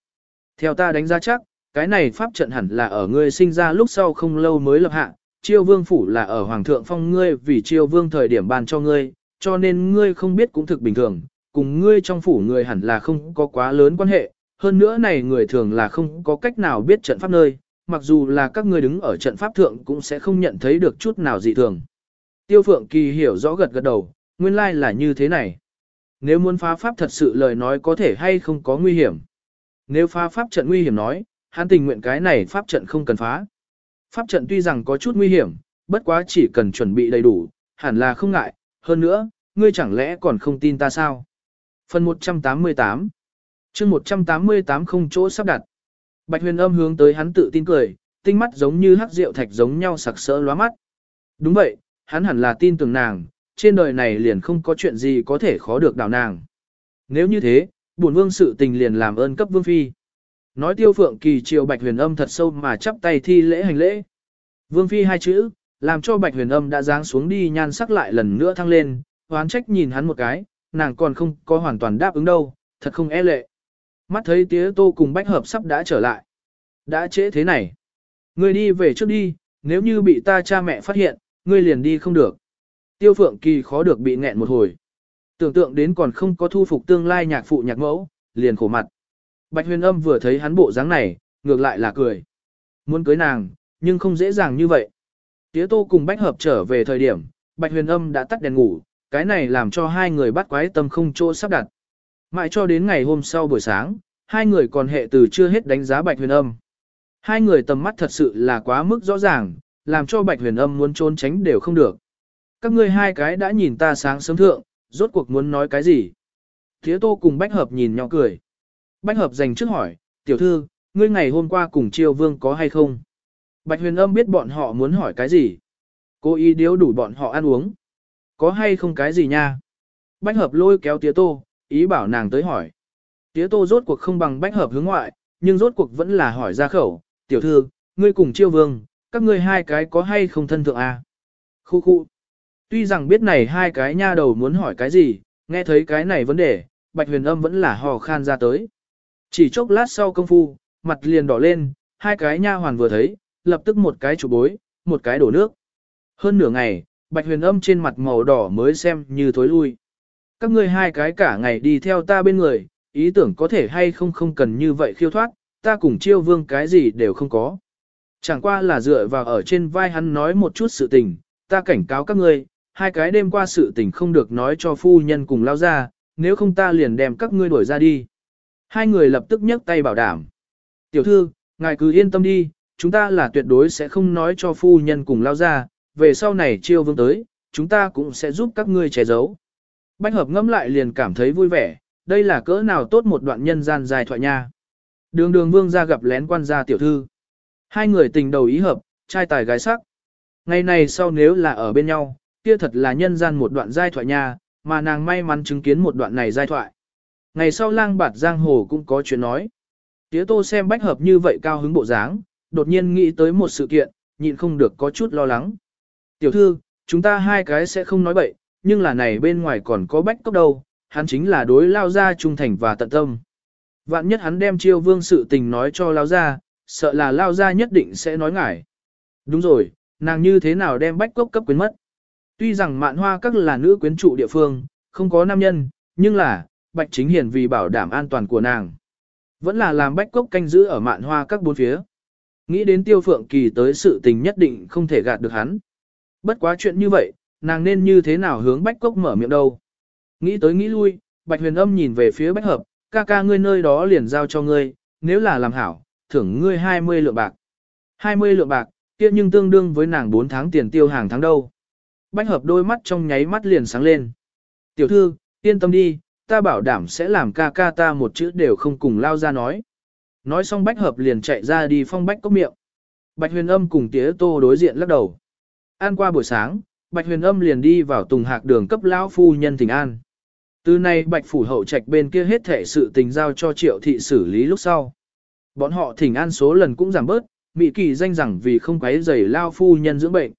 S1: Theo ta đánh giá chắc, cái này pháp trận hẳn là ở ngươi sinh ra lúc sau không lâu mới lập hạ, chiêu vương phủ là ở hoàng thượng phong ngươi vì chiêu vương thời điểm ban cho ngươi, cho nên ngươi không biết cũng thực bình thường, cùng ngươi trong phủ người hẳn là không có quá lớn quan hệ, hơn nữa này người thường là không có cách nào biết trận pháp nơi, mặc dù là các ngươi đứng ở trận pháp thượng cũng sẽ không nhận thấy được chút nào dị thường. Tiêu Phượng Kỳ hiểu rõ gật gật đầu, nguyên lai là như thế này. Nếu muốn phá pháp thật sự lời nói có thể hay không có nguy hiểm. Nếu phá pháp trận nguy hiểm nói, hắn tình nguyện cái này pháp trận không cần phá. Pháp trận tuy rằng có chút nguy hiểm, bất quá chỉ cần chuẩn bị đầy đủ, hẳn là không ngại, hơn nữa, ngươi chẳng lẽ còn không tin ta sao? Phần 188 chương 188 không chỗ sắp đặt. Bạch huyền âm hướng tới hắn tự tin cười, tinh mắt giống như hắc rượu thạch giống nhau sặc sỡ lóa mắt. Đúng vậy, hắn hẳn là tin tưởng nàng, trên đời này liền không có chuyện gì có thể khó được đảo nàng. Nếu như thế, bổn vương sự tình liền làm ơn cấp vương phi. Nói tiêu phượng kỳ triều bạch huyền âm thật sâu mà chắp tay thi lễ hành lễ. Vương phi hai chữ, làm cho bạch huyền âm đã giáng xuống đi nhan sắc lại lần nữa thăng lên, hoán trách nhìn hắn một cái, nàng còn không có hoàn toàn đáp ứng đâu, thật không e lệ. Mắt thấy tía tô cùng bách hợp sắp đã trở lại. Đã trễ thế này. Ngươi đi về trước đi, nếu như bị ta cha mẹ phát hiện, ngươi liền đi không được. Tiêu phượng kỳ khó được bị nghẹn một hồi. Tưởng tượng đến còn không có thu phục tương lai nhạc phụ nhạc mẫu, liền khổ mặt. Bạch huyền âm vừa thấy hắn bộ dáng này, ngược lại là cười. Muốn cưới nàng, nhưng không dễ dàng như vậy. Tía tô cùng bách hợp trở về thời điểm, bạch huyền âm đã tắt đèn ngủ, cái này làm cho hai người bắt quái tâm không chỗ sắp đặt. Mãi cho đến ngày hôm sau buổi sáng, hai người còn hệ từ chưa hết đánh giá bạch huyền âm. Hai người tầm mắt thật sự là quá mức rõ ràng, làm cho bạch huyền âm muốn trốn tránh đều không được. Các ngươi hai cái đã nhìn ta sáng sớm thượng, rốt cuộc muốn nói cái gì? Thế tô cùng bách hợp nhìn nhau cười. Bách hợp dành trước hỏi, tiểu thư, ngươi ngày hôm qua cùng triều vương có hay không? Bạch huyền âm biết bọn họ muốn hỏi cái gì. Cô ý điếu đủ bọn họ ăn uống. Có hay không cái gì nha? Bách hợp lôi kéo tía tô, ý bảo nàng tới hỏi. Tía tô rốt cuộc không bằng bách hợp hướng ngoại, nhưng rốt cuộc vẫn là hỏi ra khẩu. Tiểu thư, ngươi cùng triều vương, các ngươi hai cái có hay không thân thượng à? Khu khu. Tuy rằng biết này hai cái nha đầu muốn hỏi cái gì, nghe thấy cái này vấn đề, bạch huyền âm vẫn là hò khan ra tới. Chỉ chốc lát sau công phu, mặt liền đỏ lên, hai cái nha hoàn vừa thấy, lập tức một cái chụp bối, một cái đổ nước. Hơn nửa ngày, bạch huyền âm trên mặt màu đỏ mới xem như thối lui. Các ngươi hai cái cả ngày đi theo ta bên người, ý tưởng có thể hay không không cần như vậy khiêu thoát, ta cùng chiêu vương cái gì đều không có. Chẳng qua là dựa vào ở trên vai hắn nói một chút sự tình, ta cảnh cáo các ngươi, hai cái đêm qua sự tình không được nói cho phu nhân cùng lao ra, nếu không ta liền đem các ngươi đuổi ra đi. Hai người lập tức nhấc tay bảo đảm. Tiểu thư, ngài cứ yên tâm đi, chúng ta là tuyệt đối sẽ không nói cho phu nhân cùng lao ra, về sau này chiêu vương tới, chúng ta cũng sẽ giúp các ngươi che giấu. Bách hợp ngẫm lại liền cảm thấy vui vẻ, đây là cỡ nào tốt một đoạn nhân gian dài thoại nha. Đường đường vương ra gặp lén quan gia tiểu thư. Hai người tình đầu ý hợp, trai tài gái sắc. Ngày này sau nếu là ở bên nhau, kia thật là nhân gian một đoạn giai thoại nha, mà nàng may mắn chứng kiến một đoạn này giai thoại. Ngày sau lang bạt giang hồ cũng có chuyện nói. Tía tô xem bách hợp như vậy cao hứng bộ dáng, đột nhiên nghĩ tới một sự kiện, nhịn không được có chút lo lắng. Tiểu thư, chúng ta hai cái sẽ không nói bậy, nhưng là này bên ngoài còn có bách cốc đâu, hắn chính là đối lao ra trung thành và tận tâm. Vạn nhất hắn đem chiêu vương sự tình nói cho lao ra, sợ là lao ra nhất định sẽ nói ngải. Đúng rồi, nàng như thế nào đem bách cốc cấp quyến mất. Tuy rằng mạn hoa các là nữ quyến trụ địa phương, không có nam nhân, nhưng là, bạch chính hiền vì bảo đảm an toàn của nàng. Vẫn là làm bách cốc canh giữ ở mạn hoa các bốn phía. Nghĩ đến tiêu phượng kỳ tới sự tình nhất định không thể gạt được hắn. Bất quá chuyện như vậy, nàng nên như thế nào hướng bách cốc mở miệng đâu. Nghĩ tới nghĩ lui, bạch huyền âm nhìn về phía bách hợp, ca ca ngươi nơi đó liền giao cho ngươi, nếu là làm hảo, thưởng ngươi 20 lượng bạc. 20 lượng bạc, kia nhưng tương đương với nàng 4 tháng tiền tiêu hàng tháng đâu. Bách hợp đôi mắt trong nháy mắt liền sáng lên. Tiểu thư, yên tâm đi, ta bảo đảm sẽ làm ca ca ta một chữ đều không cùng lao ra nói. Nói xong bách hợp liền chạy ra đi phong bách cốc miệng. Bạch huyền âm cùng tía tô đối diện lắc đầu. An qua buổi sáng, bạch huyền âm liền đi vào tùng hạc đường cấp lão phu nhân thỉnh an. Từ nay bạch phủ hậu trạch bên kia hết thể sự tình giao cho triệu thị xử lý lúc sau. Bọn họ thỉnh an số lần cũng giảm bớt, Mỹ kỳ danh rằng vì không quấy rầy lao phu nhân dưỡng bệnh.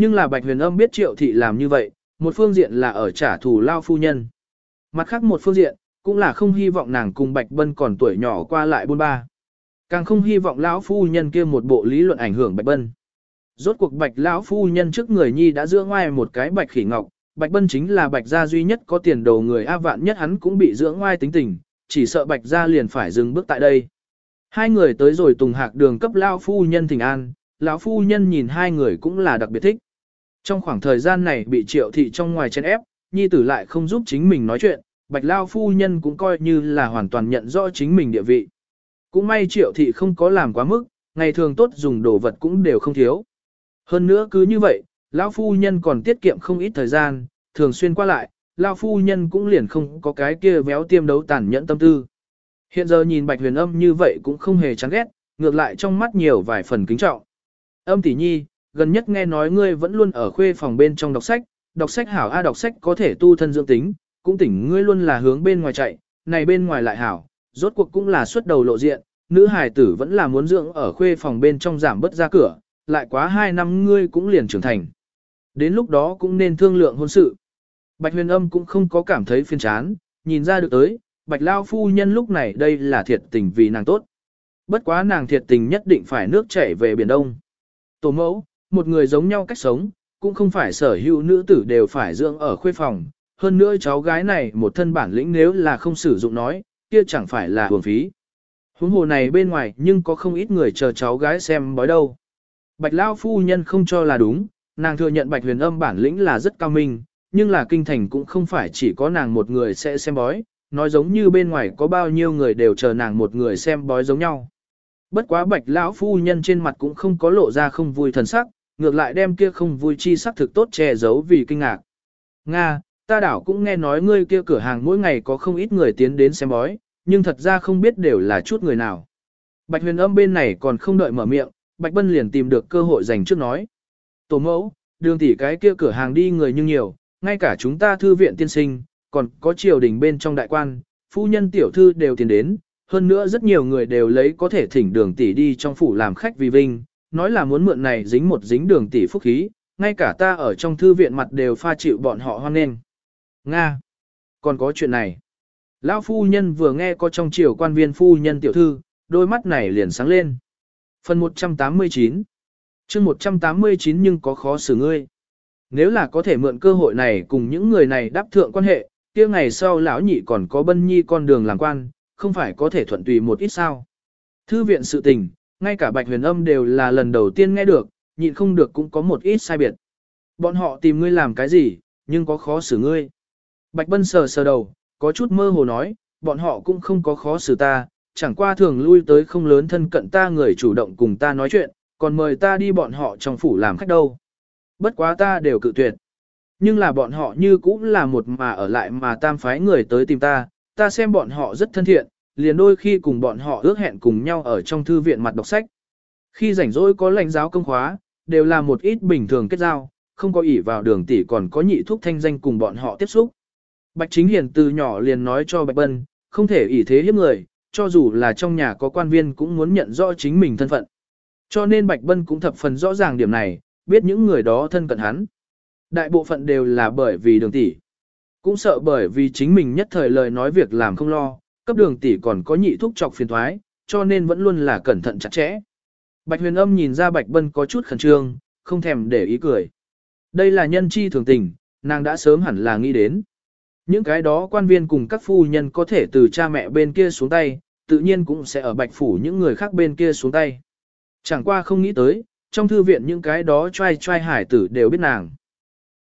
S1: Nhưng là bạch huyền âm biết triệu thị làm như vậy, một phương diện là ở trả thù lao phu nhân. Mặt khác một phương diện, cũng là không hy vọng nàng cùng Bạch Bân còn tuổi nhỏ qua lại buôn ba. Càng không hy vọng lão phu nhân kia một bộ lý luận ảnh hưởng Bạch Bân. Rốt cuộc Bạch lão phu nhân trước người nhi đã dưỡng ngoài một cái Bạch Khỉ Ngọc, Bạch Bân chính là Bạch gia duy nhất có tiền đồ người a vạn nhất hắn cũng bị dưỡng ngoài tính tình, chỉ sợ Bạch gia liền phải dừng bước tại đây. Hai người tới rồi Tùng Hạc đường cấp lão phu nhân thỉnh an, lão phu nhân nhìn hai người cũng là đặc biệt thích. Trong khoảng thời gian này bị Triệu thị trong ngoài chen ép, nhi tử lại không giúp chính mình nói chuyện, bạch lao phu nhân cũng coi như là hoàn toàn nhận rõ chính mình địa vị. Cũng may triệu thị không có làm quá mức, ngày thường tốt dùng đồ vật cũng đều không thiếu. Hơn nữa cứ như vậy, lão phu nhân còn tiết kiệm không ít thời gian, thường xuyên qua lại, lão phu nhân cũng liền không có cái kia véo tiêm đấu tàn nhẫn tâm tư. Hiện giờ nhìn bạch huyền âm như vậy cũng không hề chán ghét, ngược lại trong mắt nhiều vài phần kính trọng. Âm tỷ nhi, gần nhất nghe nói ngươi vẫn luôn ở khuê phòng bên trong đọc sách, đọc sách hảo a đọc sách có thể tu thân dưỡng tính, cũng tỉnh ngươi luôn là hướng bên ngoài chạy, này bên ngoài lại hảo, rốt cuộc cũng là xuất đầu lộ diện, nữ hài tử vẫn là muốn dưỡng ở khuê phòng bên trong giảm bớt ra cửa, lại quá 2 năm ngươi cũng liền trưởng thành. Đến lúc đó cũng nên thương lượng hôn sự. Bạch huyền âm cũng không có cảm thấy phiền chán, nhìn ra được tới, bạch lao phu nhân lúc này đây là thiệt tình vì nàng tốt. Bất quá nàng thiệt tình nhất định phải nước chảy về Biển Đông. Tổ mẫu, một người giống nhau cách sống, cũng không phải sở hữu nữ tử đều phải dưỡng ở khuê phòng, hơn nữa cháu gái này một thân bản lĩnh nếu là không sử dụng nói, kia chẳng phải là hưởng phí. Huống hồ này bên ngoài nhưng có không ít người chờ cháu gái xem bói đâu. Bạch Lao phu nhân không cho là đúng, nàng thừa nhận Bạch huyền âm bản lĩnh là rất cao minh, nhưng là kinh thành cũng không phải chỉ có nàng một người sẽ xem bói, nói giống như bên ngoài có bao nhiêu người đều chờ nàng một người xem bói giống nhau. Bất quá Bạch lão phu nhân trên mặt cũng không có lộ ra không vui thần sắc, ngược lại đem kia không vui chi sắc thực tốt che giấu vì kinh ngạc. Nga, ta đảo cũng nghe nói ngươi kia cửa hàng mỗi ngày có không ít người tiến đến xem bói, nhưng thật ra không biết đều là chút người nào. Bạch huyền âm bên này còn không đợi mở miệng, Bạch Bân liền tìm được cơ hội dành trước nói. Tổ mẫu, đường tỷ cái kia cửa hàng đi người nhưng nhiều, ngay cả chúng ta thư viện tiên sinh, còn có triều đình bên trong đại quan, phu nhân tiểu thư đều tiến đến, hơn nữa rất nhiều người đều lấy có thể thỉnh đường tỷ đi trong phủ làm khách vì vinh, nói là muốn mượn này dính một dính đường tỷ phúc khí, ngay cả ta ở trong thư viện mặt đều pha chịu bọn họ hoan nghênh. Nga! Còn có chuyện này. Lão phu nhân vừa nghe có trong triều quan viên phu nhân tiểu thư, đôi mắt này liền sáng lên. Phần 189 chương 189 nhưng có khó xử ngươi. Nếu là có thể mượn cơ hội này cùng những người này đáp thượng quan hệ, kia ngày sau lão nhị còn có bân nhi con đường làm quan, không phải có thể thuận tùy một ít sao. Thư viện sự tình, ngay cả bạch huyền âm đều là lần đầu tiên nghe được, nhịn không được cũng có một ít sai biệt. Bọn họ tìm ngươi làm cái gì, nhưng có khó xử ngươi. Bạch Bân sờ sờ đầu, có chút mơ hồ nói, bọn họ cũng không có khó xử ta, chẳng qua thường lui tới không lớn thân cận ta người chủ động cùng ta nói chuyện, còn mời ta đi bọn họ trong phủ làm khách đâu. Bất quá ta đều cự tuyệt. Nhưng là bọn họ như cũng là một mà ở lại mà tam phái người tới tìm ta, ta xem bọn họ rất thân thiện, liền đôi khi cùng bọn họ ước hẹn cùng nhau ở trong thư viện mặt đọc sách. Khi rảnh rỗi có lãnh giáo công khóa, đều là một ít bình thường kết giao, không có ỷ vào đường tỷ còn có nhị thúc thanh danh cùng bọn họ tiếp xúc. Bạch Chính Hiền từ nhỏ liền nói cho Bạch Bân, không thể ỷ thế hiếp người, cho dù là trong nhà có quan viên cũng muốn nhận rõ chính mình thân phận. Cho nên Bạch Bân cũng thập phần rõ ràng điểm này, biết những người đó thân cận hắn. Đại bộ phận đều là bởi vì đường tỷ. Cũng sợ bởi vì chính mình nhất thời lời nói việc làm không lo, cấp đường tỷ còn có nhị thúc chọc phiền thoái, cho nên vẫn luôn là cẩn thận chặt chẽ. Bạch huyền âm nhìn ra Bạch Bân có chút khẩn trương, không thèm để ý cười. Đây là nhân chi thường tình, nàng đã sớm hẳn là nghĩ đến. Những cái đó quan viên cùng các phu nhân có thể từ cha mẹ bên kia xuống tay, tự nhiên cũng sẽ ở bạch phủ những người khác bên kia xuống tay. Chẳng qua không nghĩ tới, trong thư viện những cái đó trai trai hải tử đều biết nàng.